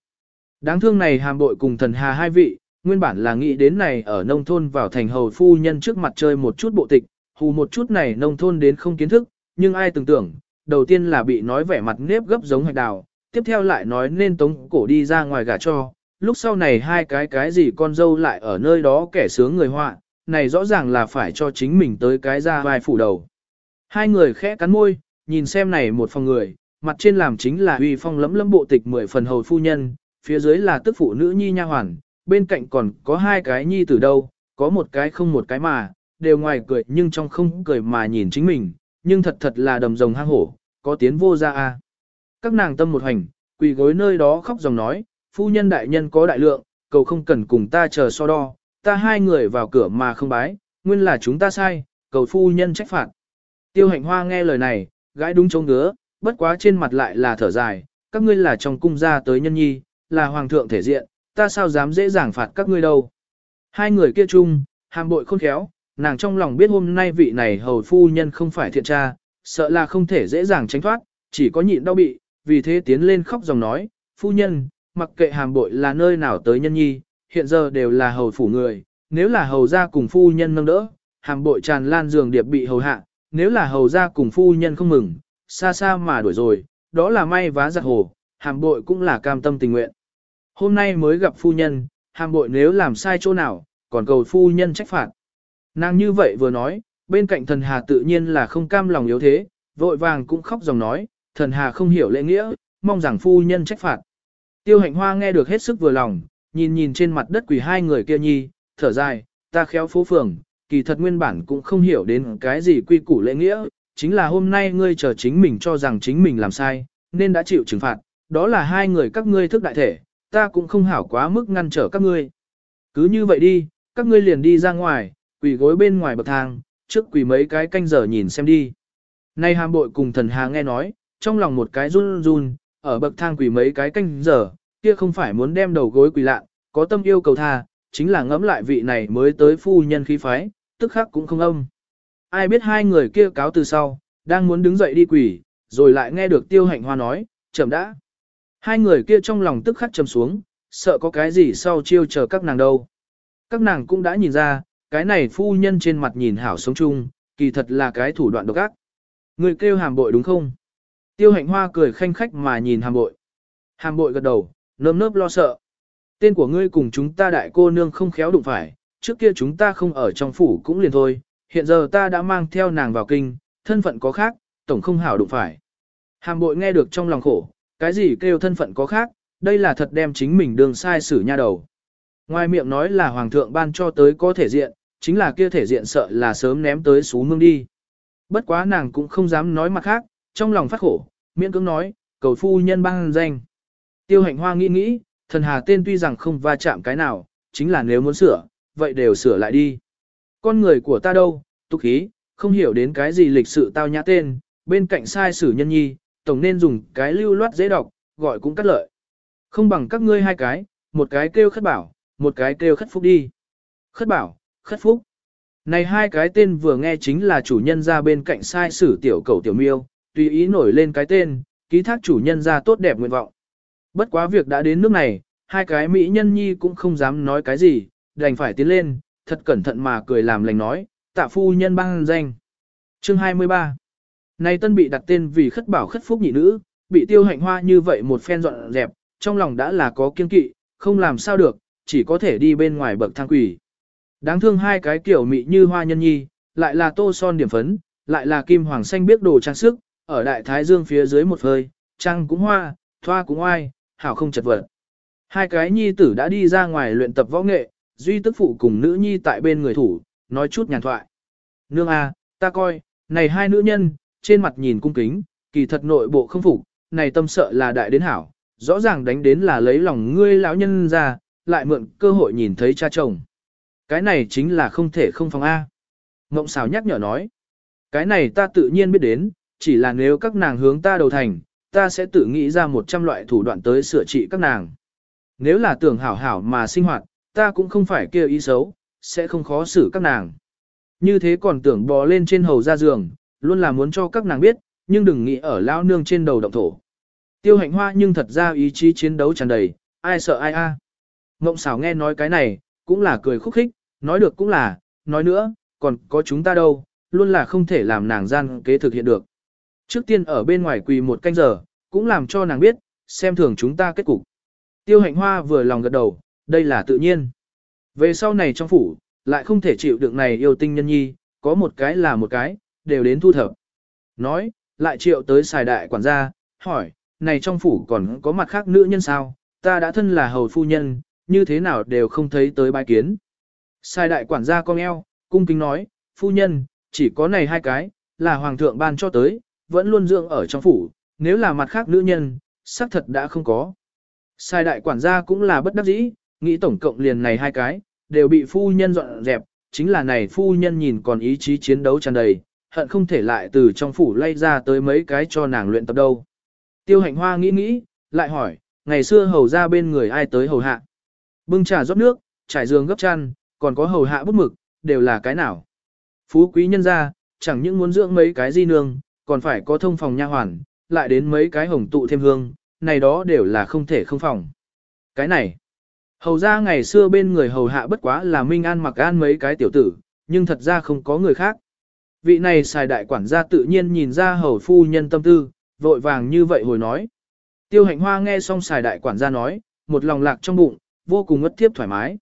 Đáng thương này hàm bội cùng thần hà hai vị, nguyên bản là nghĩ đến này ở nông thôn vào thành hầu phu nhân trước mặt chơi một chút bộ tịch, hù một chút này nông thôn đến không kiến thức, nhưng ai tưởng tưởng, đầu tiên là bị nói vẻ mặt nếp gấp giống hạch đào, tiếp theo lại nói nên tống cổ đi ra ngoài gả cho, lúc sau này hai cái cái gì con dâu lại ở nơi đó kẻ sướng người họa, này rõ ràng là phải cho chính mình tới cái ra vai phủ đầu. Hai người khẽ cắn môi, nhìn xem này một phòng người, mặt trên làm chính là uy phong lẫm lẫm bộ tịch mười phần hầu phu nhân, phía dưới là tức phụ nữ nhi nha hoàn, bên cạnh còn có hai cái nhi từ đâu, có một cái không một cái mà, đều ngoài cười nhưng trong không cười mà nhìn chính mình, nhưng thật thật là đầm rồng hang hổ, có tiến vô ra a. Các nàng tâm một hành, quỳ gối nơi đó khóc dòng nói, phu nhân đại nhân có đại lượng, cầu không cần cùng ta chờ so đo, ta hai người vào cửa mà không bái, nguyên là chúng ta sai, cầu phu nhân trách phạt. Tiêu hạnh hoa nghe lời này, gãi đúng trông ngứa, bất quá trên mặt lại là thở dài, các ngươi là trong cung gia tới nhân nhi, là hoàng thượng thể diện, ta sao dám dễ dàng phạt các ngươi đâu. Hai người kia chung, hàm bội khôn khéo, nàng trong lòng biết hôm nay vị này hầu phu nhân không phải thiện tra, sợ là không thể dễ dàng tránh thoát, chỉ có nhịn đau bị, vì thế tiến lên khóc dòng nói, phu nhân, mặc kệ hàm bội là nơi nào tới nhân nhi, hiện giờ đều là hầu phủ người, nếu là hầu gia cùng phu nhân nâng đỡ, hàm bội tràn lan giường điệp bị hầu hạ, nếu là hầu gia cùng phu nhân không mừng, xa xa mà đuổi rồi, đó là may vá giặt hồ, hàm bội cũng là cam tâm tình nguyện. Hôm nay mới gặp phu nhân, hàm bội nếu làm sai chỗ nào, còn cầu phu nhân trách phạt. Nàng như vậy vừa nói, bên cạnh thần hà tự nhiên là không cam lòng yếu thế, vội vàng cũng khóc dòng nói, thần hà không hiểu lễ nghĩa, mong rằng phu nhân trách phạt. Tiêu hạnh hoa nghe được hết sức vừa lòng, nhìn nhìn trên mặt đất quỳ hai người kia nhi, thở dài, ta khéo phố phường, kỳ thật nguyên bản cũng không hiểu đến cái gì quy củ lễ nghĩa, chính là hôm nay ngươi chờ chính mình cho rằng chính mình làm sai, nên đã chịu trừng phạt, đó là hai người các ngươi thức đại thể, ta cũng không hảo quá mức ngăn trở các ngươi. Cứ như vậy đi, các ngươi liền đi ra ngoài, quỳ gối bên ngoài bậc thang, trước quỳ mấy cái canh giờ nhìn xem đi. Nay hàm bội cùng thần hà nghe nói, trong lòng một cái run run, ở bậc thang quỳ mấy cái canh giờ, kia không phải muốn đem đầu gối quỳ lạ, có tâm yêu cầu tha, chính là ngẫm lại vị này mới tới phu nhân khí phái, tức khắc cũng không âm. Ai biết hai người kia cáo từ sau, đang muốn đứng dậy đi quỳ, rồi lại nghe được tiêu hạnh hoa nói, chậm đã. Hai người kia trong lòng tức khắc trầm xuống, sợ có cái gì sau chiêu chờ các nàng đâu. Các nàng cũng đã nhìn ra, cái này phu nhân trên mặt nhìn hảo sống chung, kỳ thật là cái thủ đoạn độc ác. Người kêu hàm bội đúng không? Tiêu hạnh hoa cười khanh khách mà nhìn hàm bội. Hàm bội gật đầu, nơm nớp lo sợ. Tên của ngươi cùng chúng ta đại cô nương không khéo đụng phải, trước kia chúng ta không ở trong phủ cũng liền thôi, hiện giờ ta đã mang theo nàng vào kinh, thân phận có khác, tổng không hảo đụng phải. Hàm bội nghe được trong lòng khổ, cái gì kêu thân phận có khác, đây là thật đem chính mình đường sai xử nha đầu. Ngoài miệng nói là hoàng thượng ban cho tới có thể diện, chính là kia thể diện sợ là sớm ném tới xú mương đi. Bất quá nàng cũng không dám nói mặt khác, trong lòng phát khổ, miễn cưỡng nói, cầu phu nhân ban danh. Tiêu hạnh hoa nghĩ nghĩ, thần hà tên tuy rằng không va chạm cái nào, chính là nếu muốn sửa, vậy đều sửa lại đi. Con người của ta đâu, tục khí, không hiểu đến cái gì lịch sự tao nhã tên, bên cạnh sai sử nhân nhi, tổng nên dùng cái lưu loát dễ đọc, gọi cũng cắt lợi. Không bằng các ngươi hai cái, một cái kêu khất bảo, một cái kêu khất phúc đi. Khất bảo, khất phúc. Này hai cái tên vừa nghe chính là chủ nhân ra bên cạnh sai sử tiểu cầu tiểu miêu, tùy ý nổi lên cái tên, ký thác chủ nhân ra tốt đẹp nguyện vọng. Bất quá việc đã đến nước này, hai cái mỹ nhân nhi cũng không dám nói cái gì, đành phải tiến lên, thật cẩn thận mà cười làm lành nói, tạ phu nhân băng danh. Chương 23 Này tân bị đặt tên vì khất bảo khất phúc nhị nữ, bị tiêu hạnh hoa như vậy một phen dọn dẹp, trong lòng đã là có kiên kỵ, không làm sao được, chỉ có thể đi bên ngoài bậc thang quỷ. Đáng thương hai cái kiểu mị như hoa nhân nhi, lại là tô son điểm phấn, lại là kim hoàng xanh biết đồ trang sức, ở đại thái dương phía dưới một hơi, trăng cũng hoa, thoa cũng oai, hảo không chật vật. Hai cái nhi tử đã đi ra ngoài luyện tập võ nghệ, duy tức phụ cùng nữ nhi tại bên người thủ, nói chút nhàn thoại. Nương a, ta coi, này hai nữ nhân, trên mặt nhìn cung kính, kỳ thật nội bộ không phục, này tâm sợ là đại đến hảo, rõ ràng đánh đến là lấy lòng ngươi lão nhân ra, lại mượn cơ hội nhìn thấy cha chồng. Cái này chính là không thể không phòng A. Ngộng xào nhắc nhở nói. Cái này ta tự nhiên biết đến, chỉ là nếu các nàng hướng ta đầu thành, ta sẽ tự nghĩ ra một trăm loại thủ đoạn tới sửa trị các nàng. Nếu là tưởng hảo hảo mà sinh hoạt, ta cũng không phải kêu ý xấu, sẽ không khó xử các nàng. Như thế còn tưởng bò lên trên hầu ra giường, luôn là muốn cho các nàng biết, nhưng đừng nghĩ ở lao nương trên đầu động thổ. Tiêu hạnh hoa nhưng thật ra ý chí chiến đấu tràn đầy, ai sợ ai a. Ngộng xảo nghe nói cái này, cũng là cười khúc khích, nói được cũng là, nói nữa, còn có chúng ta đâu, luôn là không thể làm nàng gian kế thực hiện được. Trước tiên ở bên ngoài quỳ một canh giờ, cũng làm cho nàng biết, xem thường chúng ta kết cục. Tiêu hạnh hoa vừa lòng gật đầu, đây là tự nhiên. Về sau này trong phủ, lại không thể chịu được này yêu tinh nhân nhi, có một cái là một cái, đều đến thu thập. Nói, lại triệu tới xài đại quản gia, hỏi, này trong phủ còn có mặt khác nữ nhân sao, ta đã thân là hầu phu nhân, như thế nào đều không thấy tới bái kiến. Sai đại quản gia con eo, cung kính nói, phu nhân, chỉ có này hai cái, là hoàng thượng ban cho tới, vẫn luôn dưỡng ở trong phủ, nếu là mặt khác nữ nhân, xác thật đã không có. Sai đại quản gia cũng là bất đắc dĩ, nghĩ tổng cộng liền này hai cái, đều bị phu nhân dọn dẹp, chính là này phu nhân nhìn còn ý chí chiến đấu tràn đầy, hận không thể lại từ trong phủ lay ra tới mấy cái cho nàng luyện tập đâu. Tiêu hạnh hoa nghĩ nghĩ, lại hỏi, ngày xưa hầu ra bên người ai tới hầu hạ. Bưng trà rót nước, trải giường gấp chăn, còn có hầu hạ bút mực, đều là cái nào. Phú quý nhân gia, chẳng những muốn dưỡng mấy cái di nương, còn phải có thông phòng nha hoàn, lại đến mấy cái hồng tụ thêm hương, này đó đều là không thể không phòng. Cái này, hầu ra ngày xưa bên người hầu hạ bất quá là Minh An mặc an mấy cái tiểu tử, nhưng thật ra không có người khác. Vị này xài đại quản gia tự nhiên nhìn ra hầu phu nhân tâm tư, vội vàng như vậy hồi nói. Tiêu hạnh hoa nghe xong xài đại quản gia nói, một lòng lạc trong bụng, vô cùng ngất thiếp thoải mái.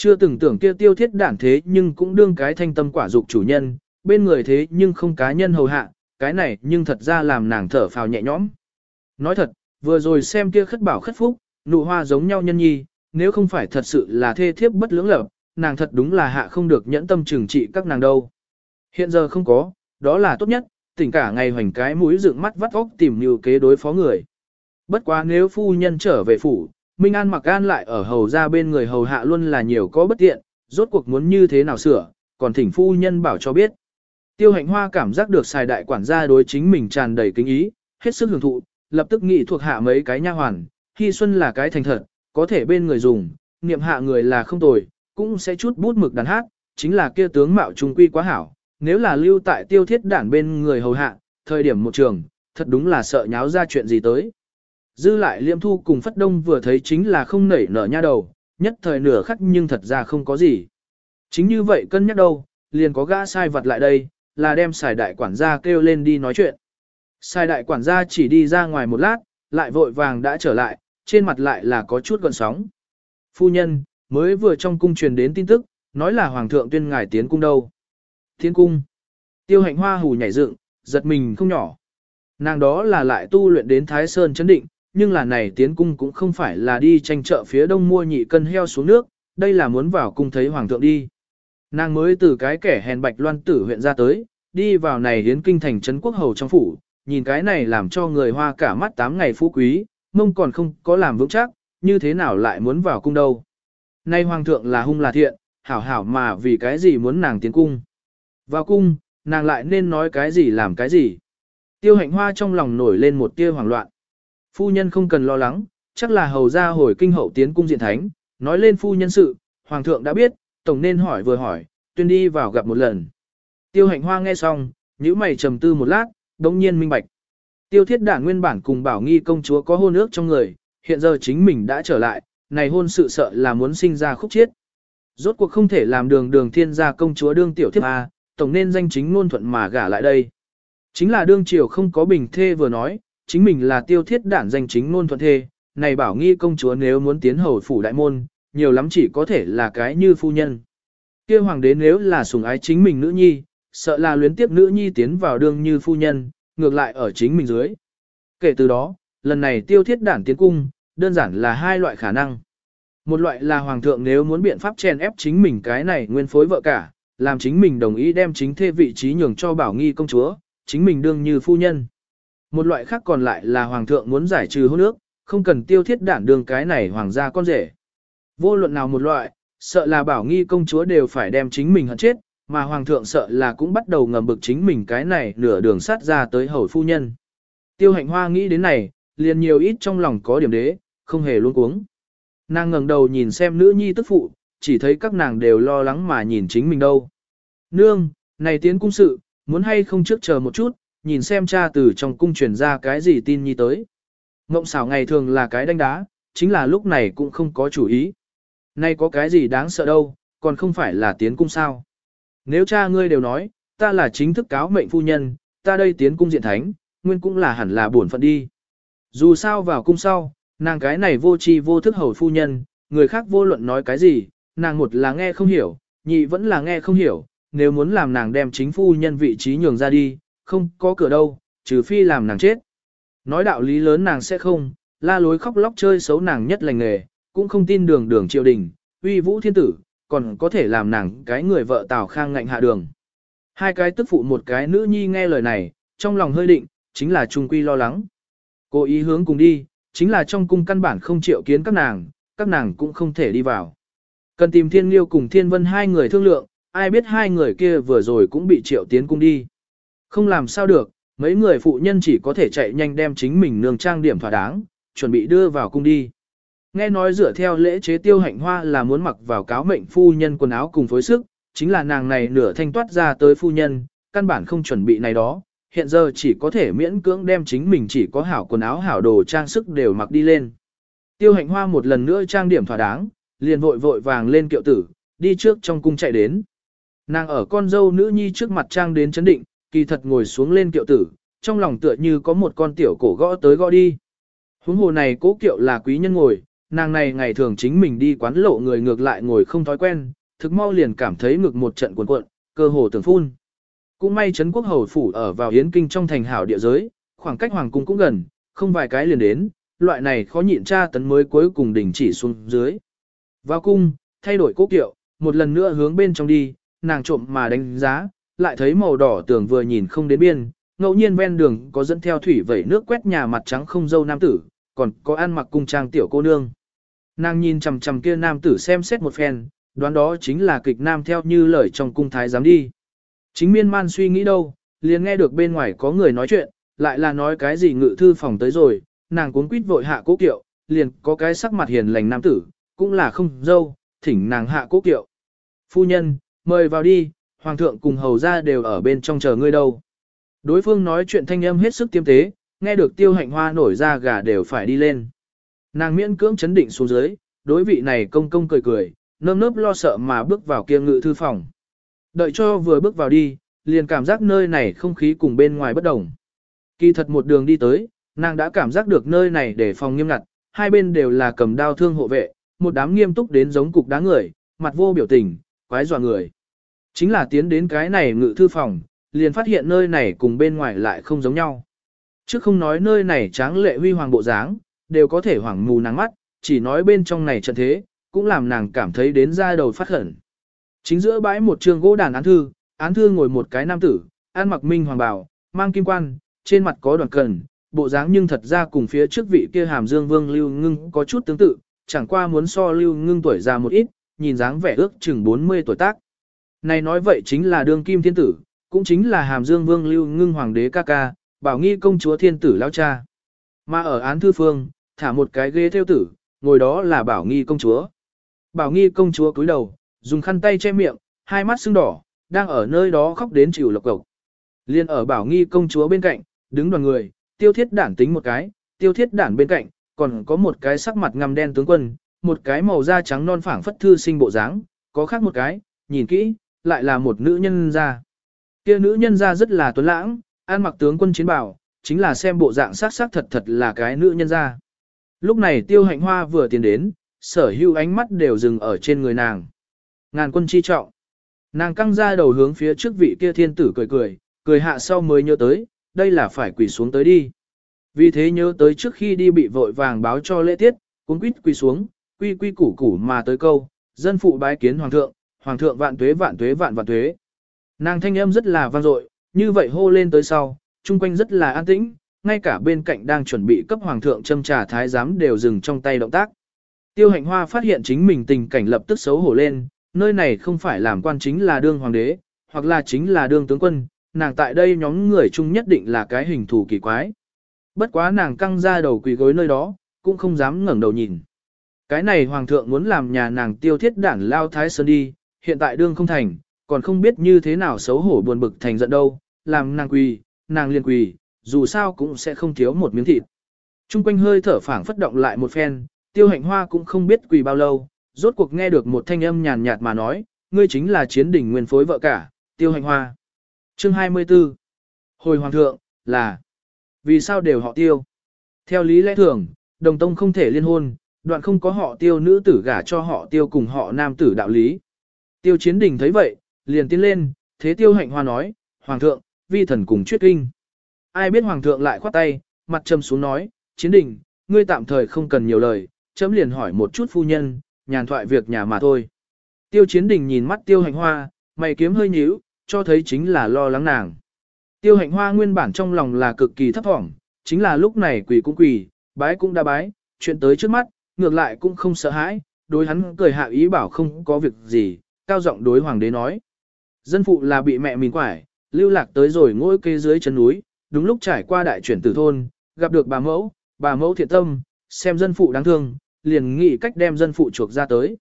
Chưa từng tưởng kia tiêu thiết đản thế nhưng cũng đương cái thanh tâm quả dục chủ nhân, bên người thế nhưng không cá nhân hầu hạ, cái này nhưng thật ra làm nàng thở phào nhẹ nhõm. Nói thật, vừa rồi xem kia khất bảo khất phúc, nụ hoa giống nhau nhân nhi, nếu không phải thật sự là thê thiếp bất lưỡng lập, nàng thật đúng là hạ không được nhẫn tâm trừng trị các nàng đâu. Hiện giờ không có, đó là tốt nhất, tỉnh cả ngày hoành cái mũi dựng mắt vắt óc tìm nhiều kế đối phó người. Bất quá nếu phu nhân trở về phủ, Minh An mặc an lại ở hầu ra bên người hầu hạ luôn là nhiều có bất tiện, rốt cuộc muốn như thế nào sửa, còn thỉnh phu nhân bảo cho biết. Tiêu hạnh hoa cảm giác được xài đại quản gia đối chính mình tràn đầy kính ý, hết sức hưởng thụ, lập tức nghĩ thuộc hạ mấy cái nha hoàn, Hy Xuân là cái thành thật, có thể bên người dùng, niệm hạ người là không tồi, cũng sẽ chút bút mực đàn hát, chính là kia tướng mạo trung quy quá hảo, nếu là lưu tại tiêu thiết đản bên người hầu hạ, thời điểm một trường, thật đúng là sợ nháo ra chuyện gì tới. Dư lại liêm thu cùng phất đông vừa thấy chính là không nảy nở nha đầu, nhất thời nửa khắc nhưng thật ra không có gì. Chính như vậy cân nhắc đâu, liền có gã sai vật lại đây, là đem xài đại quản gia kêu lên đi nói chuyện. Sai đại quản gia chỉ đi ra ngoài một lát, lại vội vàng đã trở lại, trên mặt lại là có chút gọn sóng. Phu nhân, mới vừa trong cung truyền đến tin tức, nói là hoàng thượng tuyên ngài tiến cung đâu. Tiến cung. Tiêu hạnh hoa hù nhảy dựng, giật mình không nhỏ. Nàng đó là lại tu luyện đến Thái Sơn chấn định, nhưng là này tiến cung cũng không phải là đi tranh chợ phía đông mua nhị cân heo xuống nước, đây là muốn vào cung thấy hoàng thượng đi. Nàng mới từ cái kẻ hèn bạch loan tử huyện ra tới, đi vào này hiến kinh thành trấn quốc hầu trong phủ, nhìn cái này làm cho người hoa cả mắt tám ngày phú quý, mông còn không có làm vững chắc, như thế nào lại muốn vào cung đâu. Nay hoàng thượng là hung là thiện, hảo hảo mà vì cái gì muốn nàng tiến cung. Vào cung, nàng lại nên nói cái gì làm cái gì. Tiêu hạnh hoa trong lòng nổi lên một tia hoảng loạn. Phu nhân không cần lo lắng, chắc là hầu ra hồi kinh hậu tiến cung diện thánh, nói lên phu nhân sự, hoàng thượng đã biết, tổng nên hỏi vừa hỏi, tuyên đi vào gặp một lần. Tiêu hạnh hoa nghe xong, nhíu mày trầm tư một lát, đống nhiên minh bạch. Tiêu thiết đảng nguyên bản cùng bảo nghi công chúa có hôn ước trong người, hiện giờ chính mình đã trở lại, này hôn sự sợ là muốn sinh ra khúc chiết. Rốt cuộc không thể làm đường đường thiên gia công chúa đương tiểu thiếp A, tổng nên danh chính ngôn thuận mà gả lại đây. Chính là đương triều không có bình thê vừa nói, chính mình là tiêu thiết đản danh chính ngôn thuận thê, này bảo nghi công chúa nếu muốn tiến hầu phủ đại môn, nhiều lắm chỉ có thể là cái như phu nhân. kia hoàng đế nếu là sủng ái chính mình nữ nhi, sợ là luyến tiếp nữ nhi tiến vào đương như phu nhân, ngược lại ở chính mình dưới. Kể từ đó, lần này tiêu thiết đản tiến cung, đơn giản là hai loại khả năng. Một loại là hoàng thượng nếu muốn biện pháp chèn ép chính mình cái này nguyên phối vợ cả, làm chính mình đồng ý đem chính thê vị trí nhường cho bảo nghi công chúa, chính mình đương như phu nhân. Một loại khác còn lại là hoàng thượng muốn giải trừ hôn nước, không cần tiêu thiết đản đường cái này hoàng gia con rể. Vô luận nào một loại, sợ là bảo nghi công chúa đều phải đem chính mình hận chết, mà hoàng thượng sợ là cũng bắt đầu ngầm bực chính mình cái này nửa đường sát ra tới hầu phu nhân. Tiêu hạnh hoa nghĩ đến này, liền nhiều ít trong lòng có điểm đế, không hề luôn cuống. Nàng ngẩng đầu nhìn xem nữ nhi tức phụ, chỉ thấy các nàng đều lo lắng mà nhìn chính mình đâu. Nương, này tiến cung sự, muốn hay không trước chờ một chút, nhìn xem cha từ trong cung truyền ra cái gì tin nhi tới. Ngộng xảo ngày thường là cái đánh đá, chính là lúc này cũng không có chủ ý. Nay có cái gì đáng sợ đâu, còn không phải là tiến cung sao. Nếu cha ngươi đều nói, ta là chính thức cáo mệnh phu nhân, ta đây tiến cung diện thánh, nguyên cũng là hẳn là buồn phận đi. Dù sao vào cung sau, nàng cái này vô tri vô thức hầu phu nhân, người khác vô luận nói cái gì, nàng một là nghe không hiểu, nhị vẫn là nghe không hiểu, nếu muốn làm nàng đem chính phu nhân vị trí nhường ra đi, không có cửa đâu, trừ phi làm nàng chết. Nói đạo lý lớn nàng sẽ không, la lối khóc lóc chơi xấu nàng nhất lành nghề, cũng không tin đường đường triều đình, uy vũ thiên tử, còn có thể làm nàng cái người vợ Tào Khang ngạnh hạ đường. Hai cái tức phụ một cái nữ nhi nghe lời này, trong lòng hơi định, chính là trung quy lo lắng. Cô ý hướng cùng đi, chính là trong cung căn bản không chịu kiến các nàng, các nàng cũng không thể đi vào. Cần tìm thiên liêu cùng thiên vân hai người thương lượng, ai biết hai người kia vừa rồi cũng bị triệu tiến cung đi. Không làm sao được, mấy người phụ nhân chỉ có thể chạy nhanh đem chính mình nương trang điểm thỏa đáng, chuẩn bị đưa vào cung đi. Nghe nói dựa theo lễ chế tiêu hạnh hoa là muốn mặc vào cáo mệnh phu nhân quần áo cùng phối sức, chính là nàng này nửa thanh toát ra tới phu nhân, căn bản không chuẩn bị này đó, hiện giờ chỉ có thể miễn cưỡng đem chính mình chỉ có hảo quần áo hảo đồ trang sức đều mặc đi lên. Tiêu hạnh hoa một lần nữa trang điểm thỏa đáng, liền vội vội vàng lên kiệu tử, đi trước trong cung chạy đến. Nàng ở con dâu nữ nhi trước mặt trang đến chấn định, kỳ thật ngồi xuống lên kiệu tử, trong lòng tựa như có một con tiểu cổ gõ tới gõ đi. Huống hồ này cố kiệu là quý nhân ngồi, nàng này ngày thường chính mình đi quán lộ người ngược lại ngồi không thói quen, thực mau liền cảm thấy ngực một trận cuộn cuộn, cơ hồ tưởng phun. Cũng may Trấn Quốc Hầu Phủ ở vào Yến Kinh trong thành hảo địa giới, khoảng cách Hoàng Cung cũng gần, không vài cái liền đến, loại này khó nhịn tra tấn mới cuối cùng đình chỉ xuống dưới. Vào cung, thay đổi cố kiệu, một lần nữa hướng bên trong đi, nàng trộm mà đánh giá, lại thấy màu đỏ tường vừa nhìn không đến biên, ngẫu nhiên ven đường có dẫn theo thủy vẩy nước quét nhà mặt trắng không dâu nam tử, còn có ăn mặc cung trang tiểu cô nương. Nàng nhìn chằm chằm kia nam tử xem xét một phen, đoán đó chính là kịch nam theo như lời trong cung thái giám đi. Chính miên man suy nghĩ đâu, liền nghe được bên ngoài có người nói chuyện, lại là nói cái gì ngự thư phòng tới rồi, nàng cuốn quýt vội hạ cố kiệu, liền có cái sắc mặt hiền lành nam tử, cũng là không dâu, thỉnh nàng hạ cố kiệu. Phu nhân, mời vào đi, hoàng thượng cùng hầu ra đều ở bên trong chờ ngươi đâu. Đối phương nói chuyện thanh âm hết sức tiêm tế, nghe được tiêu hạnh hoa nổi ra gà đều phải đi lên. Nàng miễn cưỡng chấn định xuống dưới, đối vị này công công cười cười, nơm nớp lo sợ mà bước vào kia ngự thư phòng. Đợi cho vừa bước vào đi, liền cảm giác nơi này không khí cùng bên ngoài bất đồng. Kỳ thật một đường đi tới, nàng đã cảm giác được nơi này để phòng nghiêm ngặt, hai bên đều là cầm đao thương hộ vệ, một đám nghiêm túc đến giống cục đá người, mặt vô biểu tình, quái dọa người. Chính là tiến đến cái này ngự thư phòng, liền phát hiện nơi này cùng bên ngoài lại không giống nhau. Chứ không nói nơi này tráng lệ huy hoàng bộ dáng, đều có thể hoảng mù nắng mắt, chỉ nói bên trong này trận thế, cũng làm nàng cảm thấy đến da đầu phát khẩn. Chính giữa bãi một trường gỗ đàn án thư, án thư ngồi một cái nam tử, ăn mặc minh hoàng bào, mang kim quan, trên mặt có đoàn cần, bộ dáng nhưng thật ra cùng phía trước vị kia hàm dương vương lưu ngưng có chút tương tự, chẳng qua muốn so lưu ngưng tuổi già một ít, nhìn dáng vẻ ước chừng 40 tuổi tác. Này nói vậy chính là đương kim thiên tử, cũng chính là hàm dương vương lưu ngưng hoàng đế ca ca, bảo nghi công chúa thiên tử lao cha. Mà ở án thư phương, thả một cái ghế theo tử, ngồi đó là bảo nghi công chúa. Bảo nghi công chúa cúi đầu, dùng khăn tay che miệng, hai mắt sưng đỏ, đang ở nơi đó khóc đến chịu lộc cộc. Liên ở bảo nghi công chúa bên cạnh, đứng đoàn người, tiêu thiết đản tính một cái, tiêu thiết đản bên cạnh, còn có một cái sắc mặt ngăm đen tướng quân, một cái màu da trắng non phẳng phất thư sinh bộ dáng, có khác một cái, nhìn kỹ, lại là một nữ nhân gia, Kia nữ nhân gia rất là tuấn lãng, ăn mặc tướng quân chiến bào, chính là xem bộ dạng sắc sắc thật thật là cái nữ nhân gia. Lúc này tiêu hạnh hoa vừa tiến đến, sở hữu ánh mắt đều dừng ở trên người nàng. Ngàn quân chi trọng. Nàng căng ra đầu hướng phía trước vị kia thiên tử cười cười, cười hạ sau mới nhớ tới, đây là phải quỳ xuống tới đi. Vì thế nhớ tới trước khi đi bị vội vàng báo cho lễ tiết, cuốn quýt quỳ xuống, quy quy củ củ mà tới câu, dân phụ bái kiến hoàng thượng, hoàng thượng vạn tuế vạn tuế vạn vạn tuế. Nàng thanh âm rất là vang dội, như vậy hô lên tới sau, chung quanh rất là an tĩnh, ngay cả bên cạnh đang chuẩn bị cấp hoàng thượng châm trà thái giám đều dừng trong tay động tác. Tiêu hạnh hoa phát hiện chính mình tình cảnh lập tức xấu hổ lên, nơi này không phải làm quan chính là đương hoàng đế, hoặc là chính là đương tướng quân, nàng tại đây nhóm người chung nhất định là cái hình thù kỳ quái. Bất quá nàng căng ra đầu quỳ gối nơi đó, cũng không dám ngẩng đầu nhìn. Cái này hoàng thượng muốn làm nhà nàng tiêu thiết đản lao thái sơn đi, hiện tại đương không thành, còn không biết như thế nào xấu hổ buồn bực thành giận đâu, làm nàng quỳ, nàng liền quỳ, dù sao cũng sẽ không thiếu một miếng thịt. Trung quanh hơi thở phảng phất động lại một phen, tiêu hạnh hoa cũng không biết quỳ bao lâu, rốt cuộc nghe được một thanh âm nhàn nhạt mà nói, ngươi chính là chiến đỉnh nguyên phối vợ cả, tiêu hạnh hoa. Chương 24 Hồi hoàng thượng, là Vì sao đều họ tiêu? Theo lý lẽ thường, đồng tông không thể liên hôn, đoạn không có họ tiêu nữ tử gả cho họ tiêu cùng họ nam tử đạo lý. Tiêu chiến đình thấy vậy, liền tiến lên, thế tiêu hạnh hoa nói, Hoàng thượng, vi thần cùng chuyết kinh. Ai biết Hoàng thượng lại khoát tay, mặt trầm xuống nói, chiến đình, ngươi tạm thời không cần nhiều lời, chấm liền hỏi một chút phu nhân, nhàn thoại việc nhà mà thôi. Tiêu chiến đình nhìn mắt tiêu hạnh hoa, mày kiếm hơi nhíu, cho thấy chính là lo lắng nàng. Tiêu hạnh hoa nguyên bản trong lòng là cực kỳ thấp thỏm, chính là lúc này quỷ cũng quỷ, Bái cũng đã bái, chuyện tới trước mắt, ngược lại cũng không sợ hãi, đối hắn cười hạ ý bảo không có việc gì, cao giọng đối hoàng đế nói. Dân phụ là bị mẹ mình quải, lưu lạc tới rồi ngôi kê dưới chân núi, đúng lúc trải qua đại chuyển tử thôn, gặp được bà mẫu, bà mẫu thiện tâm, xem dân phụ đáng thương, liền nghĩ cách đem dân phụ chuộc ra tới.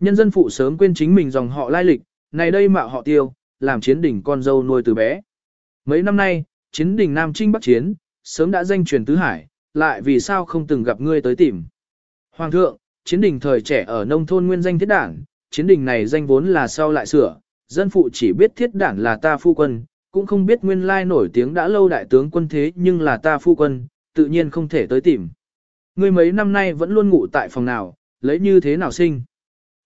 Nhân dân phụ sớm quên chính mình dòng họ lai lịch, này đây mạo họ tiêu, làm chiến đỉnh con dâu nuôi từ bé. Mấy năm nay, chiến đỉnh Nam Trinh Bắc Chiến, sớm đã danh truyền tứ hải, lại vì sao không từng gặp ngươi tới tìm. Hoàng thượng, chiến đỉnh thời trẻ ở nông thôn nguyên danh thiết đảng, chiến đình này danh vốn là sau lại sửa, dân phụ chỉ biết thiết đảng là ta phu quân, cũng không biết nguyên lai nổi tiếng đã lâu đại tướng quân thế nhưng là ta phu quân, tự nhiên không thể tới tìm. Ngươi mấy năm nay vẫn luôn ngủ tại phòng nào, lấy như thế nào sinh.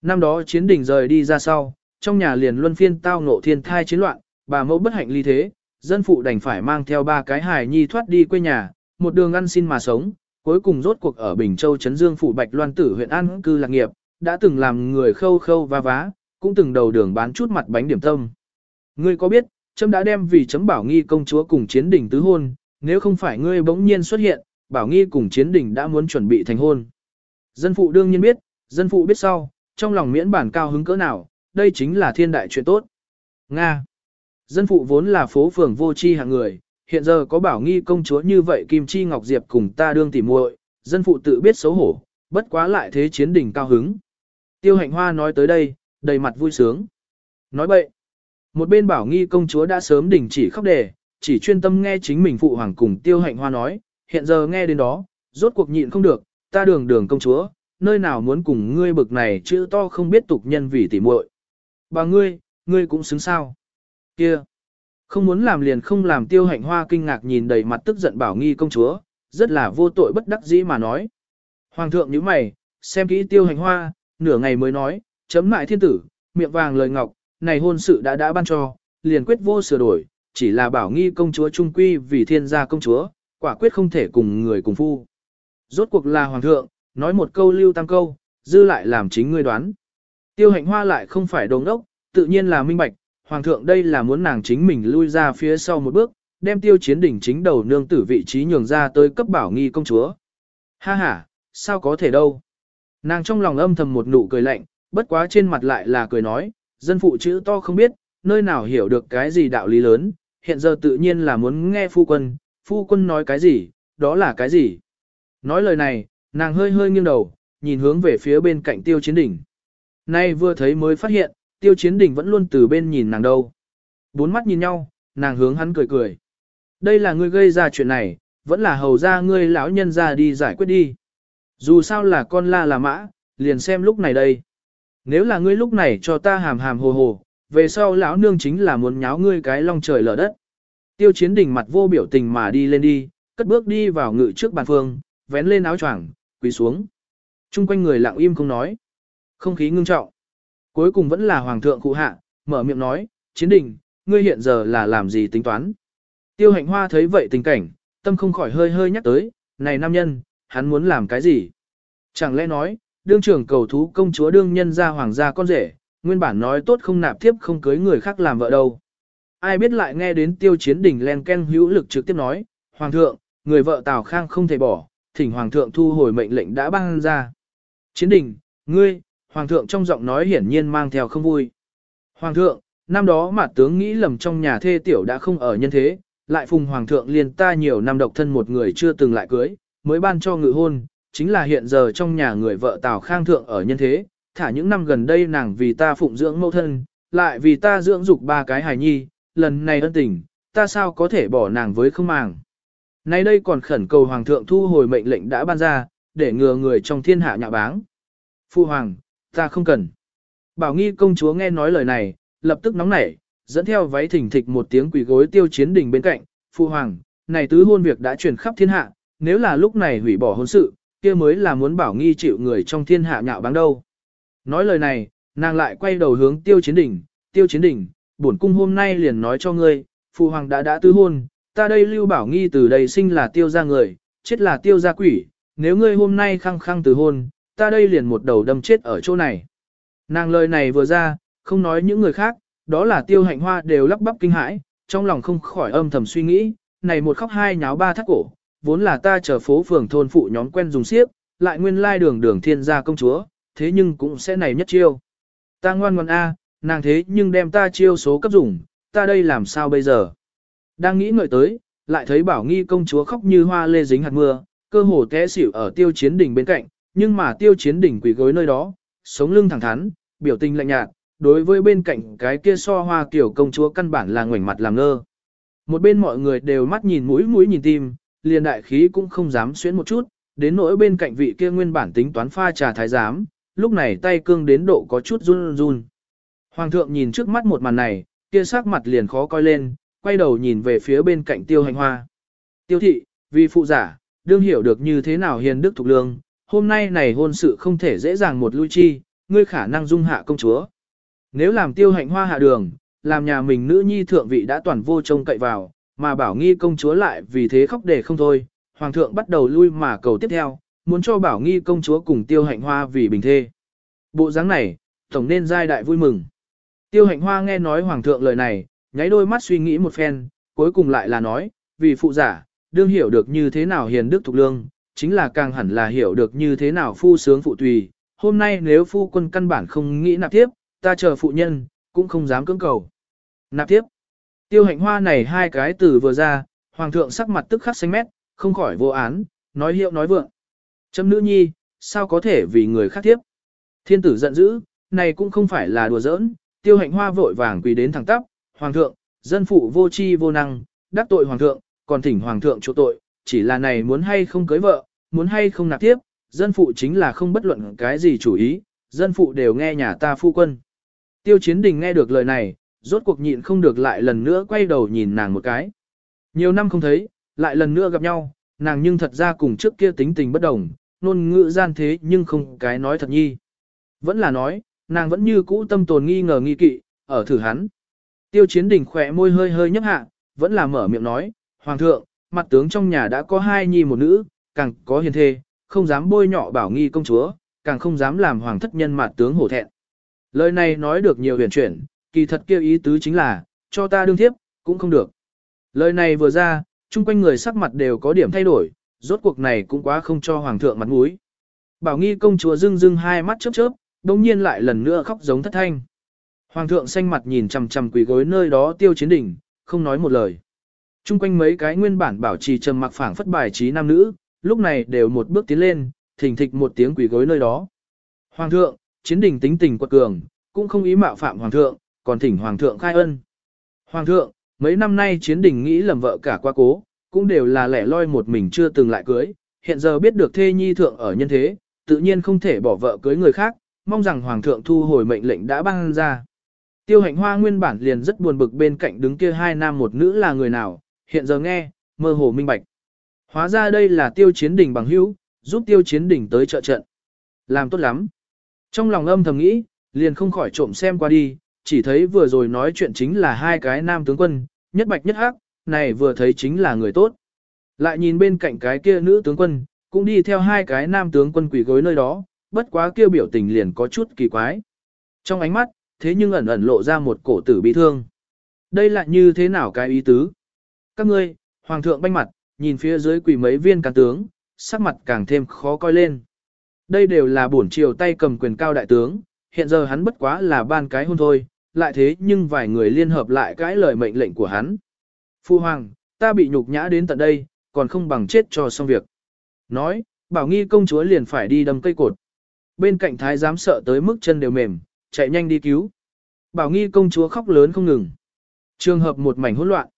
Năm đó chiến đình rời đi ra sau, trong nhà liền luân phiên tao ngộ thiên thai chiến loạn, bà mẫu bất hạnh ly thế, dân phụ đành phải mang theo ba cái hài nhi thoát đi quê nhà, một đường ăn xin mà sống, cuối cùng rốt cuộc ở Bình Châu Trấn Dương phủ Bạch Loan tử huyện An cư lạc nghiệp, đã từng làm người khâu khâu va vá, cũng từng đầu đường bán chút mặt bánh điểm tâm. Ngươi có biết, chấm đã đem vì chấm bảo nghi công chúa cùng chiến đỉnh tứ hôn, nếu không phải ngươi bỗng nhiên xuất hiện, bảo nghi cùng chiến đỉnh đã muốn chuẩn bị thành hôn. Dân phụ đương nhiên biết, dân phụ biết sau, trong lòng miễn bản cao hứng cỡ nào, đây chính là thiên đại chuyện tốt. Nga. Dân phụ vốn là phố phường vô chi hạng người, hiện giờ có bảo nghi công chúa như vậy Kim Chi Ngọc Diệp cùng ta đương tỉ muội, dân phụ tự biết xấu hổ, bất quá lại thế chiến đỉnh cao hứng. Tiêu hạnh hoa nói tới đây, đầy mặt vui sướng. Nói bậy, một bên bảo nghi công chúa đã sớm đình chỉ khóc đề, chỉ chuyên tâm nghe chính mình phụ hoàng cùng tiêu hạnh hoa nói, hiện giờ nghe đến đó, rốt cuộc nhịn không được, ta đường đường công chúa, nơi nào muốn cùng ngươi bực này chữ to không biết tục nhân vì tỉ muội. Bà ngươi, ngươi cũng xứng sao. Kia, không muốn làm liền không làm tiêu hạnh hoa kinh ngạc nhìn đầy mặt tức giận bảo nghi công chúa, rất là vô tội bất đắc dĩ mà nói. Hoàng thượng như mày, xem kỹ tiêu hạnh hoa, nửa ngày mới nói, chấm lại thiên tử, miệng vàng lời ngọc, này hôn sự đã đã ban cho, liền quyết vô sửa đổi, chỉ là bảo nghi công chúa trung quy vì thiên gia công chúa, quả quyết không thể cùng người cùng phu. Rốt cuộc là hoàng thượng, nói một câu lưu tam câu, dư lại làm chính ngươi đoán. Tiêu hạnh hoa lại không phải đồng đốc, tự nhiên là minh bạch, hoàng thượng đây là muốn nàng chính mình lui ra phía sau một bước, đem tiêu chiến đỉnh chính đầu nương tử vị trí nhường ra tới cấp bảo nghi công chúa. Ha ha, sao có thể đâu. Nàng trong lòng âm thầm một nụ cười lạnh, bất quá trên mặt lại là cười nói, dân phụ chữ to không biết, nơi nào hiểu được cái gì đạo lý lớn, hiện giờ tự nhiên là muốn nghe phu quân, phu quân nói cái gì, đó là cái gì. Nói lời này, nàng hơi hơi nghiêng đầu, nhìn hướng về phía bên cạnh tiêu chiến đỉnh. Nay vừa thấy mới phát hiện, tiêu chiến đỉnh vẫn luôn từ bên nhìn nàng đâu. Bốn mắt nhìn nhau, nàng hướng hắn cười cười. Đây là ngươi gây ra chuyện này, vẫn là hầu ra ngươi lão nhân ra đi giải quyết đi. Dù sao là con la là mã, liền xem lúc này đây. Nếu là ngươi lúc này cho ta hàm hàm hồ hồ, về sau lão nương chính là muốn nháo ngươi cái long trời lở đất. Tiêu chiến đỉnh mặt vô biểu tình mà đi lên đi, cất bước đi vào ngự trước bàn phương, vén lên áo choàng, quỳ xuống. Trung quanh người lặng im không nói. Không khí ngưng trọng. Cuối cùng vẫn là hoàng thượng cụ hạ, mở miệng nói, chiến đình, ngươi hiện giờ là làm gì tính toán. Tiêu hạnh hoa thấy vậy tình cảnh, tâm không khỏi hơi hơi nhắc tới, này nam nhân, hắn muốn làm cái gì? Chẳng lẽ nói, đương trưởng cầu thú công chúa đương nhân ra hoàng gia con rể, nguyên bản nói tốt không nạp tiếp không cưới người khác làm vợ đâu. Ai biết lại nghe đến tiêu chiến đỉnh len ken hữu lực trực tiếp nói, Hoàng thượng, người vợ Tào Khang không thể bỏ, thỉnh Hoàng thượng thu hồi mệnh lệnh đã ban ra. Chiến đỉnh, ngươi, Hoàng thượng trong giọng nói hiển nhiên mang theo không vui. Hoàng thượng, năm đó mà tướng nghĩ lầm trong nhà thê tiểu đã không ở nhân thế, lại phùng Hoàng thượng liền ta nhiều năm độc thân một người chưa từng lại cưới, mới ban cho ngự hôn, chính là hiện giờ trong nhà người vợ Tào Khang thượng ở nhân thế, thả những năm gần đây nàng vì ta phụng dưỡng mẫu thân, lại vì ta dưỡng dục ba cái hài nhi, lần này ân tình, ta sao có thể bỏ nàng với không màng. Nay đây còn khẩn cầu Hoàng thượng thu hồi mệnh lệnh đã ban ra, để ngừa người trong thiên hạ nhạ báng. Phu Hoàng, ta không cần. Bảo nghi công chúa nghe nói lời này, lập tức nóng nảy, dẫn theo váy thỉnh thịch một tiếng quỳ gối tiêu chiến đình bên cạnh. Phu Hoàng, này tứ hôn việc đã truyền khắp thiên hạ, nếu là lúc này hủy bỏ hôn sự, kia mới là muốn bảo nghi chịu người trong thiên hạ nhạo báng đâu. Nói lời này, nàng lại quay đầu hướng tiêu chiến đỉnh, tiêu chiến đỉnh, bổn cung hôm nay liền nói cho ngươi, phụ hoàng đã đã tứ hôn, ta đây lưu bảo nghi từ đây sinh là tiêu gia người, chết là tiêu gia quỷ, nếu ngươi hôm nay khăng khăng từ hôn, ta đây liền một đầu đâm chết ở chỗ này. Nàng lời này vừa ra, không nói những người khác, đó là tiêu hạnh hoa đều lắp bắp kinh hãi, trong lòng không khỏi âm thầm suy nghĩ, này một khóc hai nháo ba thắt cổ, vốn là ta chờ phố phường thôn phụ nhóm quen dùng siếp, lại nguyên lai đường đường thiên gia công chúa, thế nhưng cũng sẽ này nhất chiêu. Ta ngoan ngoan A, nàng thế nhưng đem ta chiêu số cấp dùng, ta đây làm sao bây giờ? Đang nghĩ ngợi tới, lại thấy bảo nghi công chúa khóc như hoa lê dính hạt mưa, cơ hồ té xỉu ở tiêu chiến đỉnh bên cạnh, nhưng mà tiêu chiến đỉnh quỷ gối nơi đó, sống lưng thẳng thắn, biểu tình lạnh nhạt, đối với bên cạnh cái kia so hoa kiểu công chúa căn bản là ngoảnh mặt làm ngơ. Một bên mọi người đều mắt nhìn mũi mũi nhìn tim, liền đại khí cũng không dám xuyến một chút, đến nỗi bên cạnh vị kia nguyên bản tính toán pha trà thái giám, lúc này tay cương đến độ có chút run run. Hoàng thượng nhìn trước mắt một màn này, kia sắc mặt liền khó coi lên, quay đầu nhìn về phía bên cạnh tiêu hành hoa. Tiêu thị, vì phụ giả, đương hiểu được như thế nào hiền đức thục lương, hôm nay này hôn sự không thể dễ dàng một lui chi, ngươi khả năng dung hạ công chúa. Nếu làm tiêu hạnh hoa hạ đường, làm nhà mình nữ nhi thượng vị đã toàn vô trông cậy vào, mà bảo nghi công chúa lại vì thế khóc để không thôi, hoàng thượng bắt đầu lui mà cầu tiếp theo, muốn cho bảo nghi công chúa cùng tiêu hạnh hoa vì bình thê. Bộ dáng này, tổng nên giai đại vui mừng. Tiêu hạnh hoa nghe nói hoàng thượng lời này, nháy đôi mắt suy nghĩ một phen, cuối cùng lại là nói, vì phụ giả, đương hiểu được như thế nào hiền đức thục lương, chính là càng hẳn là hiểu được như thế nào phu sướng phụ tùy. Hôm nay nếu phu quân căn bản không nghĩ nạp tiếp, ta chờ phụ nhân, cũng không dám cưỡng cầu. Nạp tiếp. Tiêu hạnh hoa này hai cái từ vừa ra, hoàng thượng sắc mặt tức khắc xanh mét, không khỏi vô án, nói hiệu nói vượng. Châm nữ nhi, sao có thể vì người khác tiếp. Thiên tử giận dữ, này cũng không phải là đùa giỡn, tiêu hạnh hoa vội vàng quỳ đến thẳng tắp, hoàng thượng, dân phụ vô chi vô năng, đắc tội hoàng thượng, còn thỉnh hoàng thượng chỗ tội, chỉ là này muốn hay không cưới vợ, muốn hay không nạp tiếp, dân phụ chính là không bất luận cái gì chủ ý, dân phụ đều nghe nhà ta phu quân. Tiêu chiến đình nghe được lời này, rốt cuộc nhịn không được lại lần nữa quay đầu nhìn nàng một cái. Nhiều năm không thấy, lại lần nữa gặp nhau, nàng nhưng thật ra cùng trước kia tính tình bất đồng, nôn ngữ gian thế nhưng không cái nói thật nhi. Vẫn là nói, nàng vẫn như cũ tâm tồn nghi ngờ nghi kỵ, ở thử hắn. Tiêu chiến đình khỏe môi hơi hơi nhấp hạ, vẫn là mở miệng nói, Hoàng thượng, mặt tướng trong nhà đã có hai nhi một nữ, càng có hiền thê, không dám bôi nhọ bảo nghi công chúa, càng không dám làm hoàng thất nhân mặt tướng hổ thẹn. Lời này nói được nhiều huyền chuyển, kỳ thật kia ý tứ chính là, cho ta đương thiếp, cũng không được. Lời này vừa ra, chung quanh người sắc mặt đều có điểm thay đổi, rốt cuộc này cũng quá không cho hoàng thượng mặt mũi. Bảo nghi công chúa dưng dưng hai mắt chớp chớp, đồng nhiên lại lần nữa khóc giống thất thanh. Hoàng thượng xanh mặt nhìn chằm chằm quỳ gối nơi đó tiêu chiến đỉnh, không nói một lời. Trung quanh mấy cái nguyên bản bảo trì trầm mặc phảng phất bài trí nam nữ, lúc này đều một bước tiến lên, thình thịch một tiếng quỳ gối nơi đó. Hoàng thượng, chiến đỉnh tính tình quật cường, cũng không ý mạo phạm hoàng thượng, còn thỉnh hoàng thượng khai ân. Hoàng thượng, mấy năm nay chiến đình nghĩ lầm vợ cả qua cố, cũng đều là lẻ loi một mình chưa từng lại cưới, hiện giờ biết được thê nhi thượng ở nhân thế, tự nhiên không thể bỏ vợ cưới người khác, mong rằng hoàng thượng thu hồi mệnh lệnh đã ban ra. Tiêu hạnh hoa nguyên bản liền rất buồn bực bên cạnh đứng kia hai nam một nữ là người nào, hiện giờ nghe, mơ hồ minh bạch. Hóa ra đây là tiêu chiến đỉnh bằng hữu, giúp tiêu chiến đỉnh tới trợ trận. Làm tốt lắm. Trong lòng âm thầm nghĩ, liền không khỏi trộm xem qua đi, chỉ thấy vừa rồi nói chuyện chính là hai cái nam tướng quân, nhất bạch nhất hắc, này vừa thấy chính là người tốt. Lại nhìn bên cạnh cái kia nữ tướng quân, cũng đi theo hai cái nam tướng quân quỷ gối nơi đó, bất quá kia biểu tình liền có chút kỳ quái. Trong ánh mắt, thế nhưng ẩn ẩn lộ ra một cổ tử bị thương. Đây là như thế nào cái ý tứ? Các ngươi, hoàng thượng banh mặt, nhìn phía dưới quỳ mấy viên cán tướng, sắc mặt càng thêm khó coi lên. Đây đều là bổn triều tay cầm quyền cao đại tướng, hiện giờ hắn bất quá là ban cái hôn thôi, lại thế nhưng vài người liên hợp lại cãi lời mệnh lệnh của hắn. Phu hoàng, ta bị nhục nhã đến tận đây, còn không bằng chết cho xong việc. Nói, bảo nghi công chúa liền phải đi đâm cây cột. Bên cạnh thái giám sợ tới mức chân đều mềm, chạy nhanh đi cứu. Bảo nghi công chúa khóc lớn không ngừng. Trường hợp một mảnh hỗn loạn.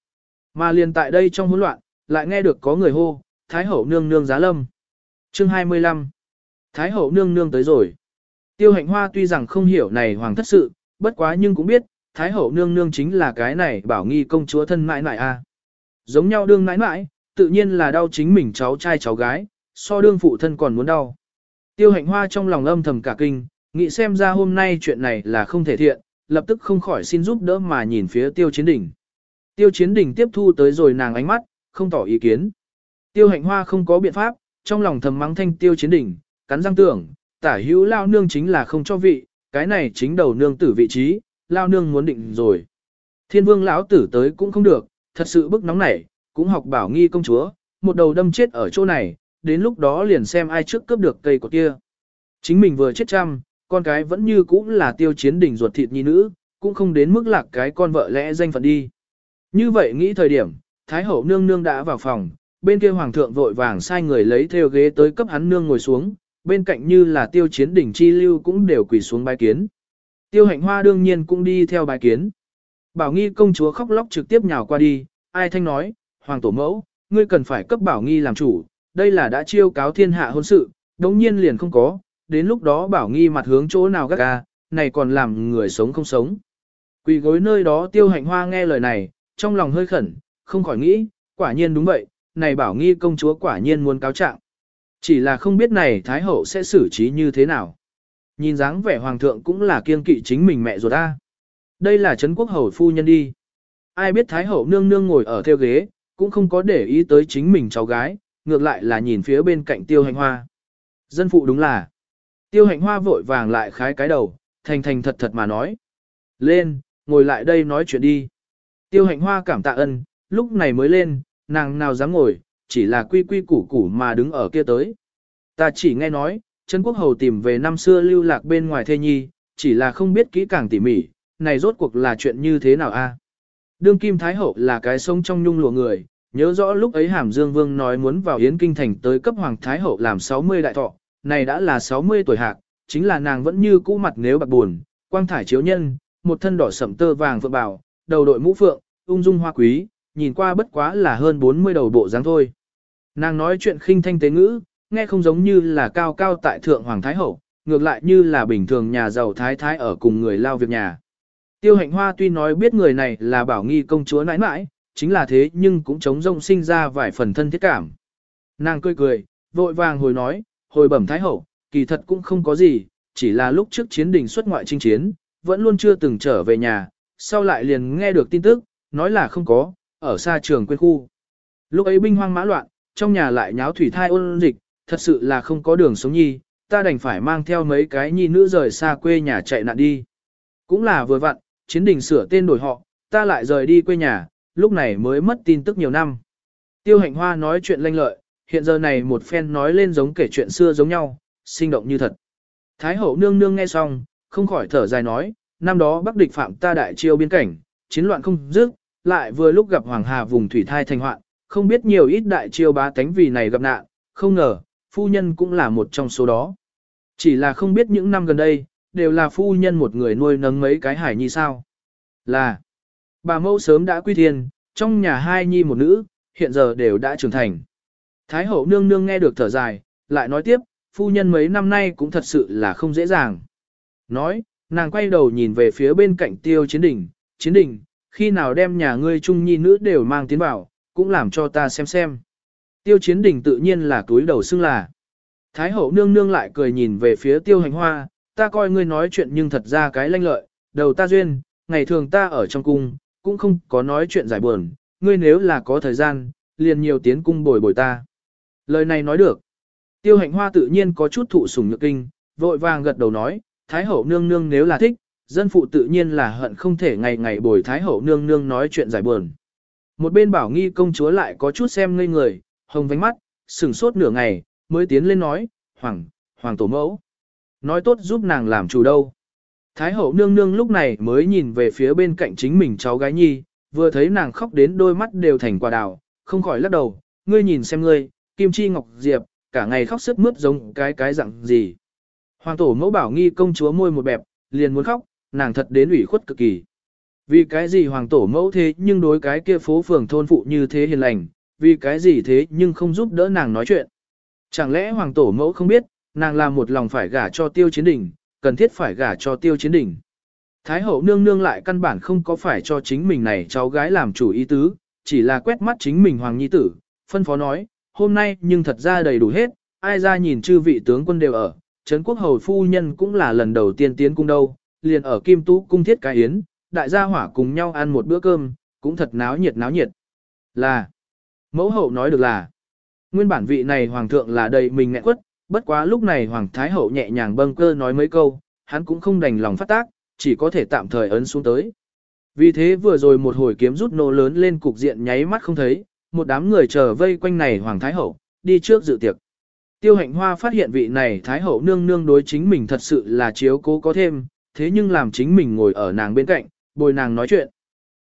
Mà liền tại đây trong hỗn loạn, lại nghe được có người hô, Thái hậu nương nương giá lâm. Chương 25 Thái hậu nương nương tới rồi. Tiêu hạnh hoa tuy rằng không hiểu này hoàng thất sự, bất quá nhưng cũng biết, Thái hậu nương nương chính là cái này bảo nghi công chúa thân mãi mãi a. Giống nhau đương mãi mãi, tự nhiên là đau chính mình cháu trai cháu gái, so đương phụ thân còn muốn đau. Tiêu hạnh hoa trong lòng âm thầm cả kinh, nghĩ xem ra hôm nay chuyện này là không thể thiện, lập tức không khỏi xin giúp đỡ mà nhìn phía tiêu chiến đỉnh. Tiêu chiến đỉnh tiếp thu tới rồi nàng ánh mắt, không tỏ ý kiến. Tiêu hạnh hoa không có biện pháp, trong lòng thầm mắng thanh tiêu chiến đỉnh, cắn răng tưởng, tả hữu lao nương chính là không cho vị, cái này chính đầu nương tử vị trí, lao nương muốn định rồi. Thiên vương lão tử tới cũng không được, thật sự bức nóng nảy, cũng học bảo nghi công chúa, một đầu đâm chết ở chỗ này, đến lúc đó liền xem ai trước cướp được cây của kia. Chính mình vừa chết trăm, con cái vẫn như cũ là tiêu chiến đỉnh ruột thịt nhi nữ, cũng không đến mức lạc cái con vợ lẽ danh phận đi. Như vậy nghĩ thời điểm, Thái hậu nương nương đã vào phòng, bên kia hoàng thượng vội vàng sai người lấy theo ghế tới cấp hắn nương ngồi xuống, bên cạnh như là tiêu chiến đỉnh chi lưu cũng đều quỳ xuống bái kiến. Tiêu hạnh hoa đương nhiên cũng đi theo bái kiến. Bảo nghi công chúa khóc lóc trực tiếp nhào qua đi, ai thanh nói, hoàng tổ mẫu, ngươi cần phải cấp bảo nghi làm chủ, đây là đã chiêu cáo thiên hạ hôn sự, đống nhiên liền không có, đến lúc đó bảo nghi mặt hướng chỗ nào gác ca, này còn làm người sống không sống. Quỳ gối nơi đó tiêu hạnh hoa nghe lời này, trong lòng hơi khẩn, không khỏi nghĩ, quả nhiên đúng vậy, này bảo nghi công chúa quả nhiên muốn cáo trạng. Chỉ là không biết này Thái Hậu sẽ xử trí như thế nào. Nhìn dáng vẻ Hoàng thượng cũng là kiên kỵ chính mình mẹ ruột ta. Đây là Trấn Quốc Hầu phu nhân đi. Ai biết Thái Hậu nương nương ngồi ở theo ghế, cũng không có để ý tới chính mình cháu gái, ngược lại là nhìn phía bên cạnh tiêu hành hoa. Dân phụ đúng là. Tiêu hành hoa vội vàng lại khái cái đầu, thành thành thật thật mà nói. Lên, ngồi lại đây nói chuyện đi. Tiêu hạnh hoa cảm tạ ân, lúc này mới lên, nàng nào dám ngồi, chỉ là quy quy củ củ mà đứng ở kia tới. Ta chỉ nghe nói, Trấn Quốc Hầu tìm về năm xưa lưu lạc bên ngoài thê nhi, chỉ là không biết kỹ càng tỉ mỉ, này rốt cuộc là chuyện như thế nào a? À? Đương Kim Thái Hậu là cái sông trong nhung lụa người, nhớ rõ lúc ấy Hàm Dương Vương nói muốn vào Yến Kinh Thành tới cấp Hoàng Thái Hậu làm 60 đại thọ, này đã là 60 tuổi hạc, chính là nàng vẫn như cũ mặt nếu bạc buồn, quang thải chiếu nhân, một thân đỏ sẩm tơ vàng phượng bảo, đầu đội mũ phượng, ung dung hoa quý, nhìn qua bất quá là hơn 40 đầu bộ dáng thôi. Nàng nói chuyện khinh thanh tế ngữ, nghe không giống như là cao cao tại thượng hoàng thái hậu, ngược lại như là bình thường nhà giàu thái thái ở cùng người lao việc nhà. Tiêu hạnh hoa tuy nói biết người này là bảo nghi công chúa nãi nãi, chính là thế nhưng cũng chống rông sinh ra vài phần thân thiết cảm. Nàng cười cười, vội vàng hồi nói, hồi bẩm thái hậu, kỳ thật cũng không có gì, chỉ là lúc trước chiến đình xuất ngoại chinh chiến, vẫn luôn chưa từng trở về nhà, sau lại liền nghe được tin tức, nói là không có, ở xa trường quên khu. Lúc ấy binh hoang mã loạn, trong nhà lại nháo thủy thai ôn dịch, thật sự là không có đường sống nhi, ta đành phải mang theo mấy cái nhi nữ rời xa quê nhà chạy nạn đi. Cũng là vừa vặn, chiến đình sửa tên đổi họ, ta lại rời đi quê nhà, lúc này mới mất tin tức nhiều năm. Tiêu hạnh hoa nói chuyện lanh lợi, hiện giờ này một phen nói lên giống kể chuyện xưa giống nhau, sinh động như thật. Thái hậu nương nương nghe xong, không khỏi thở dài nói, năm đó bắc địch phạm ta đại chiêu biên cảnh, chiến loạn không dứt, lại vừa lúc gặp Hoàng Hà vùng thủy thai thành hoạn, không biết nhiều ít đại chiêu bá tánh vì này gặp nạn, không ngờ, phu nhân cũng là một trong số đó. Chỉ là không biết những năm gần đây, đều là phu nhân một người nuôi nấng mấy cái hải nhi sao. Là, bà mẫu sớm đã quy thiên, trong nhà hai nhi một nữ, hiện giờ đều đã trưởng thành. Thái hậu nương nương nghe được thở dài, lại nói tiếp, phu nhân mấy năm nay cũng thật sự là không dễ dàng. Nói, nàng quay đầu nhìn về phía bên cạnh tiêu chiến đỉnh, chiến đỉnh, khi nào đem nhà ngươi trung nhi nữ đều mang tiến vào, cũng làm cho ta xem xem. Tiêu chiến đỉnh tự nhiên là túi đầu xưng là. Thái hậu nương nương lại cười nhìn về phía tiêu hành hoa, ta coi ngươi nói chuyện nhưng thật ra cái lanh lợi, đầu ta duyên, ngày thường ta ở trong cung, cũng không có nói chuyện giải buồn, ngươi nếu là có thời gian, liền nhiều tiến cung bồi bồi ta. Lời này nói được. Tiêu hạnh hoa tự nhiên có chút thụ sủng nhược kinh, vội vàng gật đầu nói, Thái hậu nương nương nếu là thích, dân phụ tự nhiên là hận không thể ngày ngày bồi Thái hậu nương nương nói chuyện giải buồn. Một bên bảo nghi công chúa lại có chút xem ngây người, hồng vánh mắt, sừng sốt nửa ngày, mới tiến lên nói, Hoàng, Hoàng tổ mẫu. Nói tốt giúp nàng làm chủ đâu. Thái hậu nương nương lúc này mới nhìn về phía bên cạnh chính mình cháu gái nhi, vừa thấy nàng khóc đến đôi mắt đều thành quả đào, không khỏi lắc đầu, ngươi nhìn xem ngươi, Kim Chi Ngọc Diệp, cả ngày khóc sức mướt giống cái cái dạng gì. Hoàng tổ mẫu bảo nghi công chúa môi một bẹp, liền muốn khóc, nàng thật đến ủy khuất cực kỳ. Vì cái gì hoàng tổ mẫu thế nhưng đối cái kia phố phường thôn phụ như thế hiền lành, vì cái gì thế nhưng không giúp đỡ nàng nói chuyện. Chẳng lẽ hoàng tổ mẫu không biết, nàng là một lòng phải gả cho tiêu chiến đỉnh, cần thiết phải gả cho tiêu chiến đỉnh. Thái hậu nương nương lại căn bản không có phải cho chính mình này cháu gái làm chủ ý tứ, chỉ là quét mắt chính mình hoàng nhi tử, phân phó nói, hôm nay nhưng thật ra đầy đủ hết, ai ra nhìn chư vị tướng quân đều ở, Trấn quốc hầu phu nhân cũng là lần đầu tiên tiến cung đâu, liền ở Kim Tú cung thiết cái yến, đại gia hỏa cùng nhau ăn một bữa cơm, cũng thật náo nhiệt náo nhiệt. Là, mẫu hậu nói được là, nguyên bản vị này hoàng thượng là đầy mình nghẹn quất, bất quá lúc này hoàng thái hậu nhẹ nhàng bâng cơ nói mấy câu, hắn cũng không đành lòng phát tác, chỉ có thể tạm thời ấn xuống tới. Vì thế vừa rồi một hồi kiếm rút nô lớn lên cục diện nháy mắt không thấy, một đám người chờ vây quanh này Hoàng Thái Hậu, đi trước dự tiệc. Tiêu hạnh hoa phát hiện vị này Thái Hậu nương nương đối chính mình thật sự là chiếu cố có thêm, thế nhưng làm chính mình ngồi ở nàng bên cạnh, bồi nàng nói chuyện.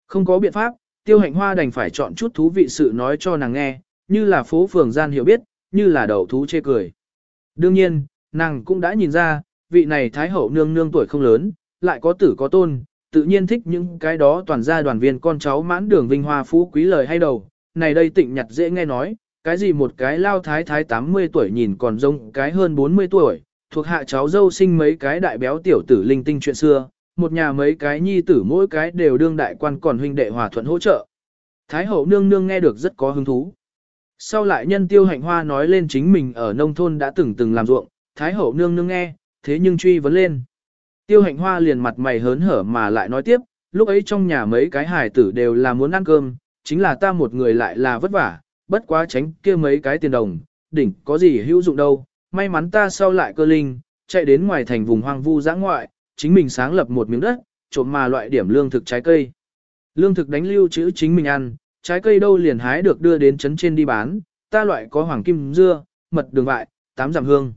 Không có biện pháp, tiêu hạnh hoa đành phải chọn chút thú vị sự nói cho nàng nghe, như là phố phường gian hiểu biết, như là đầu thú chê cười. Đương nhiên, nàng cũng đã nhìn ra, vị này Thái Hậu nương nương tuổi không lớn, lại có tử có tôn, tự nhiên thích những cái đó toàn gia đoàn viên con cháu mãn đường vinh hoa phú quý lời hay đầu. Này đây tịnh nhặt dễ nghe nói, cái gì một cái lao thái thái 80 tuổi nhìn còn giống cái hơn 40 tuổi, thuộc hạ cháu dâu sinh mấy cái đại béo tiểu tử linh tinh chuyện xưa, một nhà mấy cái nhi tử mỗi cái đều đương đại quan còn huynh đệ hòa thuận hỗ trợ. Thái hậu nương nương nghe được rất có hứng thú. Sau lại nhân tiêu hạnh hoa nói lên chính mình ở nông thôn đã từng từng làm ruộng, Thái hậu nương nương nghe, thế nhưng truy vấn lên. Tiêu hạnh hoa liền mặt mày hớn hở mà lại nói tiếp, lúc ấy trong nhà mấy cái hài tử đều là muốn ăn cơm, chính là ta một người lại là vất vả, bất quá tránh kia mấy cái tiền đồng, đỉnh có gì hữu dụng đâu, may mắn ta sau lại cơ linh, chạy đến ngoài thành vùng hoang vu giã ngoại, chính mình sáng lập một miếng đất, trộm mà loại điểm lương thực trái cây. Lương thực đánh lưu trữ chính mình ăn, trái cây đâu liền hái được đưa đến trấn trên đi bán, ta loại có hoàng kim dưa, mật đường vại, tám giảm hương.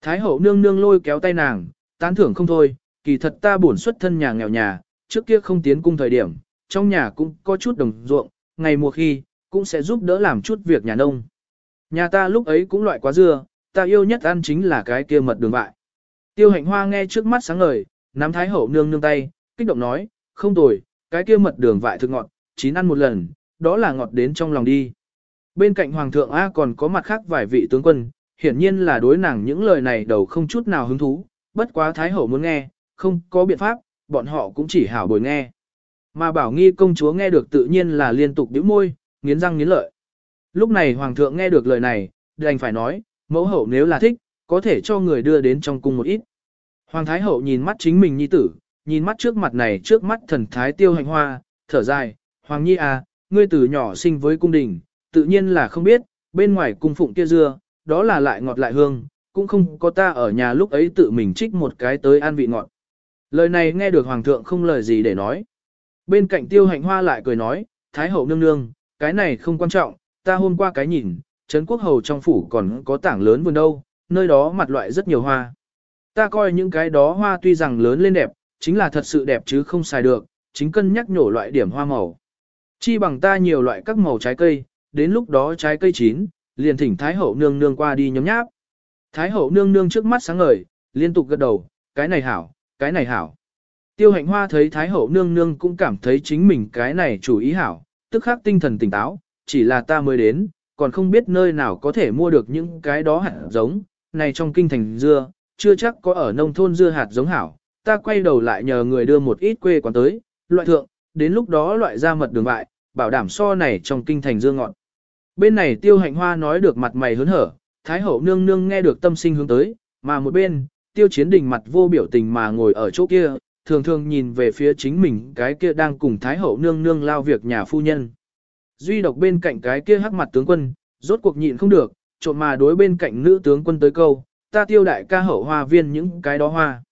Thái hậu nương nương lôi kéo tay nàng, tán thưởng không thôi, kỳ thật ta bổn xuất thân nhà nghèo nhà, trước kia không tiến cung thời điểm, trong nhà cũng có chút đồng ruộng, ngày mùa khi, cũng sẽ giúp đỡ làm chút việc nhà nông. Nhà ta lúc ấy cũng loại quá dưa, ta yêu nhất ăn chính là cái kia mật đường vại. Tiêu hạnh hoa nghe trước mắt sáng ngời, nắm thái hậu nương nương tay, kích động nói, không tồi, cái kia mật đường vại thực ngọt, chín ăn một lần, đó là ngọt đến trong lòng đi. Bên cạnh hoàng thượng A còn có mặt khác vài vị tướng quân, hiển nhiên là đối nàng những lời này đầu không chút nào hứng thú, bất quá thái hậu muốn nghe, không có biện pháp, bọn họ cũng chỉ hảo bồi nghe. Mà bảo nghi công chúa nghe được tự nhiên là liên tục bĩu môi, nghiến răng nghiến lợi. Lúc này hoàng thượng nghe được lời này, đành phải nói, mẫu hậu nếu là thích, có thể cho người đưa đến trong cung một ít. Hoàng thái hậu nhìn mắt chính mình nhi tử, nhìn mắt trước mặt này trước mắt thần thái tiêu hành hoa, thở dài, hoàng nhi à, ngươi từ nhỏ sinh với cung đình, tự nhiên là không biết, bên ngoài cung phụng kia dưa, đó là lại ngọt lại hương, cũng không có ta ở nhà lúc ấy tự mình trích một cái tới ăn vị ngọt. Lời này nghe được hoàng thượng không lời gì để nói. Bên cạnh tiêu hạnh hoa lại cười nói, thái hậu nương nương, cái này không quan trọng, ta hôm qua cái nhìn, Trấn Quốc Hầu trong phủ còn có tảng lớn vườn đâu, nơi đó mặt loại rất nhiều hoa. Ta coi những cái đó hoa tuy rằng lớn lên đẹp, chính là thật sự đẹp chứ không xài được, chính cân nhắc nhổ loại điểm hoa màu. Chi bằng ta nhiều loại các màu trái cây, đến lúc đó trái cây chín, liền thỉnh Thái Hậu nương nương qua đi nhóm nháp. Thái Hậu nương nương trước mắt sáng ngời, liên tục gật đầu, cái này hảo, cái này hảo. Tiêu hạnh hoa thấy Thái Hậu nương nương cũng cảm thấy chính mình cái này chủ ý hảo, tức khắc tinh thần tỉnh táo, chỉ là ta mới đến, còn không biết nơi nào có thể mua được những cái đó hạt giống, này trong kinh thành dưa, chưa chắc có ở nông thôn dưa hạt giống hảo, ta quay đầu lại nhờ người đưa một ít quê quán tới, loại thượng, đến lúc đó loại ra mật đường bại, bảo đảm so này trong kinh thành dưa ngọt. Bên này tiêu hạnh hoa nói được mặt mày hớn hở, thái hậu nương nương nghe được tâm sinh hướng tới, mà một bên, tiêu chiến đình mặt vô biểu tình mà ngồi ở chỗ kia, thường thường nhìn về phía chính mình cái kia đang cùng thái hậu nương nương lao việc nhà phu nhân. Duy độc bên cạnh cái kia hắc mặt tướng quân, rốt cuộc nhịn không được, trộm mà đối bên cạnh nữ tướng quân tới câu, ta tiêu đại ca hậu hoa viên những cái đó hoa.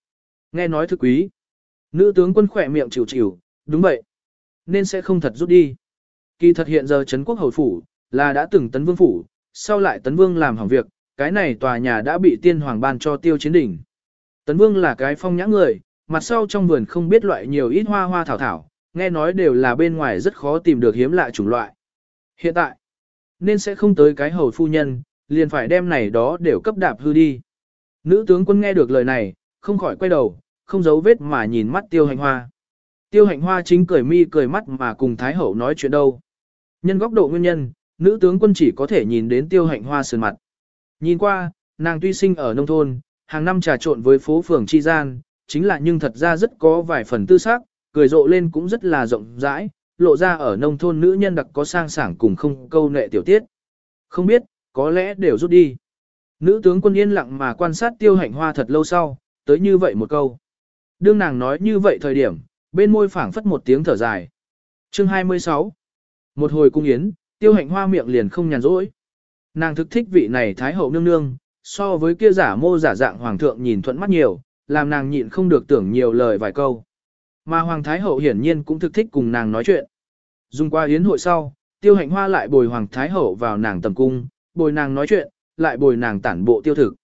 Nghe nói thực quý. Nữ tướng quân khỏe miệng chịu chịu, đúng vậy. Nên sẽ không thật rút đi. Kỳ thật hiện giờ Trấn quốc hầu phủ, là đã từng tấn vương phủ, sau lại tấn vương làm hỏng việc, cái này tòa nhà đã bị tiên hoàng ban cho tiêu chiến đỉnh. Tấn vương là cái phong nhã người, mặt sau trong vườn không biết loại nhiều ít hoa hoa thảo thảo, nghe nói đều là bên ngoài rất khó tìm được hiếm lạ chủng loại. Hiện tại, nên sẽ không tới cái hầu phu nhân, liền phải đem này đó đều cấp đạp hư đi. Nữ tướng quân nghe được lời này, không khỏi quay đầu, không giấu vết mà nhìn mắt tiêu hành hoa. Tiêu hạnh hoa chính cười mi cười mắt mà cùng Thái Hậu nói chuyện đâu. Nhân góc độ nguyên nhân, nữ tướng quân chỉ có thể nhìn đến tiêu hạnh hoa sườn mặt. Nhìn qua, nàng tuy sinh ở nông thôn, hàng năm trà trộn với phố phường chi gian, chính là nhưng thật ra rất có vài phần tư xác, cười rộ lên cũng rất là rộng rãi, lộ ra ở nông thôn nữ nhân đặc có sang sảng cùng không câu nệ tiểu tiết. Không biết, có lẽ đều rút đi. Nữ tướng quân yên lặng mà quan sát tiêu hạnh hoa thật lâu sau, tới như vậy một câu. Đương nàng nói như vậy thời điểm, bên môi phảng phất một tiếng thở dài. Chương 26 Một hồi cung yến, tiêu hạnh hoa miệng liền không nhàn rỗi. Nàng thực thích vị này thái hậu nương nương, so với kia giả mô giả dạng hoàng thượng nhìn thuận mắt nhiều, làm nàng nhịn không được tưởng nhiều lời vài câu. Mà hoàng thái hậu hiển nhiên cũng thực thích cùng nàng nói chuyện. Dùng qua yến hội sau, tiêu hạnh hoa lại bồi hoàng thái hậu vào nàng tầm cung, bồi nàng nói chuyện, lại bồi nàng tản bộ tiêu thực.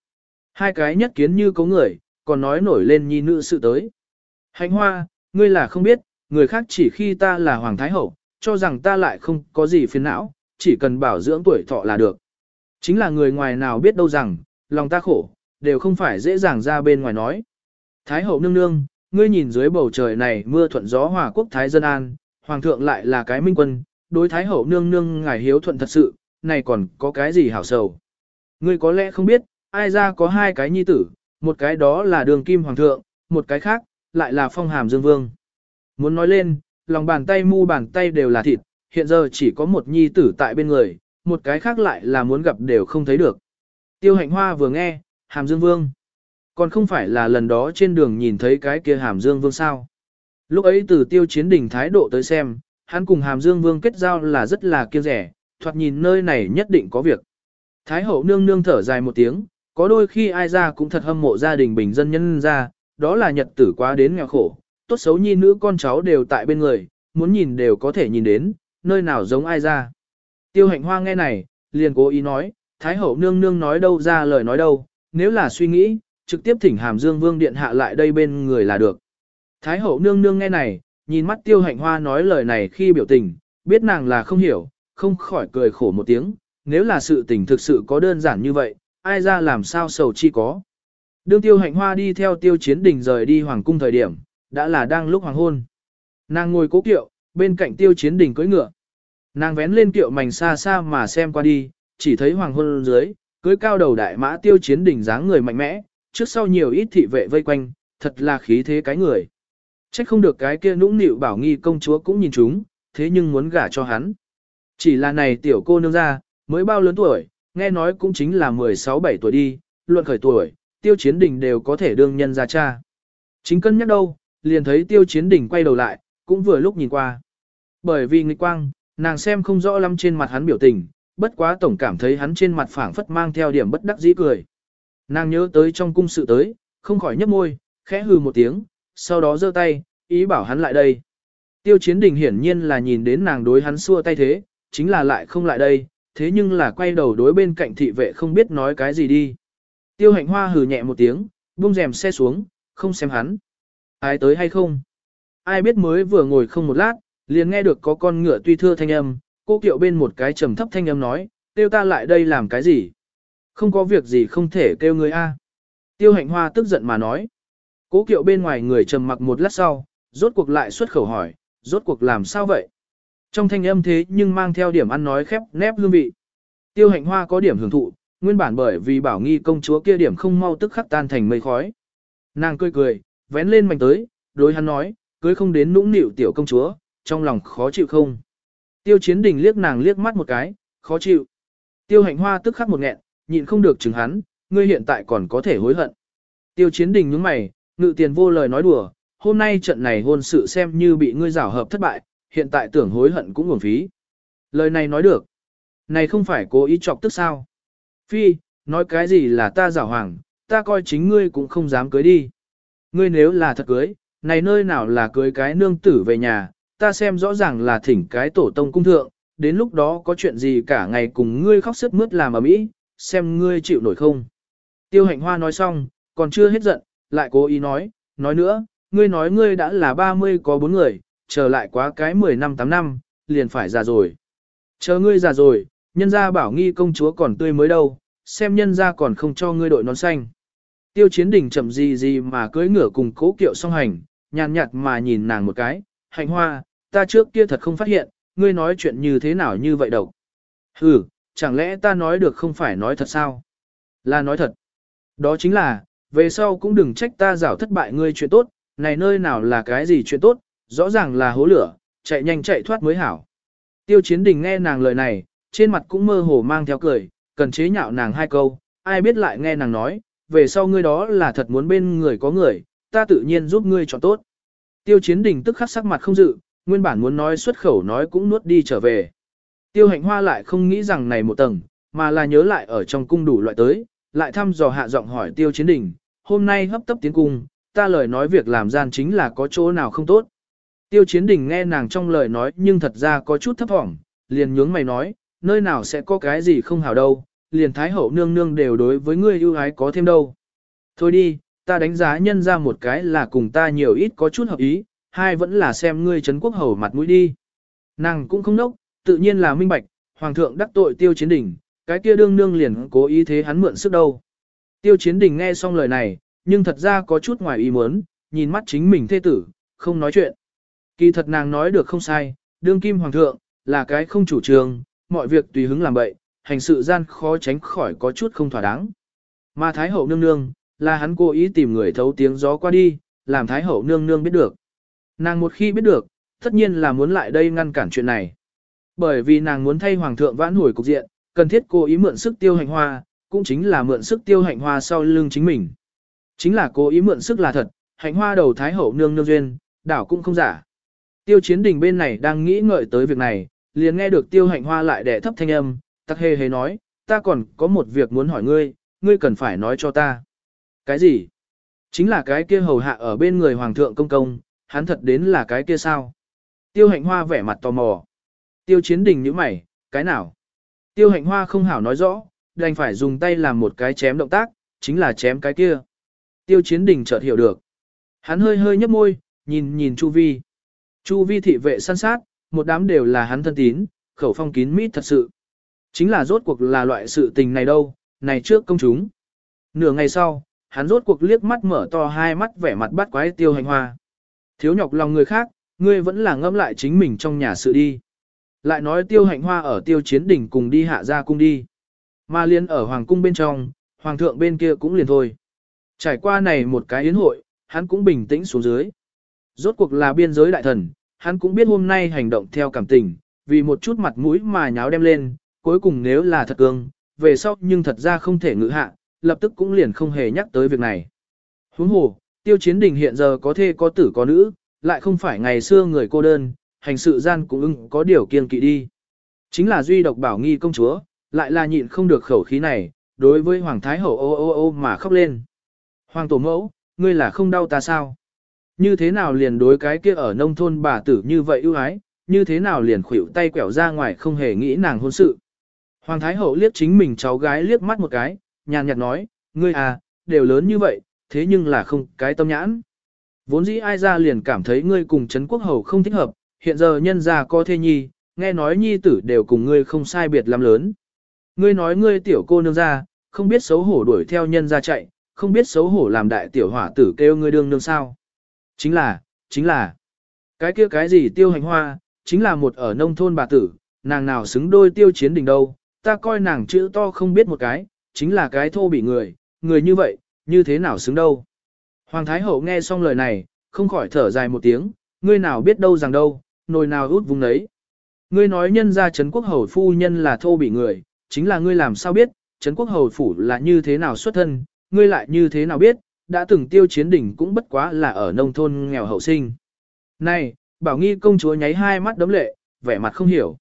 Hai cái nhất kiến như có người, còn nói nổi lên nhi nữ sự tới. Hạnh hoa, ngươi là không biết, người khác chỉ khi ta là hoàng thái hậu, cho rằng ta lại không có gì phiền não, chỉ cần bảo dưỡng tuổi thọ là được. Chính là người ngoài nào biết đâu rằng, lòng ta khổ, đều không phải dễ dàng ra bên ngoài nói. Thái hậu nương nương, ngươi nhìn dưới bầu trời này mưa thuận gió hòa quốc thái dân an, hoàng thượng lại là cái minh quân, đối thái hậu nương nương ngài hiếu thuận thật sự, này còn có cái gì hảo sầu. Ngươi có lẽ không biết, ai ra có hai cái nhi tử, một cái đó là đường kim hoàng thượng, một cái khác, lại là phong hàm dương vương. Muốn nói lên, lòng bàn tay mu bàn tay đều là thịt, hiện giờ chỉ có một nhi tử tại bên người, một cái khác lại là muốn gặp đều không thấy được. Tiêu hạnh hoa vừa nghe, hàm dương vương. Còn không phải là lần đó trên đường nhìn thấy cái kia hàm dương vương sao. Lúc ấy từ tiêu chiến đỉnh thái độ tới xem, hắn cùng hàm dương vương kết giao là rất là kiêng rẻ, thoạt nhìn nơi này nhất định có việc. Thái hậu nương nương thở dài một tiếng, có đôi khi ai ra cũng thật hâm mộ gia đình bình dân nhân ra, đó là nhật tử quá đến nghèo khổ, tốt xấu nhi nữ con cháu đều tại bên người, muốn nhìn đều có thể nhìn đến, nơi nào giống ai ra. Tiêu hạnh hoa nghe này, liền cố ý nói, Thái hậu nương nương nói đâu ra lời nói đâu, nếu là suy nghĩ, trực tiếp thỉnh hàm dương vương điện hạ lại đây bên người là được. Thái hậu nương nương nghe này, nhìn mắt tiêu hạnh hoa nói lời này khi biểu tình, biết nàng là không hiểu, không khỏi cười khổ một tiếng, nếu là sự tình thực sự có đơn giản như vậy, ai ra làm sao sầu chi có. Đương tiêu hạnh hoa đi theo tiêu chiến đình rời đi hoàng cung thời điểm, đã là đang lúc hoàng hôn. Nàng ngồi cố kiệu, bên cạnh tiêu chiến đình cưỡi ngựa. Nàng vén lên kiệu mảnh xa xa mà xem qua đi, chỉ thấy hoàng hôn dưới, cưỡi cao đầu đại mã tiêu chiến đình dáng người mạnh mẽ, trước sau nhiều ít thị vệ vây quanh, thật là khí thế cái người. Trách không được cái kia nũng nịu bảo nghi công chúa cũng nhìn chúng, thế nhưng muốn gả cho hắn. Chỉ là này tiểu cô nương ra, mới bao lớn tuổi, nghe nói cũng chính là 16-17 tuổi đi, luận khởi tuổi, tiêu chiến đình đều có thể đương nhân ra cha. Chính cân nhắc đâu, liền thấy tiêu chiến đình quay đầu lại, cũng vừa lúc nhìn qua. Bởi vì nghịch quang, nàng xem không rõ lắm trên mặt hắn biểu tình, bất quá tổng cảm thấy hắn trên mặt phảng phất mang theo điểm bất đắc dĩ cười. Nàng nhớ tới trong cung sự tới, không khỏi nhấp môi, khẽ hừ một tiếng, sau đó giơ tay, ý bảo hắn lại đây. Tiêu chiến đình hiển nhiên là nhìn đến nàng đối hắn xua tay thế, chính là lại không lại đây, thế nhưng là quay đầu đối bên cạnh thị vệ không biết nói cái gì đi. Tiêu hạnh hoa hừ nhẹ một tiếng, buông rèm xe xuống, không xem hắn. Ai tới hay không? Ai biết mới vừa ngồi không một lát, liền nghe được có con ngựa tuy thưa thanh âm, cô kiệu bên một cái trầm thấp thanh âm nói, tiêu ta lại đây làm cái gì? Không có việc gì không thể kêu người A. Tiêu hạnh hoa tức giận mà nói. Cố kiệu bên ngoài người trầm mặc một lát sau, rốt cuộc lại xuất khẩu hỏi, rốt cuộc làm sao vậy? Trong thanh âm thế nhưng mang theo điểm ăn nói khép nép hương vị. Tiêu hạnh hoa có điểm hưởng thụ, nguyên bản bởi vì bảo nghi công chúa kia điểm không mau tức khắc tan thành mây khói. Nàng cười cười, vén lên mạnh tới, đối hắn nói, cưới không đến nũng nịu tiểu công chúa, trong lòng khó chịu không. Tiêu chiến đình liếc nàng liếc mắt một cái, khó chịu. Tiêu hạnh hoa tức khắc một nghẹn, nhịn không được chừng hắn, ngươi hiện tại còn có thể hối hận. Tiêu chiến đình nhướng mày, ngự tiền vô lời nói đùa, hôm nay trận này hôn sự xem như bị ngươi rảo hợp thất bại, hiện tại tưởng hối hận cũng uổng phí. Lời này nói được. Này không phải cố ý chọc tức sao. Phi, nói cái gì là ta rảo hoàng, ta coi chính ngươi cũng không dám cưới đi. Ngươi nếu là thật cưới, này nơi nào là cưới cái nương tử về nhà, ta xem rõ ràng là thỉnh cái tổ tông cung thượng, đến lúc đó có chuyện gì cả ngày cùng ngươi khóc sức mướt làm ở mỹ, xem ngươi chịu nổi không. Tiêu hạnh hoa nói xong, còn chưa hết giận, lại cố ý nói, nói nữa, ngươi nói ngươi đã là 30 có bốn người, chờ lại quá cái 10 năm 8 năm, liền phải già rồi. Chờ ngươi già rồi, nhân gia bảo nghi công chúa còn tươi mới đâu, xem nhân gia còn không cho ngươi đội nón xanh. Tiêu chiến đỉnh chậm gì gì mà cưỡi ngửa cùng cố kiệu song hành, nhàn nhạt mà nhìn nàng một cái, hạnh hoa, ta trước kia thật không phát hiện, ngươi nói chuyện như thế nào như vậy đâu. Hừ, chẳng lẽ ta nói được không phải nói thật sao? Là nói thật. Đó chính là, về sau cũng đừng trách ta rảo thất bại ngươi chuyện tốt, này nơi nào là cái gì chuyện tốt, rõ ràng là hố lửa, chạy nhanh chạy thoát mới hảo. Tiêu chiến đình nghe nàng lời này, trên mặt cũng mơ hồ mang theo cười, cần chế nhạo nàng hai câu, ai biết lại nghe nàng nói, về sau ngươi đó là thật muốn bên người có người, ta tự nhiên giúp ngươi chọn tốt. Tiêu chiến đình tức khắc sắc mặt không dự, nguyên bản muốn nói xuất khẩu nói cũng nuốt đi trở về. Tiêu hạnh hoa lại không nghĩ rằng này một tầng, mà là nhớ lại ở trong cung đủ loại tới, lại thăm dò hạ giọng hỏi tiêu chiến đình, hôm nay hấp tấp tiến cung, ta lời nói việc làm gian chính là có chỗ nào không tốt. Tiêu chiến đình nghe nàng trong lời nói nhưng thật ra có chút thấp thỏm, liền nhướng mày nói, nơi nào sẽ có cái gì không hảo đâu, liền thái hậu nương nương đều đối với ngươi ưu ái có thêm đâu. Thôi đi, ta đánh giá nhân ra một cái là cùng ta nhiều ít có chút hợp ý, hai vẫn là xem ngươi Trấn quốc hầu mặt mũi đi. Nàng cũng không nốc, tự nhiên là minh bạch, hoàng thượng đắc tội tiêu chiến đỉnh, cái kia đương nương liền cố ý thế hắn mượn sức đâu. Tiêu chiến đình nghe xong lời này, nhưng thật ra có chút ngoài ý muốn, nhìn mắt chính mình thê tử, không nói chuyện. Kỳ thật nàng nói được không sai, đương kim hoàng thượng, là cái không chủ trương, mọi việc tùy hứng làm bậy, hành sự gian khó tránh khỏi có chút không thỏa đáng. Mà Thái hậu nương nương, là hắn cố ý tìm người thấu tiếng gió qua đi, làm Thái hậu nương nương biết được. Nàng một khi biết được, tất nhiên là muốn lại đây ngăn cản chuyện này. Bởi vì nàng muốn thay hoàng thượng vãn hồi cục diện, cần thiết cố ý mượn sức tiêu hạnh hoa, cũng chính là mượn sức tiêu hạnh hoa sau lưng chính mình. Chính là cố ý mượn sức là thật, hạnh hoa đầu thái hậu nương nương duyên, đảo cũng không giả. Tiêu chiến đình bên này đang nghĩ ngợi tới việc này, liền nghe được tiêu hạnh hoa lại đẻ thấp thanh âm, tắc hề hề nói, ta còn có một việc muốn hỏi ngươi, ngươi cần phải nói cho ta. Cái gì? Chính là cái kia hầu hạ ở bên người hoàng thượng công công, hắn thật đến là cái kia sao? Tiêu hạnh hoa vẻ mặt tò mò. Tiêu chiến đình như mày, cái nào? Tiêu hạnh hoa không hảo nói rõ, đành phải dùng tay làm một cái chém động tác, chính là chém cái kia. Tiêu chiến đình chợt hiểu được. Hắn hơi hơi nhấp môi, nhìn nhìn Chu Vi. Chu Vi thị vệ săn sát, một đám đều là hắn thân tín, khẩu phong kín mít thật sự. Chính là rốt cuộc là loại sự tình này đâu, này trước công chúng. Nửa ngày sau, hắn rốt cuộc liếc mắt mở to hai mắt vẻ mặt bắt quái tiêu hành hoa. Thiếu nhọc lòng người khác, ngươi vẫn là ngâm lại chính mình trong nhà sự đi. Lại nói tiêu hạnh hoa ở tiêu chiến đỉnh cùng đi hạ ra cung đi. Mà liên ở hoàng cung bên trong, hoàng thượng bên kia cũng liền thôi. Trải qua này một cái yến hội, hắn cũng bình tĩnh xuống dưới. Rốt cuộc là biên giới đại thần, hắn cũng biết hôm nay hành động theo cảm tình, vì một chút mặt mũi mà nháo đem lên, cuối cùng nếu là thật cương, về sau nhưng thật ra không thể ngự hạ, lập tức cũng liền không hề nhắc tới việc này. Huống hồ, tiêu chiến đình hiện giờ có thê có tử có nữ, lại không phải ngày xưa người cô đơn, hành sự gian cũng ưng có điều kiên kỵ đi. Chính là duy độc bảo nghi công chúa, lại là nhịn không được khẩu khí này, đối với Hoàng Thái Hậu ô ô ô mà khóc lên. Hoàng Tổ Mẫu, ngươi là không đau ta sao? Như thế nào liền đối cái kia ở nông thôn bà tử như vậy ưu ái, như thế nào liền khuỷu tay quẹo ra ngoài không hề nghĩ nàng hôn sự. Hoàng Thái Hậu liếc chính mình cháu gái liếc mắt một cái, nhàn nhạt nói, ngươi à, đều lớn như vậy, thế nhưng là không cái tâm nhãn. Vốn dĩ ai ra liền cảm thấy ngươi cùng Trấn Quốc Hầu không thích hợp, hiện giờ nhân gia có thê nhi, nghe nói nhi tử đều cùng ngươi không sai biệt lắm lớn. Ngươi nói ngươi tiểu cô nương ra, không biết xấu hổ đuổi theo nhân gia chạy, không biết xấu hổ làm đại tiểu hỏa tử kêu ngươi đương nương sao. Chính là, chính là, cái kia cái gì tiêu hành hoa, chính là một ở nông thôn bà tử, nàng nào xứng đôi tiêu chiến đình đâu, ta coi nàng chữ to không biết một cái, chính là cái thô bị người, người như vậy, như thế nào xứng đâu. Hoàng Thái Hậu nghe xong lời này, không khỏi thở dài một tiếng, ngươi nào biết đâu rằng đâu, nồi nào út vùng đấy. Ngươi nói nhân ra Trấn Quốc Hầu phu nhân là thô bị người, chính là ngươi làm sao biết, Trấn Quốc Hầu Phủ là như thế nào xuất thân, ngươi lại như thế nào biết, đã từng tiêu chiến đỉnh cũng bất quá là ở nông thôn nghèo hậu sinh. Này, bảo nghi công chúa nháy hai mắt đấm lệ, vẻ mặt không hiểu.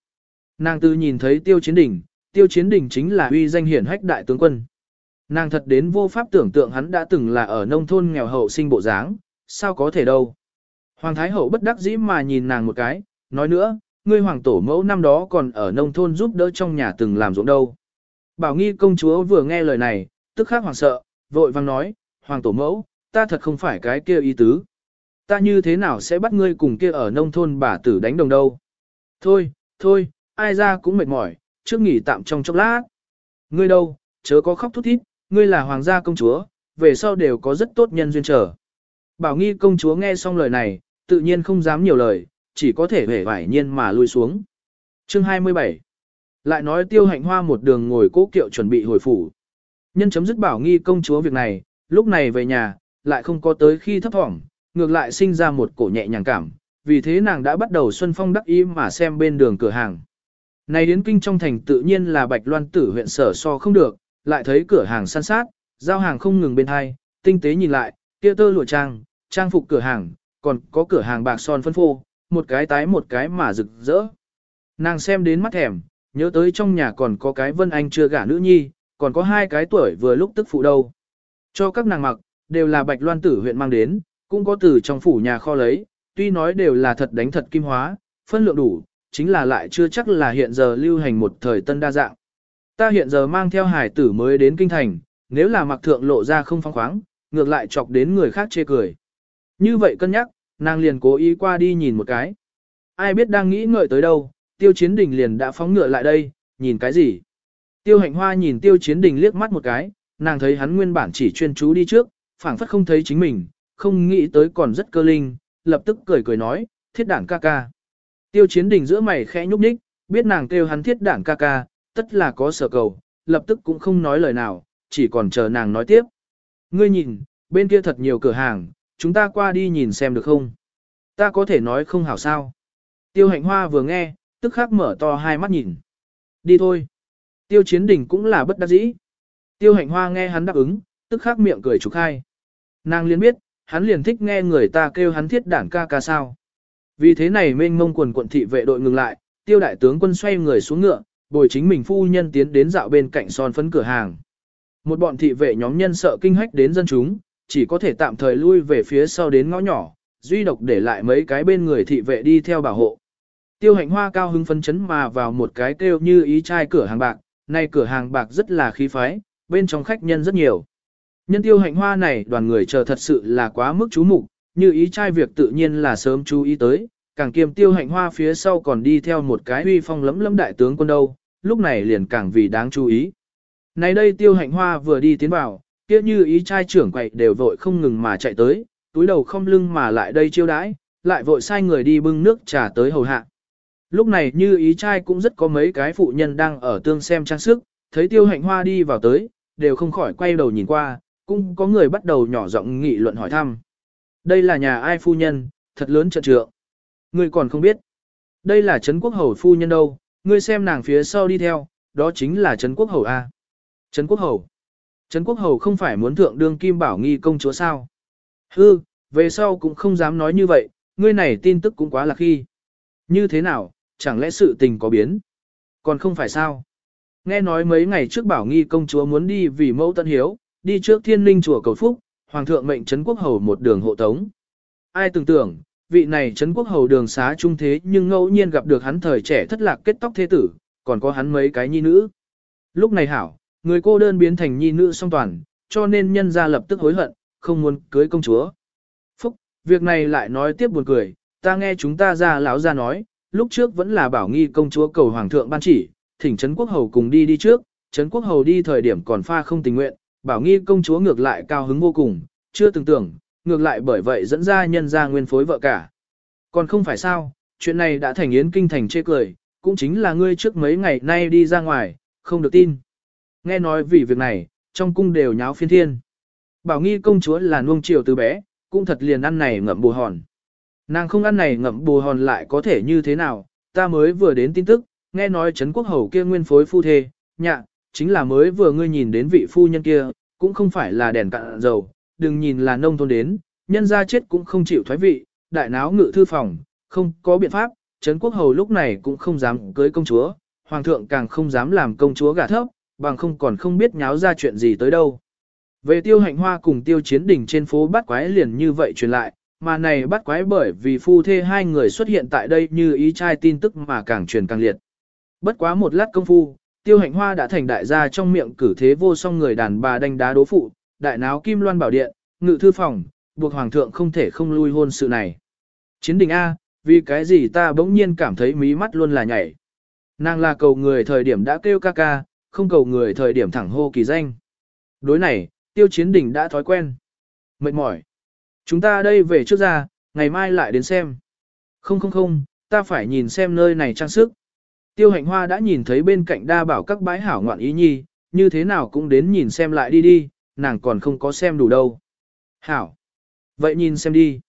Nàng tư nhìn thấy tiêu chiến đỉnh, tiêu chiến đỉnh chính là uy danh hiển hách đại tướng quân. Nàng thật đến vô pháp tưởng tượng hắn đã từng là ở nông thôn nghèo hậu sinh bộ dáng, sao có thể đâu. Hoàng Thái Hậu bất đắc dĩ mà nhìn nàng một cái, nói nữa, ngươi hoàng tổ mẫu năm đó còn ở nông thôn giúp đỡ trong nhà từng làm ruộng đâu. Bảo nghi công chúa vừa nghe lời này, tức khắc hoàng sợ, vội vang nói, hoàng tổ mẫu, ta thật không phải cái kia ý tứ. Ta như thế nào sẽ bắt ngươi cùng kia ở nông thôn bà tử đánh đồng đâu. Thôi, thôi, ai ra cũng mệt mỏi, trước nghỉ tạm trong chốc lát. Ngươi đâu, chớ có khóc thút thít, ngươi là hoàng gia công chúa, về sau đều có rất tốt nhân duyên trở. Bảo nghi công chúa nghe xong lời này, tự nhiên không dám nhiều lời, chỉ có thể hể vải nhiên mà lui xuống. Chương 27 Lại nói tiêu hạnh hoa một đường ngồi cố kiệu chuẩn bị hồi phủ. Nhân chấm dứt bảo nghi công chúa việc này, lúc này về nhà, lại không có tới khi thấp thỏm, ngược lại sinh ra một cổ nhẹ nhàng cảm, vì thế nàng đã bắt đầu xuân phong đắc ý mà xem bên đường cửa hàng. Này đến kinh trong thành tự nhiên là bạch loan tử huyện sở so không được, lại thấy cửa hàng san sát, giao hàng không ngừng bên hai, tinh tế nhìn lại, kia tơ lụa trang, trang phục cửa hàng, còn có cửa hàng bạc son phân phô, một cái tái một cái mà rực rỡ. Nàng xem đến mắt thèm, nhớ tới trong nhà còn có cái Vân Anh chưa gả nữ nhi, còn có hai cái tuổi vừa lúc tức phụ đâu. Cho các nàng mặc, đều là bạch loan tử huyện mang đến, cũng có từ trong phủ nhà kho lấy, tuy nói đều là thật đánh thật kim hóa, phân lượng đủ, chính là lại chưa chắc là hiện giờ lưu hành một thời tân đa dạng. Ta hiện giờ mang theo hải tử mới đến kinh thành, nếu là mặc thượng lộ ra không phong khoáng, ngược lại chọc đến người khác chê cười. Như vậy cân nhắc, nàng liền cố ý qua đi nhìn một cái. Ai biết đang nghĩ ngợi tới đâu, tiêu chiến đình liền đã phóng ngựa lại đây, nhìn cái gì? Tiêu hạnh hoa nhìn tiêu chiến đình liếc mắt một cái, nàng thấy hắn nguyên bản chỉ chuyên chú đi trước, phảng phất không thấy chính mình, không nghĩ tới còn rất cơ linh, lập tức cười cười nói, thiết đảng ca ca. Tiêu chiến đình giữa mày khẽ nhúc nhích, biết nàng kêu hắn thiết đảng ca ca, tất là có sở cầu, lập tức cũng không nói lời nào, chỉ còn chờ nàng nói tiếp. Ngươi nhìn, bên kia thật nhiều cửa hàng, chúng ta qua đi nhìn xem được không? Ta có thể nói không hảo sao. Tiêu hạnh hoa vừa nghe, tức khắc mở to hai mắt nhìn. Đi thôi. Tiêu chiến đình cũng là bất đắc dĩ. Tiêu hạnh hoa nghe hắn đáp ứng, tức khắc miệng cười trục khai. Nàng liền biết, hắn liền thích nghe người ta kêu hắn thiết đảng ca ca sao. Vì thế này mênh mông quần quận thị vệ đội ngừng lại, tiêu đại tướng quân xoay người xuống ngựa, bồi chính mình phu nhân tiến đến dạo bên cạnh son phấn cửa hàng. Một bọn thị vệ nhóm nhân sợ kinh hách đến dân chúng, chỉ có thể tạm thời lui về phía sau đến ngõ nhỏ, duy độc để lại mấy cái bên người thị vệ đi theo bảo hộ. Tiêu hạnh hoa cao hứng phấn chấn mà vào một cái kêu như ý trai cửa hàng bạc, nay cửa hàng bạc rất là khí phái, bên trong khách nhân rất nhiều. Nhân tiêu hạnh hoa này đoàn người chờ thật sự là quá mức chú mục, như ý trai việc tự nhiên là sớm chú ý tới, càng kiềm tiêu hạnh hoa phía sau còn đi theo một cái uy phong lấm lấm đại tướng quân đâu, lúc này liền càng vì đáng chú ý. Này đây tiêu hạnh hoa vừa đi tiến vào, kia như ý trai trưởng quậy đều vội không ngừng mà chạy tới, túi đầu không lưng mà lại đây chiêu đãi, lại vội sai người đi bưng nước trà tới hầu hạ. Lúc này như ý trai cũng rất có mấy cái phụ nhân đang ở tương xem trang sức, thấy tiêu hạnh hoa đi vào tới, đều không khỏi quay đầu nhìn qua, cũng có người bắt đầu nhỏ giọng nghị luận hỏi thăm. Đây là nhà ai phu nhân, thật lớn trận trượng. Ngươi còn không biết. Đây là Trấn Quốc Hầu phu nhân đâu, ngươi xem nàng phía sau đi theo, đó chính là Trấn Quốc Hầu A. Trấn Quốc Hầu. Trấn Quốc Hầu không phải muốn thượng đương kim bảo nghi công chúa sao. Hư, về sau cũng không dám nói như vậy, ngươi này tin tức cũng quá là khi. Như thế nào, chẳng lẽ sự tình có biến? Còn không phải sao? Nghe nói mấy ngày trước bảo nghi công chúa muốn đi vì mẫu tân hiếu, đi trước thiên linh chùa cầu phúc, hoàng thượng mệnh Trấn Quốc Hầu một đường hộ tống. Ai tưởng tưởng, vị này Trấn Quốc Hầu đường xá trung thế nhưng ngẫu nhiên gặp được hắn thời trẻ thất lạc kết tóc thế tử, còn có hắn mấy cái nhi nữ. Lúc này hảo, người cô đơn biến thành nhi nữ song toàn, cho nên nhân ra lập tức hối hận, không muốn cưới công chúa. Phúc, việc này lại nói tiếp buồn cười, ta nghe chúng ta ra lão ra nói, lúc trước vẫn là bảo nghi công chúa cầu hoàng thượng ban chỉ, thỉnh Trấn Quốc Hầu cùng đi đi trước, Trấn Quốc Hầu đi thời điểm còn pha không tình nguyện, bảo nghi công chúa ngược lại cao hứng vô cùng, chưa từng tưởng, ngược lại bởi vậy dẫn ra nhân ra nguyên phối vợ cả. Còn không phải sao, chuyện này đã thành yến kinh thành chê cười, cũng chính là ngươi trước mấy ngày nay đi ra ngoài, không được tin. Nghe nói vì việc này, trong cung đều nháo phiên thiên. Bảo nghi công chúa là nuông chiều từ bé, cũng thật liền ăn này ngậm bù hòn. Nàng không ăn này ngậm bù hòn lại có thể như thế nào, ta mới vừa đến tin tức, nghe nói Trấn Quốc Hầu kia nguyên phối phu thê, nhạ, chính là mới vừa ngươi nhìn đến vị phu nhân kia, cũng không phải là đèn cạn dầu, đừng nhìn là nông thôn đến, nhân ra chết cũng không chịu thoái vị, đại náo ngự thư phòng, không có biện pháp, Trấn Quốc Hầu lúc này cũng không dám cưới công chúa, Hoàng thượng càng không dám làm công chúa gả thấp, bằng không còn không biết nháo ra chuyện gì tới đâu. Về tiêu hạnh hoa cùng tiêu chiến đỉnh trên phố bắt quái liền như vậy truyền lại, mà này bắt quái bởi vì phu thê hai người xuất hiện tại đây như ý trai tin tức mà càng truyền càng liệt. Bất quá một lát công phu, tiêu hạnh hoa đã thành đại gia trong miệng cử thế vô song người đàn bà đánh đá đố phụ, đại náo kim loan bảo điện, ngự thư phòng, buộc hoàng thượng không thể không lui hôn sự này. Chiến đình A, vì cái gì ta bỗng nhiên cảm thấy mí mắt luôn là nhảy. Nàng là cầu người thời điểm đã kêu ca ca, không cầu người thời điểm thẳng hô kỳ danh. Đối này, tiêu chiến đỉnh đã thói quen. Mệt mỏi. Chúng ta đây về trước ra, ngày mai lại đến xem. Không không không, ta phải nhìn xem nơi này trang sức. Tiêu hạnh hoa đã nhìn thấy bên cạnh đa bảo các bái hảo ngoạn ý nhi, như thế nào cũng đến nhìn xem lại đi đi, nàng còn không có xem đủ đâu. Hảo. Vậy nhìn xem đi.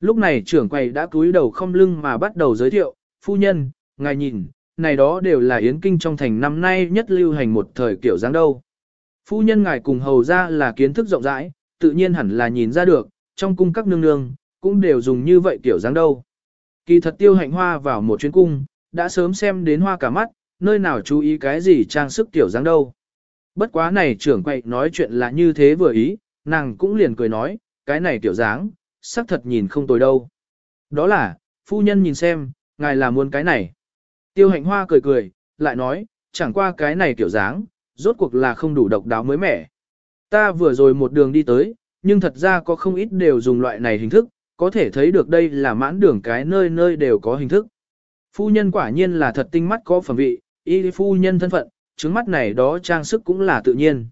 Lúc này trưởng quầy đã cúi đầu không lưng mà bắt đầu giới thiệu, phu nhân, ngài nhìn, này đó đều là yến kinh trong thành năm nay nhất lưu hành một thời kiểu dáng đâu. Phu nhân ngài cùng hầu ra là kiến thức rộng rãi, tự nhiên hẳn là nhìn ra được, trong cung các nương nương, cũng đều dùng như vậy kiểu dáng đâu. Kỳ thật tiêu hạnh hoa vào một chuyến cung, đã sớm xem đến hoa cả mắt, nơi nào chú ý cái gì trang sức tiểu dáng đâu. Bất quá này trưởng quậy nói chuyện là như thế vừa ý, nàng cũng liền cười nói, cái này tiểu dáng, sắc thật nhìn không tồi đâu. Đó là, phu nhân nhìn xem, ngài là muốn cái này. Tiêu hạnh hoa cười cười, lại nói, chẳng qua cái này kiểu dáng, rốt cuộc là không đủ độc đáo mới mẻ. Ta vừa rồi một đường đi tới, nhưng thật ra có không ít đều dùng loại này hình thức, có thể thấy được đây là mãn đường cái nơi nơi đều có hình thức. Phu nhân quả nhiên là thật tinh mắt có phẩm vị, y phu nhân thân phận, trứng mắt này đó trang sức cũng là tự nhiên.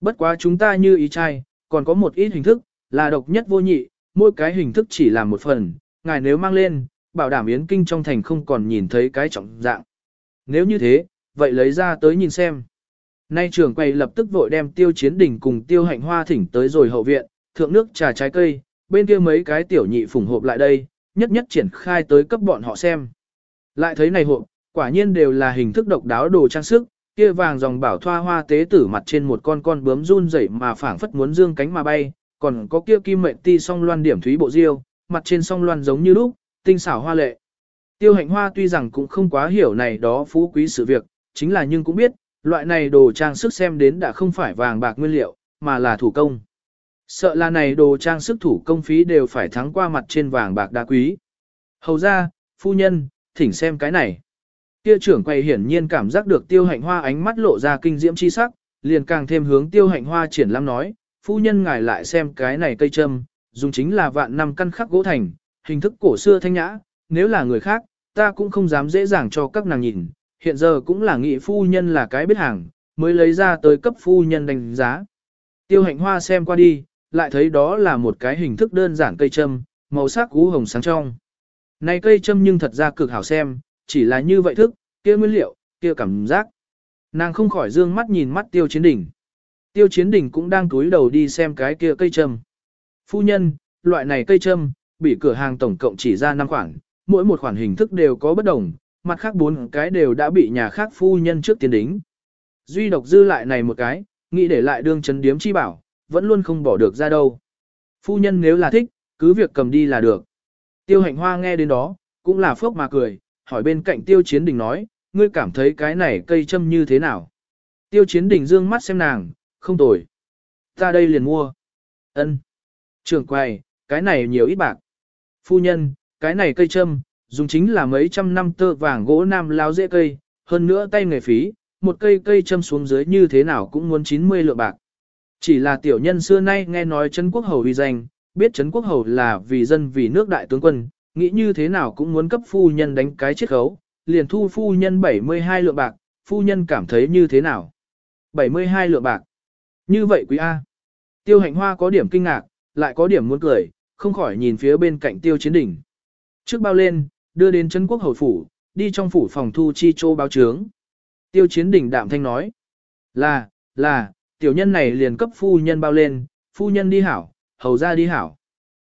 Bất quá chúng ta như ý trai, còn có một ít hình thức, là độc nhất vô nhị, mỗi cái hình thức chỉ là một phần, ngài nếu mang lên, bảo đảm yến kinh trong thành không còn nhìn thấy cái trọng dạng. Nếu như thế, vậy lấy ra tới nhìn xem. Nay trưởng quầy lập tức vội đem tiêu chiến đỉnh cùng tiêu hạnh hoa thỉnh tới rồi hậu viện, thượng nước trà trái cây, bên kia mấy cái tiểu nhị phủng hộp lại đây, nhất nhất triển khai tới cấp bọn họ xem. Lại thấy này hộp, quả nhiên đều là hình thức độc đáo đồ trang sức, kia vàng dòng bảo thoa hoa tế tử mặt trên một con con bướm run rẩy mà phảng phất muốn dương cánh mà bay, còn có kia kim mệnh ti song loan điểm thúy bộ diêu, mặt trên song loan giống như lúc, tinh xảo hoa lệ. Tiêu hạnh hoa tuy rằng cũng không quá hiểu này đó phú quý sự việc, chính là nhưng cũng biết, loại này đồ trang sức xem đến đã không phải vàng bạc nguyên liệu, mà là thủ công. Sợ là này đồ trang sức thủ công phí đều phải thắng qua mặt trên vàng bạc đá quý. Hầu ra, phu nhân, thỉnh xem cái này. Tiêu trưởng quay hiển nhiên cảm giác được tiêu hạnh hoa ánh mắt lộ ra kinh diễm chi sắc, liền càng thêm hướng tiêu hạnh hoa triển lãm nói, phu nhân ngài lại xem cái này cây châm, dùng chính là vạn năm căn khắc gỗ thành, hình thức cổ xưa thanh nhã, nếu là người khác, ta cũng không dám dễ dàng cho các nàng nhìn, hiện giờ cũng là nghị phu nhân là cái biết hàng, mới lấy ra tới cấp phu nhân đánh giá. Tiêu hạnh hoa xem qua đi, lại thấy đó là một cái hình thức đơn giản cây châm, màu sắc cú hồng sáng trong. Này cây châm nhưng thật ra cực hảo xem, chỉ là như vậy thức, kia nguyên liệu, kia cảm giác. Nàng không khỏi dương mắt nhìn mắt tiêu chiến đỉnh. Tiêu chiến đỉnh cũng đang túi đầu đi xem cái kia cây châm. Phu nhân, loại này cây châm, bị cửa hàng tổng cộng chỉ ra 5 khoản, mỗi một khoản hình thức đều có bất đồng, mặt khác bốn cái đều đã bị nhà khác phu nhân trước tiến đính. Duy độc dư lại này một cái, nghĩ để lại đương chấn điếm chi bảo, vẫn luôn không bỏ được ra đâu. Phu nhân nếu là thích, cứ việc cầm đi là được. Tiêu hạnh hoa nghe đến đó, cũng là phốc mà cười, hỏi bên cạnh tiêu chiến đình nói, ngươi cảm thấy cái này cây châm như thế nào? Tiêu chiến đình dương mắt xem nàng, không tồi. Ta đây liền mua. ân Trường quay, cái này nhiều ít bạc. Phu nhân, cái này cây châm, dùng chính là mấy trăm năm tơ vàng gỗ nam lao dễ cây, hơn nữa tay nghề phí, một cây cây châm xuống dưới như thế nào cũng muốn 90 lượng bạc. Chỉ là tiểu nhân xưa nay nghe nói Trấn Quốc Hầu uy danh, biết Trấn Quốc Hầu là vì dân vì nước đại tướng quân, nghĩ như thế nào cũng muốn cấp phu nhân đánh cái chiết khấu, liền thu phu nhân 72 lượng bạc, phu nhân cảm thấy như thế nào? 72 lượng bạc. Như vậy quý A. Tiêu hạnh hoa có điểm kinh ngạc, lại có điểm muốn cười, không khỏi nhìn phía bên cạnh tiêu chiến đỉnh. Trước bao lên, đưa đến Trấn Quốc Hầu Phủ, đi trong phủ phòng thu chi chô báo trướng. Tiêu chiến đỉnh đạm thanh nói. Là, là, tiểu nhân này liền cấp phu nhân bao lên, phu nhân đi hảo, hầu ra đi hảo.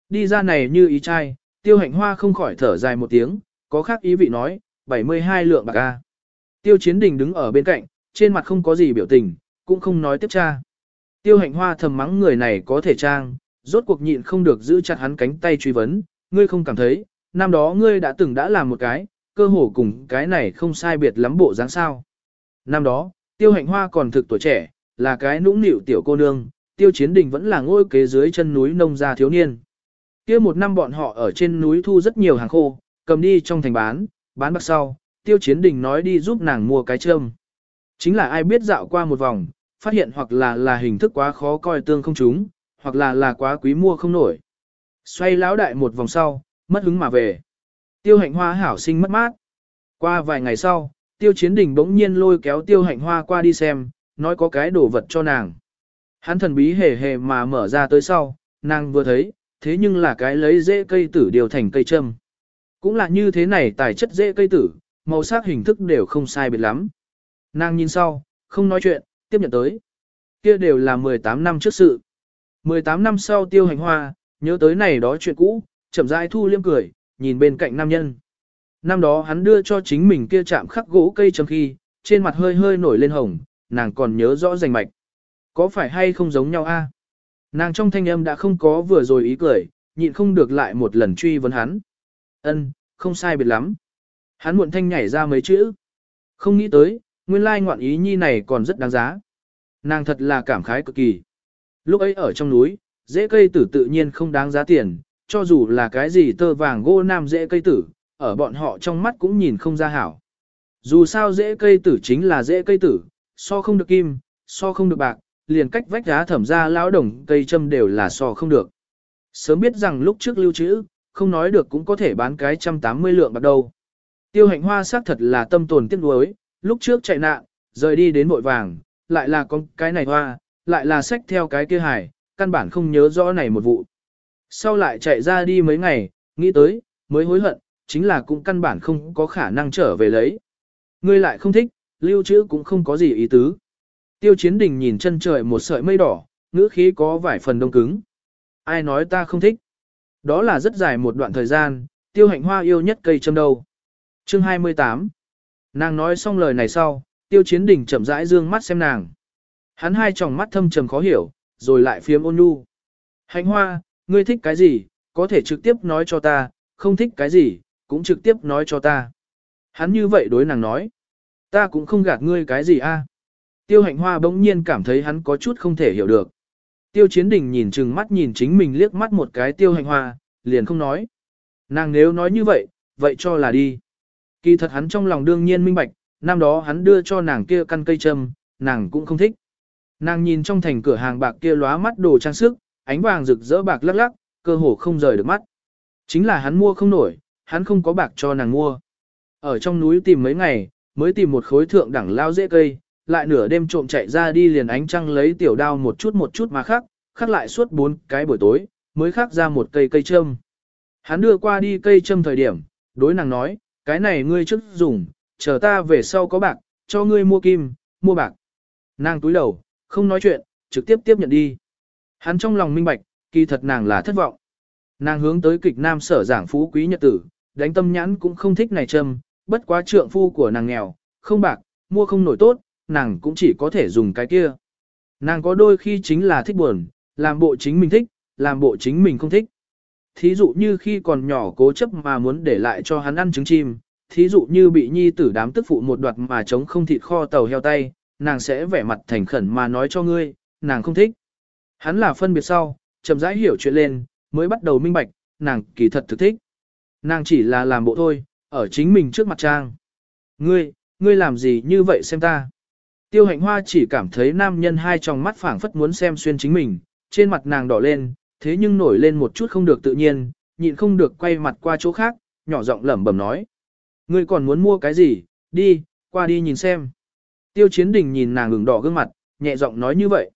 Đi ra này như ý trai, tiêu hạnh hoa không khỏi thở dài một tiếng, có khác ý vị nói, 72 lượng bạc a. Tiêu chiến đình đứng ở bên cạnh, trên mặt không có gì biểu tình, cũng không nói tiếp tra. Tiêu hạnh hoa thầm mắng người này có thể trang, rốt cuộc nhịn không được giữ chặt hắn cánh tay truy vấn, ngươi không cảm thấy, năm đó ngươi đã từng đã làm một cái, cơ hồ cùng cái này không sai biệt lắm bộ dáng sao. Năm đó, tiêu hạnh hoa còn thực tuổi trẻ, là cái nũng nịu tiểu cô nương, tiêu chiến đình vẫn là ngôi kế dưới chân núi nông gia thiếu niên. kia một năm bọn họ ở trên núi thu rất nhiều hàng khô, cầm đi trong thành bán, bán bạc sau, tiêu chiến đình nói đi giúp nàng mua cái trơm. Chính là ai biết dạo qua một vòng, phát hiện hoặc là là hình thức quá khó coi tương không chúng, hoặc là là quá quý mua không nổi. Xoay lão đại một vòng sau, mất hứng mà về. Tiêu hạnh hoa hảo sinh mất mát. Qua vài ngày sau, tiêu chiến đình bỗng nhiên lôi kéo tiêu hạnh hoa qua đi xem, nói có cái đồ vật cho nàng. Hắn thần bí hề hề mà mở ra tới sau, nàng vừa thấy, thế nhưng là cái lấy dễ cây tử điều thành cây châm. Cũng là như thế này tài chất dễ cây tử, màu sắc hình thức đều không sai biệt lắm. Nàng nhìn sau, không nói chuyện, tiếp nhận tới. Kia đều là 18 năm trước sự. 18 năm sau tiêu hành hoa, nhớ tới này đó chuyện cũ, chậm rãi thu liêm cười, nhìn bên cạnh nam nhân. Năm đó hắn đưa cho chính mình kia chạm khắc gỗ cây châm khi, trên mặt hơi hơi nổi lên hồng, nàng còn nhớ rõ rành mạch. Có phải hay không giống nhau a? Nàng trong thanh âm đã không có vừa rồi ý cười, nhịn không được lại một lần truy vấn hắn. Ân, không sai biệt lắm. Hắn muộn thanh nhảy ra mấy chữ. Không nghĩ tới, nguyên lai ngoạn ý nhi này còn rất đáng giá. Nàng thật là cảm khái cực kỳ. Lúc ấy ở trong núi, dễ cây tử tự nhiên không đáng giá tiền, cho dù là cái gì tơ vàng gỗ nam dễ cây tử, ở bọn họ trong mắt cũng nhìn không ra hảo. Dù sao dễ cây tử chính là dễ cây tử, so không được kim, so không được bạc, liền cách vách giá thẩm ra lão đồng cây châm đều là so không được. Sớm biết rằng lúc trước lưu trữ, không nói được cũng có thể bán cái trăm tám mươi lượng bạc đâu. Tiêu hạnh hoa xác thật là tâm tồn tiếc nuối, lúc trước chạy nạn, rời đi đến vội vàng, lại là con cái này hoa, lại là sách theo cái kia hải, căn bản không nhớ rõ này một vụ. Sau lại chạy ra đi mấy ngày, nghĩ tới, mới hối hận, chính là cũng căn bản không có khả năng trở về lấy. Ngươi lại không thích, lưu trữ cũng không có gì ý tứ. Tiêu chiến đình nhìn chân trời một sợi mây đỏ, ngữ khí có vài phần đông cứng. Ai nói ta không thích? Đó là rất dài một đoạn thời gian, tiêu hạnh hoa yêu nhất cây châm đầu. Chương 28 Nàng nói xong lời này sau, tiêu chiến đình chậm rãi dương mắt xem nàng. Hắn hai tròng mắt thâm trầm khó hiểu, rồi lại phiếm ôn nhu. Hạnh hoa, ngươi thích cái gì, có thể trực tiếp nói cho ta, không thích cái gì, cũng trực tiếp nói cho ta. Hắn như vậy đối nàng nói. Ta cũng không gạt ngươi cái gì a. Tiêu hạnh hoa bỗng nhiên cảm thấy hắn có chút không thể hiểu được. Tiêu chiến đình nhìn chừng mắt nhìn chính mình liếc mắt một cái tiêu hạnh hoa, liền không nói. Nàng nếu nói như vậy, vậy cho là đi. Kỳ thật hắn trong lòng đương nhiên minh bạch, năm đó hắn đưa cho nàng kia căn cây châm, nàng cũng không thích. Nàng nhìn trong thành cửa hàng bạc kia lóa mắt đồ trang sức, ánh vàng rực rỡ bạc lắc lắc, cơ hồ không rời được mắt. Chính là hắn mua không nổi, hắn không có bạc cho nàng mua. Ở trong núi tìm mấy ngày, mới tìm một khối thượng đẳng lao dễ cây, lại nửa đêm trộm chạy ra đi liền ánh trăng lấy tiểu đao một chút một chút mà khắc, khắc lại suốt bốn cái buổi tối, mới khắc ra một cây cây châm. Hắn đưa qua đi cây châm thời điểm, đối nàng nói, cái này ngươi trước dùng, chờ ta về sau có bạc, cho ngươi mua kim, mua bạc. Nàng túi đầu, không nói chuyện, trực tiếp tiếp nhận đi. Hắn trong lòng minh bạch, kỳ thật nàng là thất vọng. Nàng hướng tới kịch nam sở giảng phú quý nhật tử, đánh tâm nhãn cũng không thích này châm, bất quá trượng phu của nàng nghèo, không bạc, mua không nổi tốt, nàng cũng chỉ có thể dùng cái kia. Nàng có đôi khi chính là thích buồn, làm bộ chính mình thích, làm bộ chính mình không thích. Thí dụ như khi còn nhỏ cố chấp mà muốn để lại cho hắn ăn trứng chim, thí dụ như bị nhi tử đám tức phụ một đoạt mà chống không thịt kho tàu heo tay, nàng sẽ vẻ mặt thành khẩn mà nói cho ngươi, nàng không thích. Hắn là phân biệt sau, chậm rãi hiểu chuyện lên, mới bắt đầu minh bạch, nàng kỳ thật thực thích. Nàng chỉ là làm bộ thôi, ở chính mình trước mặt trang. Ngươi, ngươi làm gì như vậy xem ta? Tiêu hạnh hoa chỉ cảm thấy nam nhân hai tròng mắt phảng phất muốn xem xuyên chính mình, trên mặt nàng đỏ lên, thế nhưng nổi lên một chút không được tự nhiên, nhịn không được quay mặt qua chỗ khác, nhỏ giọng lẩm bẩm nói. Ngươi còn muốn mua cái gì, đi, qua đi nhìn xem. Tiêu chiến đình nhìn nàng ửng đỏ gương mặt, nhẹ giọng nói như vậy.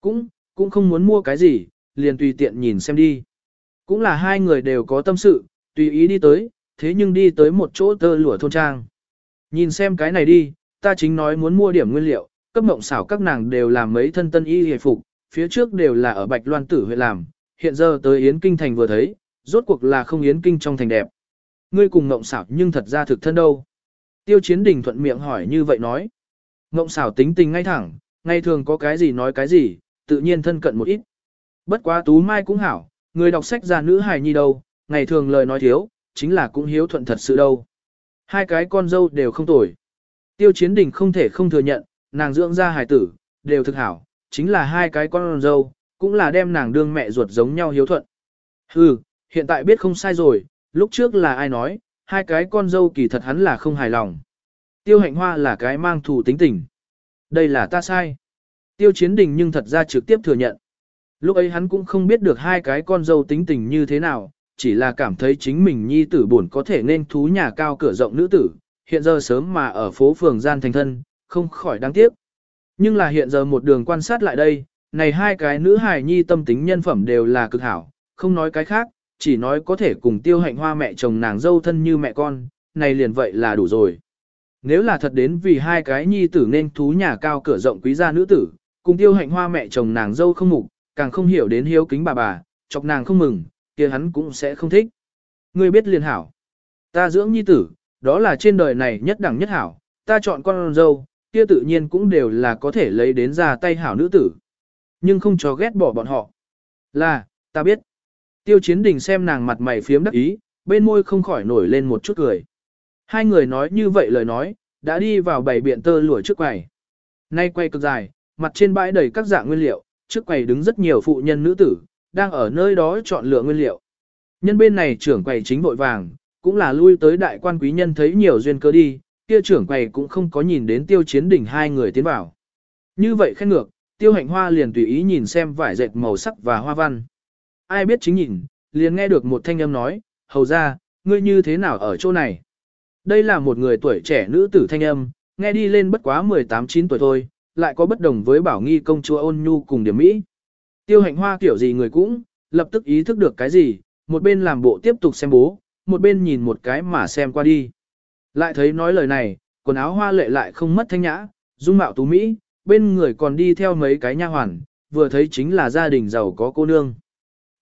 Cũng, cũng không muốn mua cái gì, liền tùy tiện nhìn xem đi. Cũng là hai người đều có tâm sự, tùy ý đi tới, thế nhưng đi tới một chỗ tơ lụa thôn trang. Nhìn xem cái này đi, ta chính nói muốn mua điểm nguyên liệu, cấp mộng xảo các nàng đều làm mấy thân tân y hề phục, phía trước đều là ở Bạch Loan Tử huyện làm, hiện giờ tới Yến Kinh Thành vừa thấy, rốt cuộc là không Yến Kinh trong thành đẹp. Ngươi cùng mộng xảo nhưng thật ra thực thân đâu. Tiêu chiến đình thuận miệng hỏi như vậy nói. Ngộng xảo tính tình ngay thẳng, ngày thường có cái gì nói cái gì, tự nhiên thân cận một ít. Bất quá tú mai cũng hảo, người đọc sách già nữ hài nhi đâu, ngày thường lời nói thiếu, chính là cũng hiếu thuận thật sự đâu. Hai cái con dâu đều không tồi. Tiêu chiến đình không thể không thừa nhận, nàng dưỡng ra hài tử, đều thực hảo, chính là hai cái con dâu, cũng là đem nàng đương mẹ ruột giống nhau hiếu thuận. Hừ, hiện tại biết không sai rồi, lúc trước là ai nói, hai cái con dâu kỳ thật hắn là không hài lòng. Tiêu hạnh hoa là cái mang thù tính tình. Đây là ta sai. Tiêu chiến đình nhưng thật ra trực tiếp thừa nhận. Lúc ấy hắn cũng không biết được hai cái con dâu tính tình như thế nào, chỉ là cảm thấy chính mình nhi tử buồn có thể nên thú nhà cao cửa rộng nữ tử, hiện giờ sớm mà ở phố phường gian thành thân, không khỏi đáng tiếc. Nhưng là hiện giờ một đường quan sát lại đây, này hai cái nữ hài nhi tâm tính nhân phẩm đều là cực hảo, không nói cái khác, chỉ nói có thể cùng tiêu hạnh hoa mẹ chồng nàng dâu thân như mẹ con, này liền vậy là đủ rồi. Nếu là thật đến vì hai cái nhi tử nên thú nhà cao cửa rộng quý gia nữ tử, cùng tiêu hạnh hoa mẹ chồng nàng dâu không mục, càng không hiểu đến hiếu kính bà bà, chọc nàng không mừng, kia hắn cũng sẽ không thích. Ngươi biết liền hảo. Ta dưỡng nhi tử, đó là trên đời này nhất đẳng nhất hảo, ta chọn con dâu, kia tự nhiên cũng đều là có thể lấy đến ra tay hảo nữ tử. Nhưng không cho ghét bỏ bọn họ. Là, ta biết. Tiêu chiến đình xem nàng mặt mày phiếm đắc ý, bên môi không khỏi nổi lên một chút cười. Hai người nói như vậy lời nói, đã đi vào bảy biện tơ lụa trước quầy. Nay quay cực dài, mặt trên bãi đầy các dạng nguyên liệu, trước quầy đứng rất nhiều phụ nhân nữ tử, đang ở nơi đó chọn lựa nguyên liệu. Nhân bên này trưởng quầy chính vội vàng, cũng là lui tới đại quan quý nhân thấy nhiều duyên cơ đi, kia trưởng quầy cũng không có nhìn đến tiêu chiến đỉnh hai người tiến vào. Như vậy khen ngược, tiêu hạnh hoa liền tùy ý nhìn xem vải dệt màu sắc và hoa văn. Ai biết chính nhìn, liền nghe được một thanh âm nói, hầu ra, ngươi như thế nào ở chỗ này? Đây là một người tuổi trẻ nữ tử thanh âm, nghe đi lên bất quá 18-9 tuổi thôi, lại có bất đồng với bảo nghi công chúa ôn nhu cùng điểm mỹ. Tiêu hạnh hoa kiểu gì người cũng, lập tức ý thức được cái gì, một bên làm bộ tiếp tục xem bố, một bên nhìn một cái mà xem qua đi. Lại thấy nói lời này, quần áo hoa lệ lại không mất thanh nhã, dung mạo tú Mỹ, bên người còn đi theo mấy cái nha hoàn, vừa thấy chính là gia đình giàu có cô nương.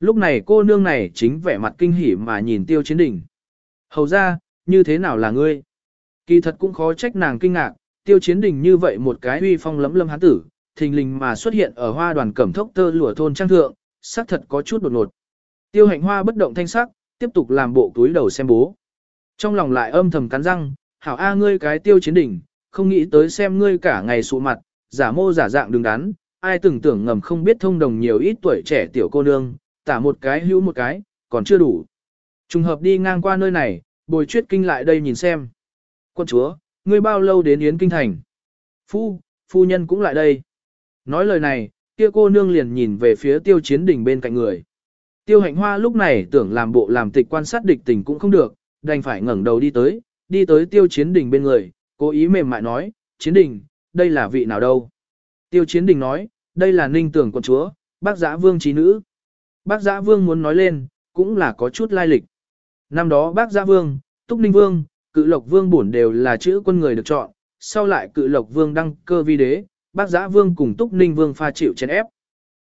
Lúc này cô nương này chính vẻ mặt kinh hỉ mà nhìn tiêu chiến đỉnh. Hầu ra, như thế nào là ngươi? Kỳ thật cũng khó trách nàng kinh ngạc, tiêu chiến đỉnh như vậy một cái uy phong lấm lâm hán tử, thình lình mà xuất hiện ở hoa đoàn cẩm thốc tơ lụa thôn trang thượng, xác thật có chút đột ngột. Tiêu hạnh hoa bất động thanh sắc, tiếp tục làm bộ túi đầu xem bố. Trong lòng lại âm thầm cắn răng, hảo a ngươi cái tiêu chiến đỉnh, không nghĩ tới xem ngươi cả ngày sụ mặt, giả mô giả dạng đứng đắn, ai từng tưởng ngầm không biết thông đồng nhiều ít tuổi trẻ tiểu cô nương, tả một cái hữu một cái, còn chưa đủ. Trùng hợp đi ngang qua nơi này, bồi chuyết kinh lại đây nhìn xem. Quân chúa, ngươi bao lâu đến Yến Kinh Thành? Phu, phu nhân cũng lại đây. Nói lời này, kia cô nương liền nhìn về phía tiêu chiến đỉnh bên cạnh người. Tiêu hạnh hoa lúc này tưởng làm bộ làm tịch quan sát địch tình cũng không được, đành phải ngẩng đầu đi tới, đi tới tiêu chiến đỉnh bên người, cố ý mềm mại nói, chiến đỉnh, đây là vị nào đâu? Tiêu chiến đỉnh nói, đây là ninh tưởng quận chúa, bác giã vương trí nữ. Bác giã vương muốn nói lên, cũng là có chút lai lịch. Năm đó bác gia vương, túc ninh vương, cự lộc vương bổn đều là chữ quân người được chọn, sau lại cự lộc vương đăng cơ vi đế, bác giã vương cùng túc ninh vương pha chịu chèn ép.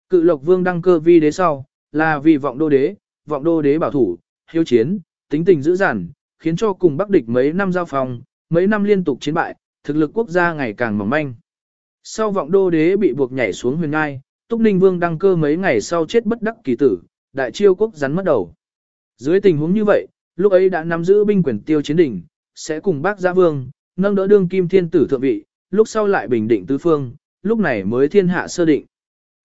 Cự lộc vương đăng cơ vi đế sau, là vì vọng đô đế, vọng đô đế bảo thủ, hiếu chiến, tính tình dữ dằn, khiến cho cùng bắc địch mấy năm giao phòng, mấy năm liên tục chiến bại, thực lực quốc gia ngày càng mỏng manh. Sau vọng đô đế bị buộc nhảy xuống huyền ngai, Túc Ninh Vương đăng cơ mấy ngày sau chết bất đắc kỳ tử, đại chiêu quốc rắn mất đầu. Dưới tình huống như vậy, lúc ấy đã nắm giữ binh quyền tiêu chiến đỉnh, sẽ cùng bác giã vương, nâng đỡ đương kim thiên tử thượng vị, lúc sau lại bình định tứ phương, lúc này mới thiên hạ sơ định.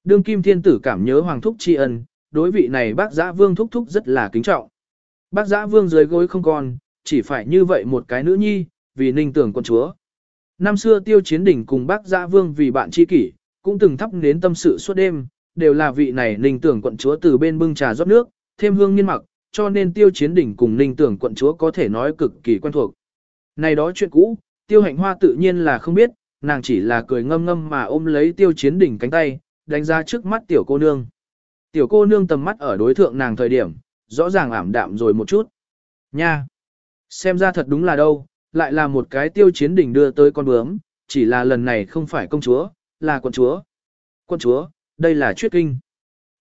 Đương kim thiên tử cảm nhớ hoàng thúc tri ân, đối vị này bác giã vương thúc thúc rất là kính trọng. Bác giã vương dưới gối không còn, chỉ phải như vậy một cái nữ nhi, vì ninh tưởng con chúa. Năm xưa tiêu chiến đỉnh cùng bác giã vương vì bạn tri kỷ, cũng từng thắp nến tâm sự suốt đêm, đều là vị này ninh tưởng quận chúa từ bên bưng trà rót nước, thêm hương nghiên mặc, cho nên tiêu chiến đỉnh cùng ninh tưởng quận chúa có thể nói cực kỳ quen thuộc. Này đó chuyện cũ, tiêu hạnh hoa tự nhiên là không biết, nàng chỉ là cười ngâm ngâm mà ôm lấy tiêu chiến đỉnh cánh tay, đánh ra trước mắt tiểu cô nương. Tiểu cô nương tầm mắt ở đối thượng nàng thời điểm, rõ ràng ảm đạm rồi một chút. Nha! Xem ra thật đúng là đâu, lại là một cái tiêu chiến đỉnh đưa tới con bướm, chỉ là lần này không phải công chúa, là quận chúa. Quận chúa, đây là chuyết kinh.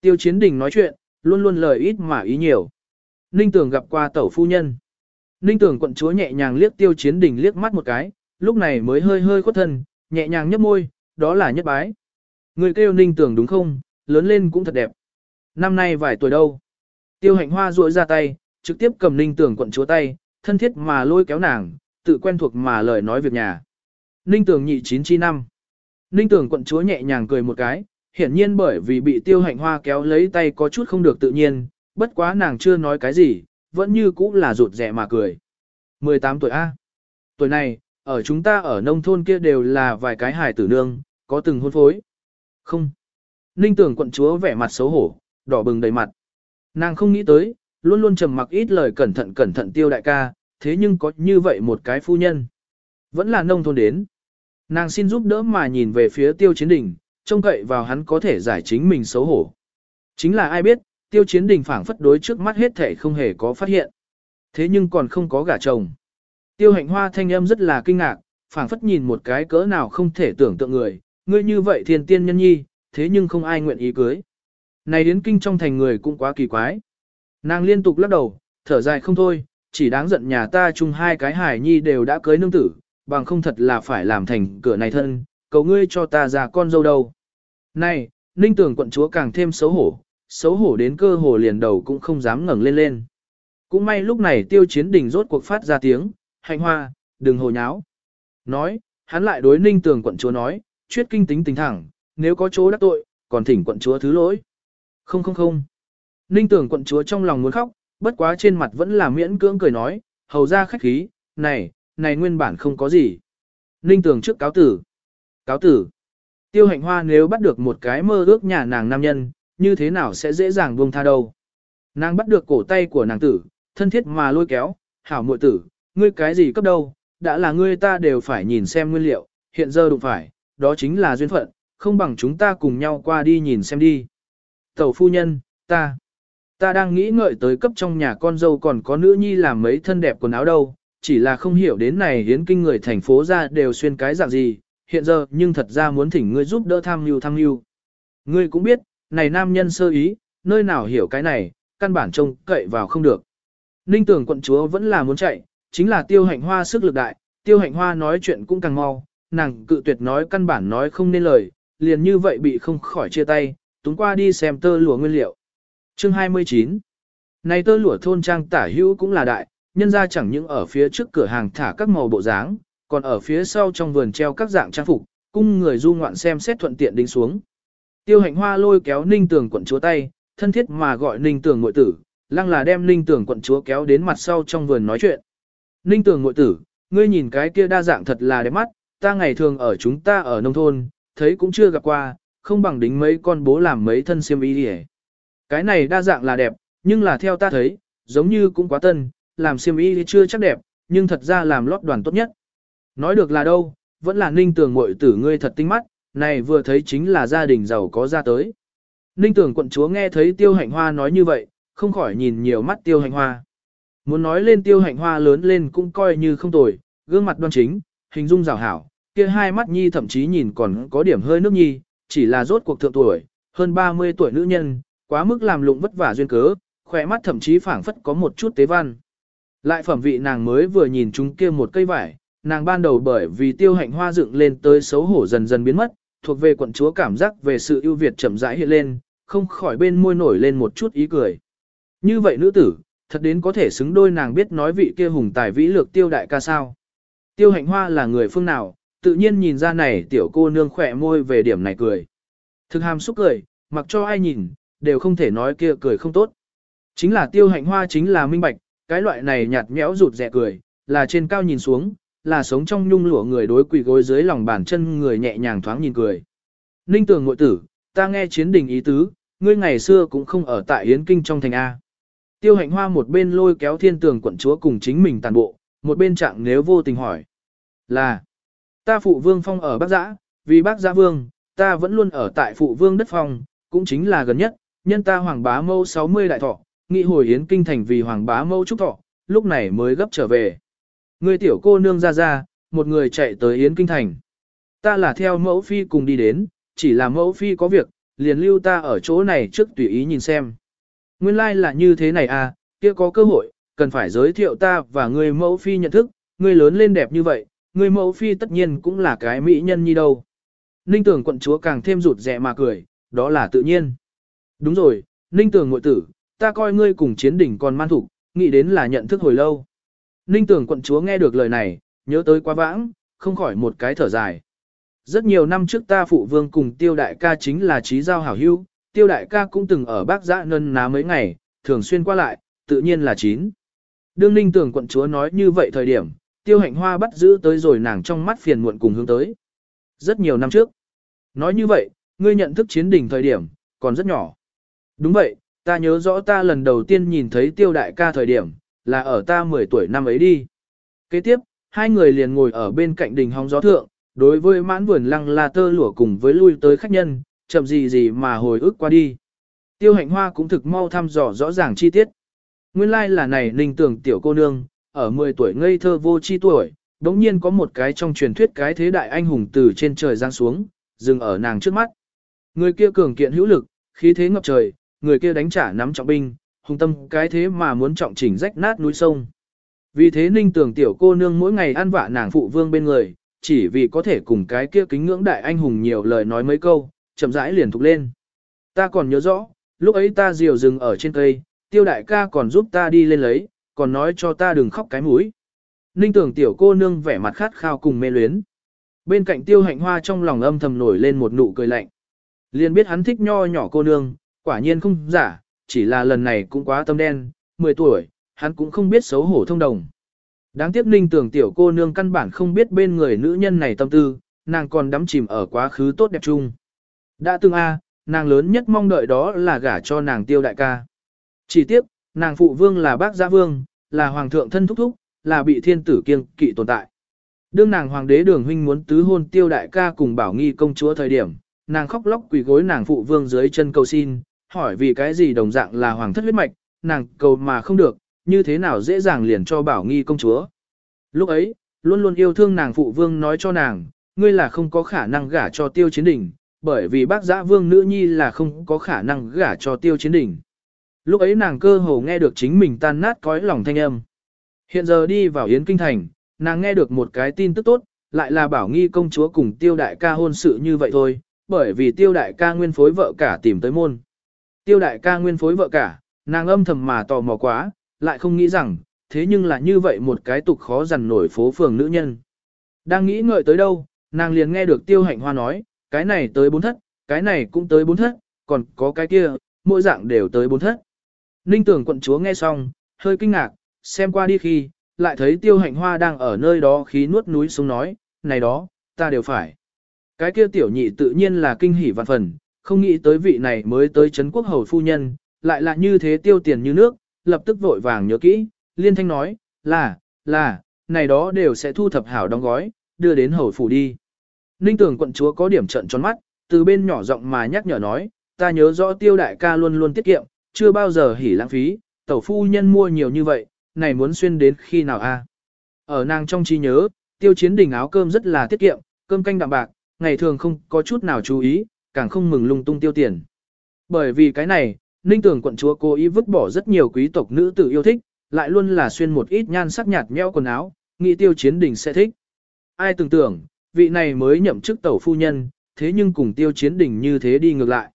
Tiêu chiến đỉnh nói chuyện, luôn luôn lời ít mà ý nhiều. Ninh Tường gặp qua tẩu phu nhân. Ninh Tường quận chúa nhẹ nhàng liếc tiêu chiến đỉnh liếc mắt một cái, lúc này mới hơi hơi khuất thân, nhẹ nhàng nhấp môi, đó là nhất bái. Người kêu ninh Tường đúng không, lớn lên cũng thật đẹp. Năm nay vài tuổi đâu. Tiêu hạnh hoa ruội ra tay, trực tiếp cầm ninh Tường quận chúa tay, thân thiết mà lôi kéo nàng, tự quen thuộc mà lời nói việc nhà. Ninh Tường nhị chín chi năm. Ninh Tường quận chúa nhẹ nhàng cười một cái, hiển nhiên bởi vì bị tiêu hạnh hoa kéo lấy tay có chút không được tự nhiên, bất quá nàng chưa nói cái gì, vẫn như cũ là rụt rẻ mà cười. 18 tuổi A. Tuổi này, ở chúng ta ở nông thôn kia đều là vài cái hài tử nương, có từng hôn phối. Không. Ninh tưởng quận chúa vẻ mặt xấu hổ, đỏ bừng đầy mặt. Nàng không nghĩ tới, luôn luôn trầm mặc ít lời cẩn thận cẩn thận tiêu đại ca, thế nhưng có như vậy một cái phu nhân. Vẫn là nông thôn đến. Nàng xin giúp đỡ mà nhìn về phía tiêu chiến đình, trông cậy vào hắn có thể giải chính mình xấu hổ. Chính là ai biết, tiêu chiến đình phảng phất đối trước mắt hết thể không hề có phát hiện. Thế nhưng còn không có gả chồng. Tiêu hạnh hoa thanh âm rất là kinh ngạc, phảng phất nhìn một cái cỡ nào không thể tưởng tượng người, ngươi như vậy thiên tiên nhân nhi, thế nhưng không ai nguyện ý cưới. Này đến kinh trong thành người cũng quá kỳ quái. Nàng liên tục lắc đầu, thở dài không thôi, chỉ đáng giận nhà ta chung hai cái hải nhi đều đã cưới nương tử, bằng không thật là phải làm thành cửa này thân, cầu ngươi cho ta ra con dâu đâu. Này, ninh tưởng quận chúa càng thêm xấu hổ, xấu hổ đến cơ hồ liền đầu cũng không dám ngẩng lên lên. Cũng may lúc này tiêu chiến đình rốt cuộc phát ra tiếng, Hạnh hoa, đừng hồ nháo. Nói, hắn lại đối ninh tường quận chúa nói, chuyết kinh tính tình thẳng, nếu có chỗ đắc tội, còn thỉnh quận chúa thứ lỗi. Không không không. Ninh Tường quận chúa trong lòng muốn khóc, bất quá trên mặt vẫn là miễn cưỡng cười nói, hầu ra khách khí, này, này nguyên bản không có gì. Ninh Tường trước cáo tử. Cáo tử. Tiêu hạnh hoa nếu bắt được một cái mơ ước nhà nàng nam nhân, như thế nào sẽ dễ dàng buông tha đâu. Nàng bắt được cổ tay của nàng tử, thân thiết mà lôi kéo, hảo muội tử, ngươi cái gì cấp đâu, đã là ngươi ta đều phải nhìn xem nguyên liệu, hiện giờ đụng phải, đó chính là duyên phận, không bằng chúng ta cùng nhau qua đi nhìn xem đi. Tẩu phu nhân, ta, ta đang nghĩ ngợi tới cấp trong nhà con dâu còn có nữ nhi làm mấy thân đẹp quần áo đâu, chỉ là không hiểu đến này hiến kinh người thành phố ra đều xuyên cái dạng gì, hiện giờ nhưng thật ra muốn thỉnh ngươi giúp đỡ tham mưu tham mưu. Ngươi cũng biết, này nam nhân sơ ý, nơi nào hiểu cái này, căn bản trông cậy vào không được. Ninh tưởng quận chúa vẫn là muốn chạy, chính là tiêu hạnh hoa sức lực đại, tiêu hạnh hoa nói chuyện cũng càng mau, nàng cự tuyệt nói căn bản nói không nên lời, liền như vậy bị không khỏi chia tay, túng qua đi xem tơ lụa nguyên liệu. Chương 29 Này tơ lụa thôn trang tả hữu cũng là đại, nhân ra chẳng những ở phía trước cửa hàng thả các màu bộ dáng, còn ở phía sau trong vườn treo các dạng trang phục, cung người du ngoạn xem xét thuận tiện đính xuống. Tiêu hạnh hoa lôi kéo ninh tường quận chúa tay, thân thiết mà gọi ninh tường ngội tử, lăng là đem ninh tường quận chúa kéo đến mặt sau trong vườn nói chuyện. Ninh tường ngội tử, ngươi nhìn cái kia đa dạng thật là đẹp mắt, ta ngày thường ở chúng ta ở nông thôn, thấy cũng chưa gặp qua, không bằng đính mấy con bố làm mấy thân xiêm y đi Cái này đa dạng là đẹp, nhưng là theo ta thấy, giống như cũng quá tân, làm xiêm y chưa chắc đẹp, nhưng thật ra làm lót đoàn tốt nhất. Nói được là đâu, vẫn là ninh tường ngội tử ngươi thật tinh mắt, này vừa thấy chính là gia đình giàu có ra tới. Ninh Tưởng quận chúa nghe thấy tiêu hạnh hoa nói như vậy, không khỏi nhìn nhiều mắt tiêu hạnh hoa. Muốn nói lên tiêu hạnh hoa lớn lên cũng coi như không tồi, gương mặt đoan chính, hình dung rào hảo, kia hai mắt nhi thậm chí nhìn còn có điểm hơi nước nhi, chỉ là rốt cuộc thượng tuổi, hơn 30 tuổi nữ nhân, quá mức làm lụng vất vả duyên cớ, khỏe mắt thậm chí phảng phất có một chút tế văn. Lại phẩm vị nàng mới vừa nhìn chúng kia một cây vải, nàng ban đầu bởi vì tiêu hạnh hoa dựng lên tới xấu hổ dần dần biến mất, thuộc về quận chúa cảm giác về sự ưu việt chậm rãi hiện lên, không khỏi bên môi nổi lên một chút ý cười. Như vậy nữ tử, thật đến có thể xứng đôi nàng biết nói vị kia hùng tài vĩ lược tiêu đại ca sao. Tiêu hạnh hoa là người phương nào, tự nhiên nhìn ra này tiểu cô nương khỏe môi về điểm này cười. Thực hàm xúc cười, mặc cho ai nhìn, đều không thể nói kia cười không tốt. Chính là tiêu hạnh hoa chính là minh bạch, cái loại này nhạt nhẽo rụt rẻ cười, là trên cao nhìn xuống, là sống trong nhung lụa người đối quỳ gối dưới lòng bàn chân người nhẹ nhàng thoáng nhìn cười. Ninh tường ngội tử, ta nghe chiến đình ý tứ, ngươi ngày xưa cũng không ở tại Yến Kinh trong thành A. Tiêu hạnh hoa một bên lôi kéo thiên tường quận chúa cùng chính mình tàn bộ, một bên trạng nếu vô tình hỏi. Là, ta phụ vương phong ở Bắc Giã, vì Bắc Giã vương, ta vẫn luôn ở tại phụ vương đất phong, cũng chính là gần nhất, nhân ta hoàng bá mâu 60 đại thọ, nghị hồi Yến Kinh thành vì hoàng bá mâu trúc thọ, lúc này mới gấp trở về. Người tiểu cô nương ra ra, một người chạy tới Yến Kinh Thành. Ta là theo mẫu phi cùng đi đến, chỉ là mẫu phi có việc, liền lưu ta ở chỗ này trước tùy ý nhìn xem. Nguyên lai like là như thế này à, kia có cơ hội, cần phải giới thiệu ta và người mẫu phi nhận thức, người lớn lên đẹp như vậy, người mẫu phi tất nhiên cũng là cái mỹ nhân như đâu. Ninh tưởng quận chúa càng thêm rụt rẹ mà cười, đó là tự nhiên. Đúng rồi, Ninh tưởng ngội tử, ta coi ngươi cùng chiến đỉnh còn man thủ, nghĩ đến là nhận thức hồi lâu. Ninh tưởng quận chúa nghe được lời này, nhớ tới quá vãng, không khỏi một cái thở dài. Rất nhiều năm trước ta phụ vương cùng tiêu đại ca chính là trí giao hảo hữu, tiêu đại ca cũng từng ở bác giã nân ná mấy ngày, thường xuyên qua lại, tự nhiên là chín. Đương ninh tưởng quận chúa nói như vậy thời điểm, tiêu hạnh hoa bắt giữ tới rồi nàng trong mắt phiền muộn cùng hướng tới. Rất nhiều năm trước. Nói như vậy, ngươi nhận thức chiến đỉnh thời điểm, còn rất nhỏ. Đúng vậy, ta nhớ rõ ta lần đầu tiên nhìn thấy tiêu đại ca thời điểm, là ở ta 10 tuổi năm ấy đi. Kế tiếp, hai người liền ngồi ở bên cạnh đình hóng gió thượng, đối với mãn vườn lăng la tơ lụa cùng với lui tới khách nhân, chậm gì gì mà hồi ức qua đi. Tiêu hạnh hoa cũng thực mau thăm dò rõ ràng chi tiết. Nguyên lai like là này ninh tưởng tiểu cô nương, ở 10 tuổi ngây thơ vô chi tuổi, đống nhiên có một cái trong truyền thuyết cái thế đại anh hùng từ trên trời giáng xuống, dừng ở nàng trước mắt. Người kia cường kiện hữu lực, khí thế ngập trời, người kia đánh trả nắm trọng binh, hùng tâm cái thế mà muốn trọng chỉnh rách nát núi sông. Vì thế ninh tưởng tiểu cô nương mỗi ngày ăn vạ nàng phụ vương bên người, chỉ vì có thể cùng cái kia kính ngưỡng đại anh hùng nhiều lời nói mấy câu, chậm rãi liền thục lên. Ta còn nhớ rõ, lúc ấy ta diều rừng ở trên cây, tiêu đại ca còn giúp ta đi lên lấy, còn nói cho ta đừng khóc cái mũi. Ninh tưởng tiểu cô nương vẻ mặt khát khao cùng mê luyến. Bên cạnh tiêu hạnh hoa trong lòng âm thầm nổi lên một nụ cười lạnh. Liền biết hắn thích nho nhỏ cô nương, quả nhiên không giả, chỉ là lần này cũng quá tâm đen, 10 tuổi, hắn cũng không biết xấu hổ thông đồng. Đáng tiếc ninh tưởng tiểu cô nương căn bản không biết bên người nữ nhân này tâm tư, nàng còn đắm chìm ở quá khứ tốt đẹp chung. Đã từng a, nàng lớn nhất mong đợi đó là gả cho nàng tiêu đại ca. Chỉ tiếc, nàng phụ vương là bác gia vương, là hoàng thượng thân thúc thúc, là bị thiên tử kiêng kỵ tồn tại. Đương nàng hoàng đế đường huynh muốn tứ hôn tiêu đại ca cùng bảo nghi công chúa thời điểm, nàng khóc lóc quỳ gối nàng phụ vương dưới chân cầu xin, hỏi vì cái gì đồng dạng là hoàng thất huyết mạch, nàng cầu mà không được, như thế nào dễ dàng liền cho bảo nghi công chúa. Lúc ấy, luôn luôn yêu thương nàng phụ vương nói cho nàng, ngươi là không có khả năng gả cho tiêu chiến đỉnh, bởi vì bác giã vương nữ nhi là không có khả năng gả cho tiêu chiến đỉnh. Lúc ấy nàng cơ hồ nghe được chính mình tan nát cõi lòng thanh âm. Hiện giờ đi vào Yến Kinh Thành, nàng nghe được một cái tin tức tốt, lại là bảo nghi công chúa cùng tiêu đại ca hôn sự như vậy thôi, bởi vì tiêu đại ca nguyên phối vợ cả tìm tới môn. Tiêu đại ca nguyên phối vợ cả, nàng âm thầm mà tò mò quá, lại không nghĩ rằng, thế nhưng là như vậy một cái tục khó dằn nổi phố phường nữ nhân. Đang nghĩ ngợi tới đâu, nàng liền nghe được tiêu hạnh hoa nói, cái này tới bốn thất, cái này cũng tới bốn thất, còn có cái kia, mỗi dạng đều tới bốn thất. Ninh tưởng quận chúa nghe xong, hơi kinh ngạc, xem qua đi khi, lại thấy tiêu hạnh hoa đang ở nơi đó khí nuốt núi xuống nói, này đó, ta đều phải. Cái kia tiểu nhị tự nhiên là kinh hỉ vạn phần, không nghĩ tới vị này mới tới Trấn quốc hầu phu nhân, lại là như thế tiêu tiền như nước, lập tức vội vàng nhớ kỹ, liên thanh nói, là, là, này đó đều sẽ thu thập hảo đóng gói, đưa đến hầu phủ đi. Ninh tưởng quận chúa có điểm trận tròn mắt, từ bên nhỏ giọng mà nhắc nhở nói, ta nhớ rõ tiêu đại ca luôn luôn tiết kiệm, chưa bao giờ hỉ lãng phí, tẩu phu nhân mua nhiều như vậy, này muốn xuyên đến khi nào a? Ở nàng trong trí nhớ, tiêu chiến đình áo cơm rất là tiết kiệm, cơm canh đạm bạc, ngày thường không có chút nào chú ý, càng không mừng lung tung tiêu tiền. Bởi vì cái này, Ninh tường quận chúa cố ý vứt bỏ rất nhiều quý tộc nữ tử yêu thích, lại luôn là xuyên một ít nhan sắc nhạt nhẽo quần áo, nghĩ tiêu chiến đình sẽ thích. Ai tưởng tưởng, vị này mới nhậm chức tẩu phu nhân, thế nhưng cùng tiêu chiến đình như thế đi ngược lại.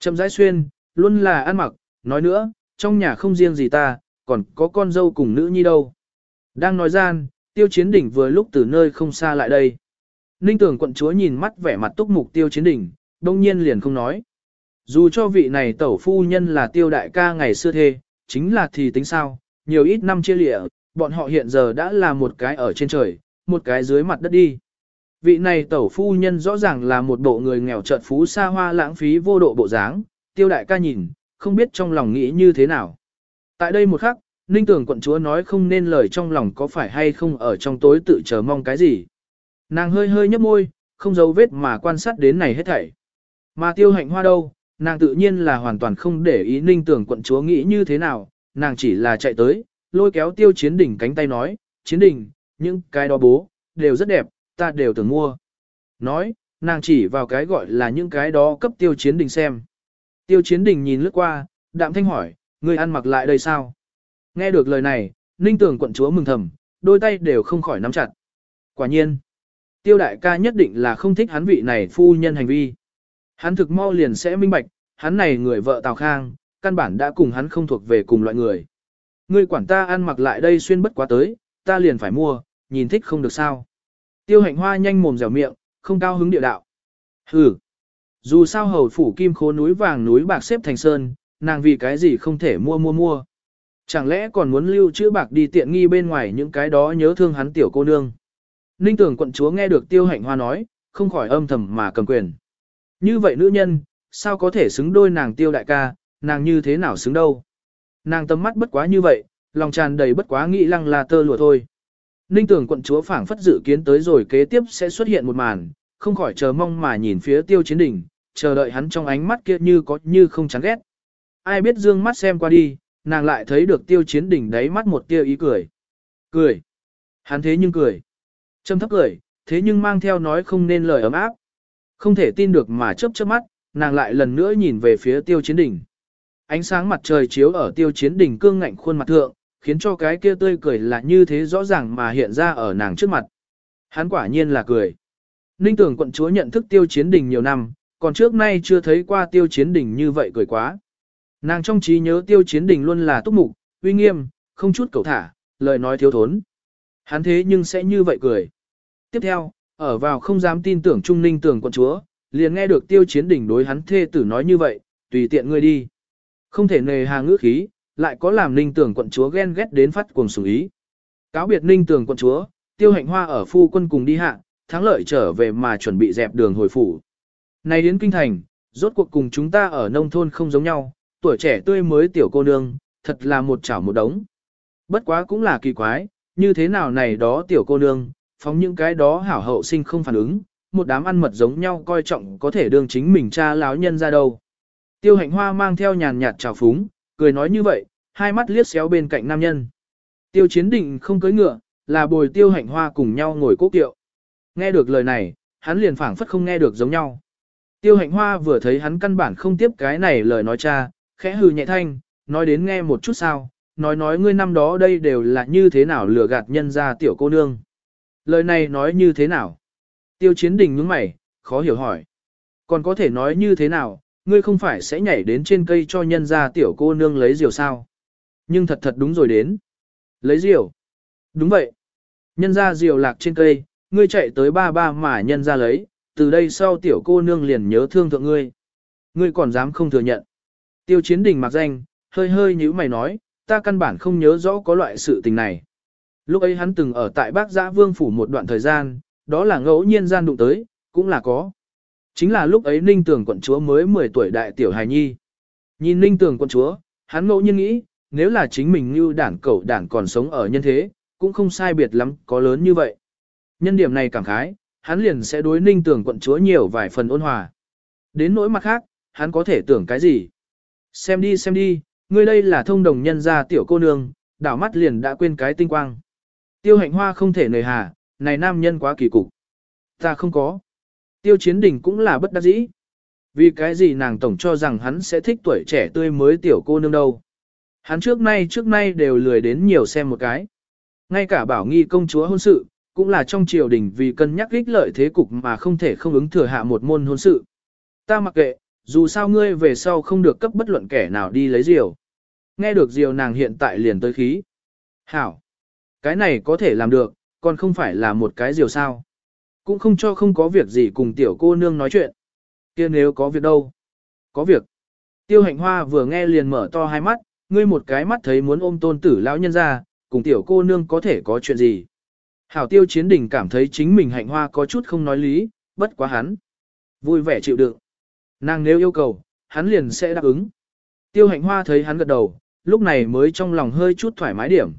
Chậm rãi xuyên, luôn là ăn mặc, nói nữa, trong nhà không riêng gì ta, còn có con dâu cùng nữ nhi đâu. Đang nói gian, tiêu chiến đỉnh vừa lúc từ nơi không xa lại đây. Ninh tưởng quận chúa nhìn mắt vẻ mặt túc mục tiêu chiến đỉnh, đông nhiên liền không nói. Dù cho vị này tẩu phu nhân là tiêu đại ca ngày xưa thê, chính là thì tính sao, nhiều ít năm chia lịa, bọn họ hiện giờ đã là một cái ở trên trời, một cái dưới mặt đất đi. Vị này tẩu phu nhân rõ ràng là một bộ người nghèo trợt phú xa hoa lãng phí vô độ bộ dáng, tiêu đại ca nhìn, không biết trong lòng nghĩ như thế nào. Tại đây một khắc, Ninh tưởng quận chúa nói không nên lời trong lòng có phải hay không ở trong tối tự chờ mong cái gì. Nàng hơi hơi nhấp môi, không giấu vết mà quan sát đến này hết thảy. Mà tiêu hạnh hoa đâu, nàng tự nhiên là hoàn toàn không để ý ninh tưởng quận chúa nghĩ như thế nào, nàng chỉ là chạy tới, lôi kéo tiêu chiến đỉnh cánh tay nói, chiến đỉnh, những cái đó bố, đều rất đẹp, ta đều tưởng mua. Nói, nàng chỉ vào cái gọi là những cái đó cấp tiêu chiến đỉnh xem. Tiêu chiến đỉnh nhìn lướt qua, đạm thanh hỏi, người ăn mặc lại đây sao? Nghe được lời này, ninh tưởng quận chúa mừng thầm, đôi tay đều không khỏi nắm chặt. Quả nhiên, tiêu đại ca nhất định là không thích hắn vị này phu nhân hành vi. Hắn thực mau liền sẽ minh bạch, hắn này người vợ Tào Khang, căn bản đã cùng hắn không thuộc về cùng loại người. Ngươi quản ta ăn mặc lại đây xuyên bất quá tới, ta liền phải mua, nhìn thích không được sao. Tiêu hạnh hoa nhanh mồm dẻo miệng, không cao hứng địa đạo. Hừ. Dù sao hầu phủ kim khố núi vàng núi bạc xếp thành sơn, nàng vì cái gì không thể mua mua mua. Chẳng lẽ còn muốn lưu trữ bạc đi tiện nghi bên ngoài những cái đó nhớ thương hắn tiểu cô nương. Ninh tưởng quận chúa nghe được tiêu hạnh hoa nói, không khỏi âm thầm mà cầm quyền. Như vậy nữ nhân, sao có thể xứng đôi nàng tiêu đại ca, nàng như thế nào xứng đâu. Nàng tâm mắt bất quá như vậy, lòng tràn đầy bất quá nghĩ lăng là tơ lụa thôi. Ninh tưởng quận chúa phảng phất dự kiến tới rồi kế tiếp sẽ xuất hiện một màn, không khỏi chờ mong mà nhìn phía tiêu chiến đỉnh, chờ đợi hắn trong ánh mắt kia như có như không chán ghét. Ai biết dương mắt xem qua đi, nàng lại thấy được tiêu chiến đỉnh đáy mắt một tia ý cười. Cười. Hắn thế nhưng cười. Châm thấp cười, thế nhưng mang theo nói không nên lời ấm áp. Không thể tin được mà chớp chớp mắt, nàng lại lần nữa nhìn về phía tiêu chiến đỉnh. Ánh sáng mặt trời chiếu ở tiêu chiến đỉnh cương ngạnh khuôn mặt thượng, khiến cho cái kia tươi cười là như thế rõ ràng mà hiện ra ở nàng trước mặt. Hắn quả nhiên là cười. Ninh tưởng quận chúa nhận thức tiêu chiến đỉnh nhiều năm, còn trước nay chưa thấy qua tiêu chiến đỉnh như vậy cười quá. Nàng trong trí nhớ tiêu chiến đỉnh luôn là túc mục, uy nghiêm, không chút cầu thả, lời nói thiếu thốn. Hắn thế nhưng sẽ như vậy cười. Tiếp theo, ở vào không dám tin tưởng Trung Ninh tưởng quận chúa, liền nghe được tiêu chiến đỉnh đối hắn thê tử nói như vậy, tùy tiện ngươi đi. Không thể nề hà ngữ khí, lại có làm Ninh tưởng quận chúa ghen ghét đến phát cuồng sủng ý. Cáo biệt ninh Tưởng quận chúa, tiêu hạnh hoa ở phu quân cùng đi hạ, thắng lợi trở về mà chuẩn bị dẹp đường hồi phủ. Này đến kinh thành, rốt cuộc cùng chúng ta ở nông thôn không giống nhau, tuổi trẻ tươi mới tiểu cô nương, thật là một chảo một đống. Bất quá cũng là kỳ quái, như thế nào này đó tiểu cô nương, phóng những cái đó hảo hậu sinh không phản ứng, một đám ăn mật giống nhau coi trọng có thể đương chính mình cha láo nhân ra đâu. Tiêu hạnh hoa mang theo nhàn nhạt trào phúng, cười nói như vậy, hai mắt liếc xéo bên cạnh nam nhân. Tiêu chiến định không cưới ngựa, là bồi tiêu hạnh hoa cùng nhau ngồi cố kiệu. Nghe được lời này, hắn liền phảng phất không nghe được giống nhau. Tiêu hạnh hoa vừa thấy hắn căn bản không tiếp cái này lời nói cha, khẽ hừ nhẹ thanh, nói đến nghe một chút sao, nói nói ngươi năm đó đây đều là như thế nào lừa gạt nhân ra tiểu cô nương. Lời này nói như thế nào? Tiêu chiến đình nhướng mày, khó hiểu hỏi. Còn có thể nói như thế nào, ngươi không phải sẽ nhảy đến trên cây cho nhân ra tiểu cô nương lấy diều sao? Nhưng thật thật đúng rồi đến. Lấy diều? Đúng vậy. Nhân ra diều lạc trên cây, ngươi chạy tới ba ba mà nhân ra lấy, từ đây sau tiểu cô nương liền nhớ thương thượng ngươi. Ngươi còn dám không thừa nhận. Tiêu chiến đình mặc danh, hơi hơi như mày nói, ta căn bản không nhớ rõ có loại sự tình này. Lúc ấy hắn từng ở tại Bác Giã Vương Phủ một đoạn thời gian, đó là ngẫu nhiên gian đụng tới, cũng là có. Chính là lúc ấy Ninh Tường quận chúa mới 10 tuổi đại tiểu hài nhi. Nhìn Ninh Tường quận chúa, hắn ngẫu nhiên nghĩ, nếu là chính mình như đảng cẩu đảng còn sống ở nhân thế, cũng không sai biệt lắm, có lớn như vậy. Nhân điểm này cảm khái, hắn liền sẽ đối Ninh Tường quận chúa nhiều vài phần ôn hòa. Đến nỗi mặt khác, hắn có thể tưởng cái gì? Xem đi xem đi, ngươi đây là thông đồng nhân gia tiểu cô nương, đảo mắt liền đã quên cái tinh quang. Tiêu hạnh hoa không thể nề hà, này nam nhân quá kỳ cục. Ta không có. Tiêu chiến đình cũng là bất đắc dĩ. Vì cái gì nàng tổng cho rằng hắn sẽ thích tuổi trẻ tươi mới tiểu cô nương đâu. Hắn trước nay trước nay đều lười đến nhiều xem một cái. Ngay cả bảo nghi công chúa hôn sự, cũng là trong triều đình vì cân nhắc ích lợi thế cục mà không thể không ứng thừa hạ một môn hôn sự. Ta mặc kệ, dù sao ngươi về sau không được cấp bất luận kẻ nào đi lấy diều. Nghe được diều nàng hiện tại liền tới khí. Hảo. Cái này có thể làm được, còn không phải là một cái diều sao. Cũng không cho không có việc gì cùng tiểu cô nương nói chuyện. kia nếu có việc đâu? Có việc. Tiêu hạnh hoa vừa nghe liền mở to hai mắt, ngươi một cái mắt thấy muốn ôm tôn tử lão nhân ra, cùng tiểu cô nương có thể có chuyện gì. Hảo tiêu chiến đình cảm thấy chính mình hạnh hoa có chút không nói lý, bất quá hắn. Vui vẻ chịu đựng. Nàng nếu yêu cầu, hắn liền sẽ đáp ứng. Tiêu hạnh hoa thấy hắn gật đầu, lúc này mới trong lòng hơi chút thoải mái điểm.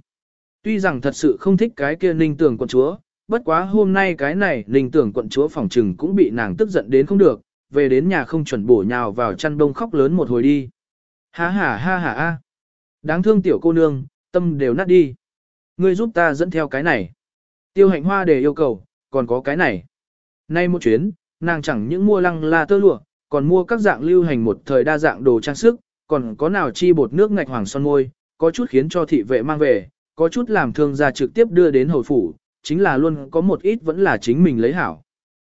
Tuy rằng thật sự không thích cái kia ninh tưởng quận chúa, bất quá hôm nay cái này ninh tưởng quận chúa phòng trừng cũng bị nàng tức giận đến không được, về đến nhà không chuẩn bổ nhào vào chăn đông khóc lớn một hồi đi. Ha ha ha ha ha. Đáng thương tiểu cô nương, tâm đều nát đi. Ngươi giúp ta dẫn theo cái này. Tiêu hạnh hoa để yêu cầu, còn có cái này. Nay một chuyến, nàng chẳng những mua lăng la tơ lụa, còn mua các dạng lưu hành một thời đa dạng đồ trang sức, còn có nào chi bột nước ngạch hoàng son môi, có chút khiến cho thị vệ mang về, có chút làm thương gia trực tiếp đưa đến hồi phủ, chính là luôn có một ít vẫn là chính mình lấy hảo.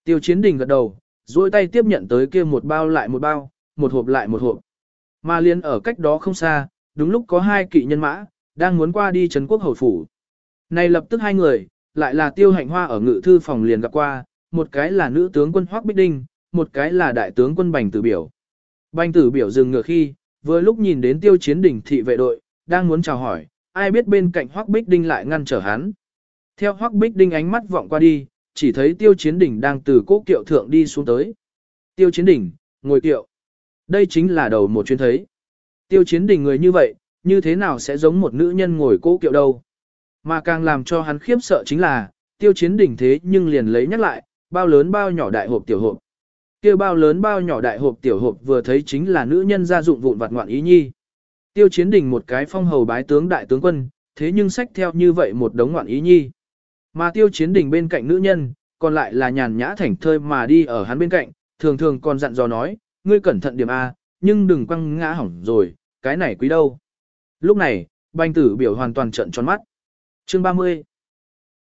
Tiêu chiến đình gật đầu, duỗi tay tiếp nhận tới kia một bao lại một bao, một hộp lại một hộp. Mà liên ở cách đó không xa, đúng lúc có hai kỵ nhân mã, đang muốn qua đi Trấn quốc hồi phủ. Này lập tức hai người, lại là tiêu hạnh hoa ở ngự thư phòng liền gặp qua, một cái là nữ tướng quân Hoác Bích Đinh, một cái là đại tướng quân Bành Tử Biểu. Bành Tử Biểu dừng ngựa khi, vừa lúc nhìn đến tiêu chiến đỉnh thị vệ đội, đang muốn chào hỏi, ai biết bên cạnh Hoắc Bích Đinh lại ngăn trở hắn. Theo Hoắc Bích Đinh ánh mắt vọng qua đi, chỉ thấy tiêu chiến đỉnh đang từ cố kiệu thượng đi xuống tới. Tiêu chiến đỉnh, ngồi kiệu. Đây chính là đầu một chuyến thấy. Tiêu chiến đỉnh người như vậy, như thế nào sẽ giống một nữ nhân ngồi cố kiệu đâu. Mà càng làm cho hắn khiếp sợ chính là, tiêu chiến đỉnh thế nhưng liền lấy nhắc lại, bao lớn bao nhỏ đại hộp tiểu hộp kia bao lớn bao nhỏ đại hộp tiểu hộp vừa thấy chính là nữ nhân gia dụng vụn vặt ngoạn ý nhi. Tiêu chiến đình một cái phong hầu bái tướng đại tướng quân, thế nhưng sách theo như vậy một đống ngoạn ý nhi. Mà tiêu chiến đình bên cạnh nữ nhân, còn lại là nhàn nhã thảnh thơi mà đi ở hắn bên cạnh, thường thường còn dặn dò nói, ngươi cẩn thận điểm A, nhưng đừng quăng ngã hỏng rồi, cái này quý đâu. Lúc này, banh tử biểu hoàn toàn trận tròn mắt. Chương 30